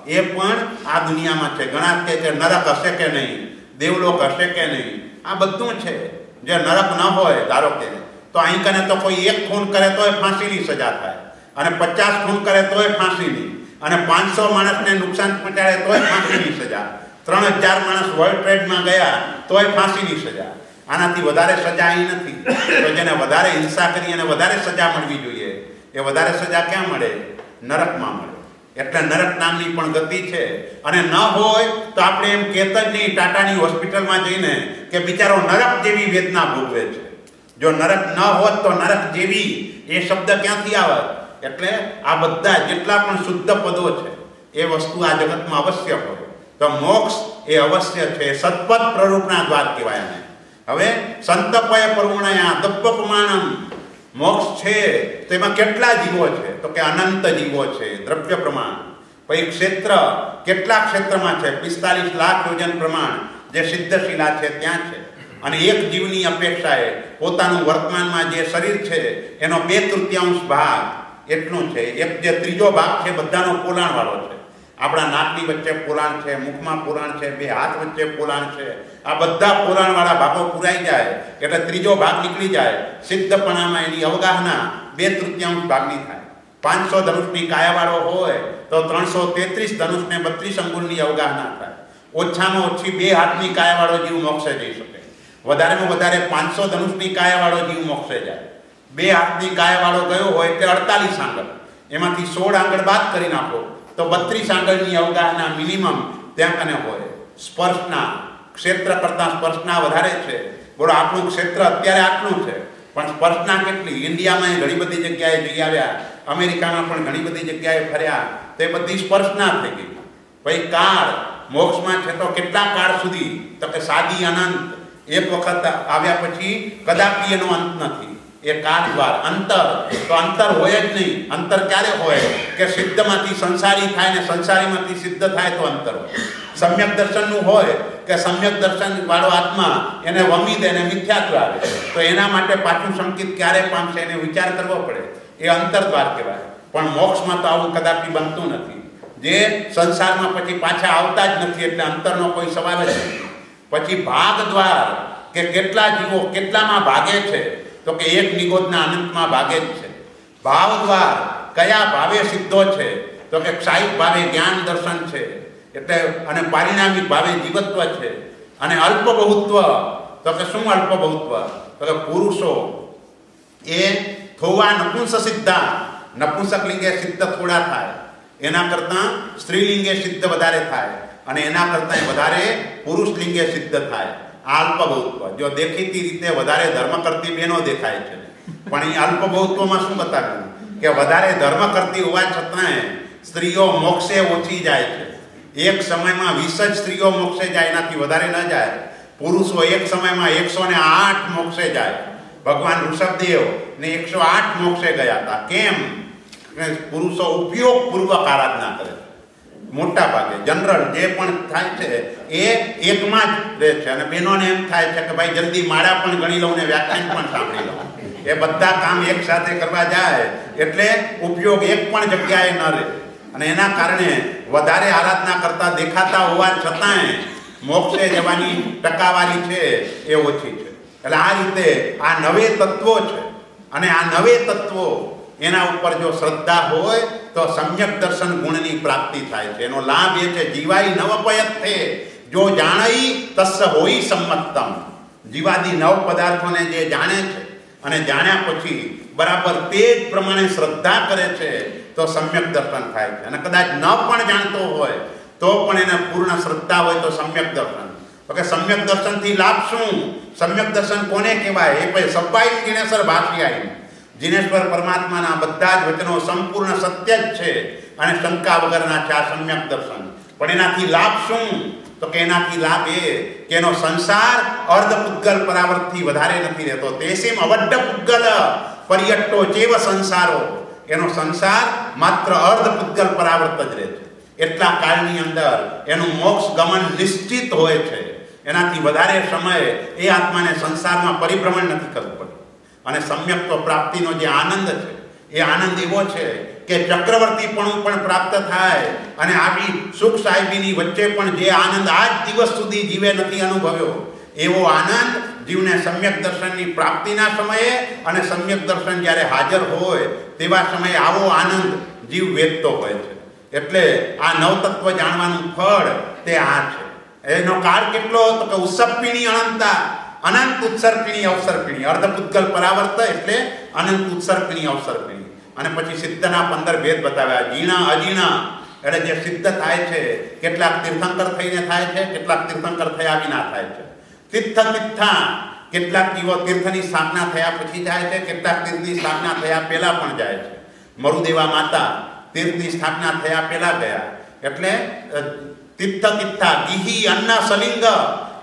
એ પણ આ દુનિયામાં છે. ઘણા કહે છે નરક હશે કે નહીં? દેવલોક હશે કે નહીં? આ બધું છે. જે નરક ન હોય, ધારો કે, તો અહીં કને તો કોઈ એક ખૂન કરે તોય ફાંસીની સજા થાય. અને પચાસ ખૂન કરે તોય ફાંસીની. અને પાંચસો માણસને નુકસાન પહોંચાડે તોય ફાંસીની સજા. ત્રણ હજાર માણસ વર્લ્ડ ટ્રેડમાં ગયા તોય ફાંસીની સજા. આનાથી વધારે સજા અહીં નથી. તો જેને વધારે હિંસા કરી અને વધારે સજા મળવી જોઈએ, એ વધારે સજા ક્યાં મળે? નરકમાં મળે. એટલે નરક નામની પણ ગતિ છે. અને ન હોય તો આપણે એમ કહેતા જ નહીં ટાટાની હોસ્પિટલમાં જઈને કે બિચારો નરક જેવી વેદના ભોગવે છે. જો નરક ન હોત તો નરક જેવી એ શબ્દ ક્યાંથી આવે? એટલે આ બધા જેટલા પણ શુદ્ધ પદો છે, એ વસ્તુ આ જગતમાં અવશ્ય હોય. તો મોક્ષ એ અવશ્ય છે. સત્પદ પ્રરૂપના દ્વાર કહેવાય હવે સંતપય પરુણયા દબ્બપમાણમ મોક્ષ છે. તો એમાં કેટલા જીવો છે? તો કે અનંત જીવો છે. દ્રવ્ય પ્રમાણ. પછી ક્ષેત્ર કેટલા ક્ષેત્રમાં છે? પિસ્તાલીસ લાખ યોજન પ્રમાણ જે સિદ્ધશિલા છે, ત્યાં છે. અને એક જીવની અપેક્ષાએ પોતાનું વર્તમાનમાં જે શરીર છે, એનો બે તૃતીયાંશ ભાગ એટલું છે. એક જે ત્રીજો ભાગ છે, બધાનો પોલાણવાળો છે. આપણા નાકની વચ્ચે પુરાણ છે, મુખમાં પુરાણ છે, બે હાથ વચ્ચે પુરાણ છે. આ બધા પુરાણવાળા ભાગો પુરાઈ જાય, એટલે ત્રીજો ભાગ નીકળી જાય. સિદ્ધપણામાં એની અવગાહના બે તૃતીયાંશ ભાગની થાય. પાંચસો ધનુષની કાયાવાળો હોય, તો ત્રણસો તેત્રીસ ધનુષને બત્રીસ અંગુલની અવગાહના થાય. ઓછામાં ઓછી બે હાથની કાયાવાળો જીવ મોક્ષે જઈ શકે. વધારેમાં વધારે પાંચસો ધનુષની કાયાવાળો જીવ મોક્ષે જાય. બે હાથની કાયાવાળો ગયો હોય તે અડતાલીસ આંગળ. એમાંથી સોળ આંગળ બાદ કરી નાખો. તો બત્રીસ આંગળની અવગાહના મિનિમમ ત્યાં કને હોય. સ્પર્શના, ક્ષેત્ર કરતાં સ્પર્શના વધારે છે. બોલો આપણું ક્ષેત્ર અત્યારે આટલું છે. પણ સ્પર્શના કેટલી? ઇન્ડિયામાં ઘણી બધી જગ્યાએ જઈ આવ્યા. અમેરિકામાં પણ ઘણી બધી જગ્યાએ ફર્યા. તે બધી સ્પર્શના થઈ ગઈ. પછી કાળ, મોક્ષમાં છે તો કેટલા કાળ સુધી? તો કે સાદી અનંત. એક વખત આવ્યા પછી કદાપી એનો અંત નથી. એ કાળ દ્વાર અંતર. તો અંતર હોય જ નહીં. અંતર ક્યારે હોય? કે સિદ્ધમાંથી સંસારી થાય ને સંસારીમાંથી સિદ્ધ થાય તો અંતર હોય. સમ્યક દર્શનનું હોય કે સમ્યક દર્શન વાળો આત્મા એને વમી દે ને મિથ્યાત્વ આવે. તો એના માટે પાછું સંકિત ક્યારે પામશે એને વિચાર કરવો પડે. એ અંતર દ્વાર કહેવાય. પણ મોક્ષમાં તો આવું કદાપી બનતું નથી. જે સંસારમાં પછી પાછા આવતા જ નથી એટલે અંતરનો કોઈ સવાલ જ નથી પછી ભાગ દ્વાર, કે કેટલા જીવો કેટલામાં ભાગે છે? તો કે એક નિગોદના અનંતમાં ભાગે જ છે. ભાવ દ્વાર કયા ભાવે સિદ્ધો છે? તો કે ક્ષાયિક ભાવે જ્ઞાન દર્શન છે. એટલે અને પારિણામિક ભાવે જીવત્વ છે. અને અલ્પ બહુત્વ તો કે શું અલ્પ બહુત્વ તો કે પુરુષો. એ થોવા નપુંસ સિદ્ધા. નપુંસક લિંગે સિદ્ધ થોડા થાય. એના કરતાં સ્ત્રીલિંગે સિદ્ધ વધારે થાય. અને એના કરતાં વધારે પુરુષ લિંગે સિદ્ધ થાય. આ અલ્પ જો દેખીતી રીતે વધારે ધર્મ કરતી બેનો દેખાય છે. પણ એ અલ્પભૌત્વમાં શું બતાવ્યું? કે વધારે ધર્મ કરતી હોવા છતાંય સ્ત્રીઓ મોક્ષે ઓછી જાય છે. એક સમયમાં વીસ જ સ્ત્રીઓ મોક્ષે જાય, એનાથી વધારે ન જાય. પુરુષો એક સમયમાં એકસો ને આઠ મોક્ષે જાય. ભગવાન ઋષભદેવ ને એકસો આઠ મોક્ષે ગયા હતા. કેમ? પુરુષો ઉપયોગપૂર્વક આરાધના કરે છે. મોટા ભાગે જનરલ જે પણ થાય છે, એ એકમાં જ રહે છે. અને બહેનોને એમ થાય છે કે ભાઈ જલ્દી માળા પણ ગણી લઉં ને વ્યાખ્યાન પણ સાંભળી લઉં. એ બધા કામ એક સાથે કરવા જાય એટલે ઉપયોગ એક પણ જગ્યાએ ન રહે. અને એના કારણે વધારે આરાધના કરતા દેખાતા હોવા છતાંય મોક્ષે જવાની ટકાવારી છે એ ઓછી છે. એટલે આ રીતે આ નવે તત્વો છે. અને આ નવે તત્વો એના ઉપર જો શ્રદ્ધા હોય તો સમ્યક દર્શન ગુણની પ્રાપ્તિ થાય છે. એનો લાભ એ છે, જીવાઈ નવપયત છે જો જાણઈ તસ્સ હોઈ સંમતમ જીવાદી નવ પદાર્થોને જે જાણે છે અને જાણ્યા પછી બરાબર તે જ પ્રમાણે શ્રદ્ધા કરે છે, તો સમ્યક દર્શન થાય છે. અને કદાચ ન પણ જાણતો હોય, તો પણ એને પૂર્ણ શ્રદ્ધા હોય તો સમ્યક દર્શન. તો કે સમ્યક દર્શનથી લાભ શું? સમ્યક દર્શન કોને કહેવાય? એ પછી સબ્બાઈ દિનેશ્વર ભાષિયાઈ જીનેશ્વર પરમાત્માના બધા જ વચનો સંપૂર્ણ સત્ય જ છે અને શંકા વગરના છે આ સમ્યક દર્શન. પણ એનાથી લાભ શું? તો કે એનાથી લાભ એ કે એનો સંસાર અર્ધ પુદ્ગલ પરાવર્તથી વધારે નથી રહેતો. તેસીમ અવડ્ડ પુદ્ગલ પર્યટ્ટો જેવ સંસારો. એનો સંસાર માત્ર અર્ધ પુદ્ગલ પરાવર્ત જ રહે એટલા કાળની અંદર એનું મોક્ષ ગમન નિશ્ચિત હોય છે. એનાથી વધારે સમય એ આત્માને સંસારમાં પરિભ્રમણ નથી કરવું પડતું. અને સમ્યક્ત્વ પ્રાપ્તિનો જે આનંદ છે, એ આનંદ એવો છે કે ચક્રવર્તીપણું પણ પ્રાપ્ત થાય અને આવી સુખ સાહેબીની વચ્ચે પણ જે આનંદ આજ દિવસ સુધી જીવે નથી અનુભવ્યો, એવો આનંદ જીવને સમ્યક દર્શનની પ્રાપ્તિના સમયે અને સમ્યક દર્શન જ્યારે હાજર હોય, તેવા સમયે આવો આનંદ જીવ વેચતો હોય છે. એટલે આ નવતત્વ જાણવાનું ફળ તે આ છે. એનો કાળ કેટલો તો કે ઉત્સપીણી અનંતા અનંત ઉત્સર્પિણી અવસર્પિણી અર્ધપુદ્ગલ પરાવર્ત એટલે અનંત ઉત્સર્પિણી અવસર્પિણી અને પછી સિદ્ધના પંદર ભેદ બતાવ્યા. જીણા, અજીણા. એટલે જે સિદ્ધ થાય છે, કેટલાક તીર્થંકર થઈને થાય છે, કેટલાક તીર્થંકર થયા વિના થાય છે. તીર્થ, તીર્થા. કેટલાક જીવો તીર્થની સ્થાપના થયા પછી જાય છે, કેટલાક તીર્થની સ્થાપના થયા પહેલા પણ જાય છે. મરુદેવા માતા તીર્થની સ્થાપના થયા પહેલા ગયા. એટલે તીર્થ, તીર્થા. ગીહી, અન્ના, સલિંગ.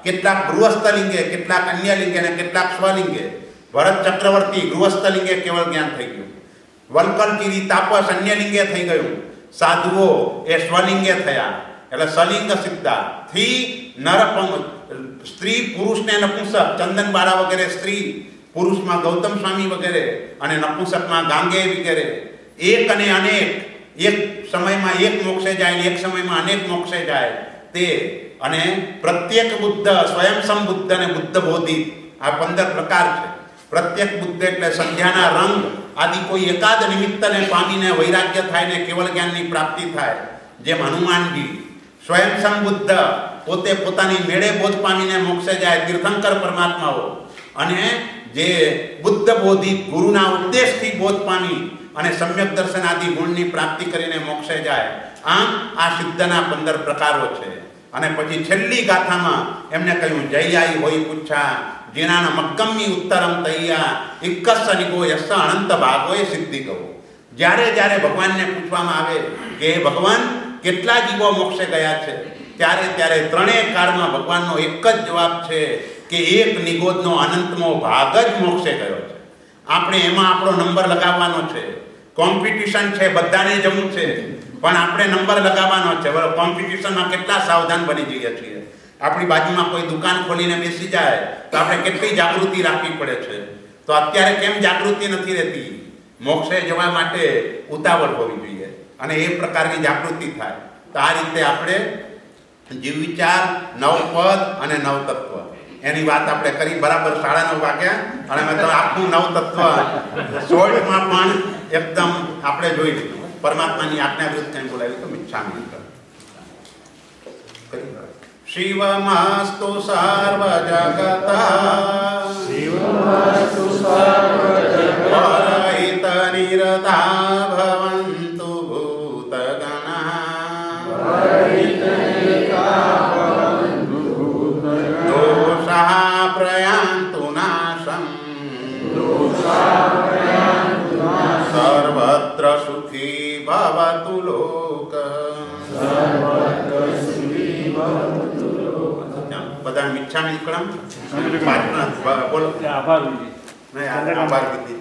કેટલાક ગૃહસ્થ લિંગે, કેટલાક અન્ય લિંગે અને કેટલાક સ્વલિંગે. ભરત ચક્રવર્તી ગૃહસ્થ લિંગે કેવળ જ્ઞાન થઈ ગયું. વલ્કલચીરી તાપસ અન્ય લિંગે થઈ ગયું. સાધુઓ એ સ્વલિંગે થયા. એટલે સલિંગ સિદ્ધા. થી નરપંગ સ્ત્રી પુરુષને નપુંસક ચંદનબાળા વગેરે સ્ત્રી, પુરુષમાં ગૌતમ સ્વામી વગેરે અને નપુંસકમાં ગાંગે વગેરે. એક અને અનેક, એક સમયમાં એક મોક્ષે જાય એક સમયમાં અનેક મોક્ષે જાય. તે અને પ્રત્યેક બુદ્ધ સ્વયં બુદ્ધ અને બુદ્ધ બોધિ આ પંદર પ્રકાર છે. પ્રત્યેક બુદ્ધ એટલે સંધ્યાના રંગ, આદિ કોઈ એકાદ નિમિત્તને પામીને વૈરાગ્ય થાય ને કેવળ જ્ઞાનની પ્રાપ્તિ થાય, જેમ હનુમાનજી સ્વયં સંબુદ્ધ પોતે પોતાની મેળે બોધ પામીને મોક્ષે જાય તીર્થંકર પરમાત્માઓ. અને જે બુદ્ધ બોધિ ગુરુના ઉપદેશથી બોધ પામી અને સમ્યક દર્શન આદિ ગુણની પ્રાપ્તિ કરીને મોક્ષે જાય, આમ આ સિદ્ધના પંદર પ્રકારો છે. અને પછી છેલ્લી ગાથામાં એમને કહ્યું જય હોય પૂછા જીણાના મક્કમની ઉત્તરમ તૈયા ઇક્કસ નિગો યસ અનંત ભાગોએ સિદ્ધિ કહો. જ્યારે જ્યારે ભગવાનને પૂછવામાં આવે કે, હે ભગવાન, કેટલા જીવો મોક્ષે ગયા છે? ત્યારે ત્યારે ત્રણેય કાળમાં ભગવાનનો એક જ જવાબ છે કે, એક નિગોદનો અનંતમો ભાગ જ મોક્ષે ગયો છે. આપણે એમાં આપણો નંબર લગાવવાનો છે. કોમ્પિટિશન છે, બધાને જવું છે. પણ આપણે નંબર લગાવવાનો છે. બરાબર કોમ્પિટિશનમાં કેટલા સાવધાન બની જઈએ છીએ? આપણી બાજુમાં કોઈ દુકાન ખોલીને બેસી જાય, તો આપણે કેટલી જાગૃતિ રાખવી પડે છે? તો અત્યારે કેમ જાગૃતિ નથી રહેતી? મોક્ષે જવા માટે ઉતાવળ હોવી જોઈએ અને એ પ્રકારની જાગૃતિ થાય. તો આ રીતે આપણે જીવ વિચાર નવ પદ અને નવ તત્વ એની વાત આપણે કરી બરાબર સાડા નવ વાગ્યા, અને મેં તો આખું નવતત્વ શોર્ટમાં પણ એકદમ આપણે જોઈ લીધું. પરમાત્માની આજ્ઞા વિરુદ્ધ કંઈ બોલાવ્યું તો મિચ્છામી શિવમસ્તુ સર્વ જગતા પરહિત નિરતા ભવન્તુ નિકળમ બોલો. આભાર વિજય નહીં, આભાર કીધી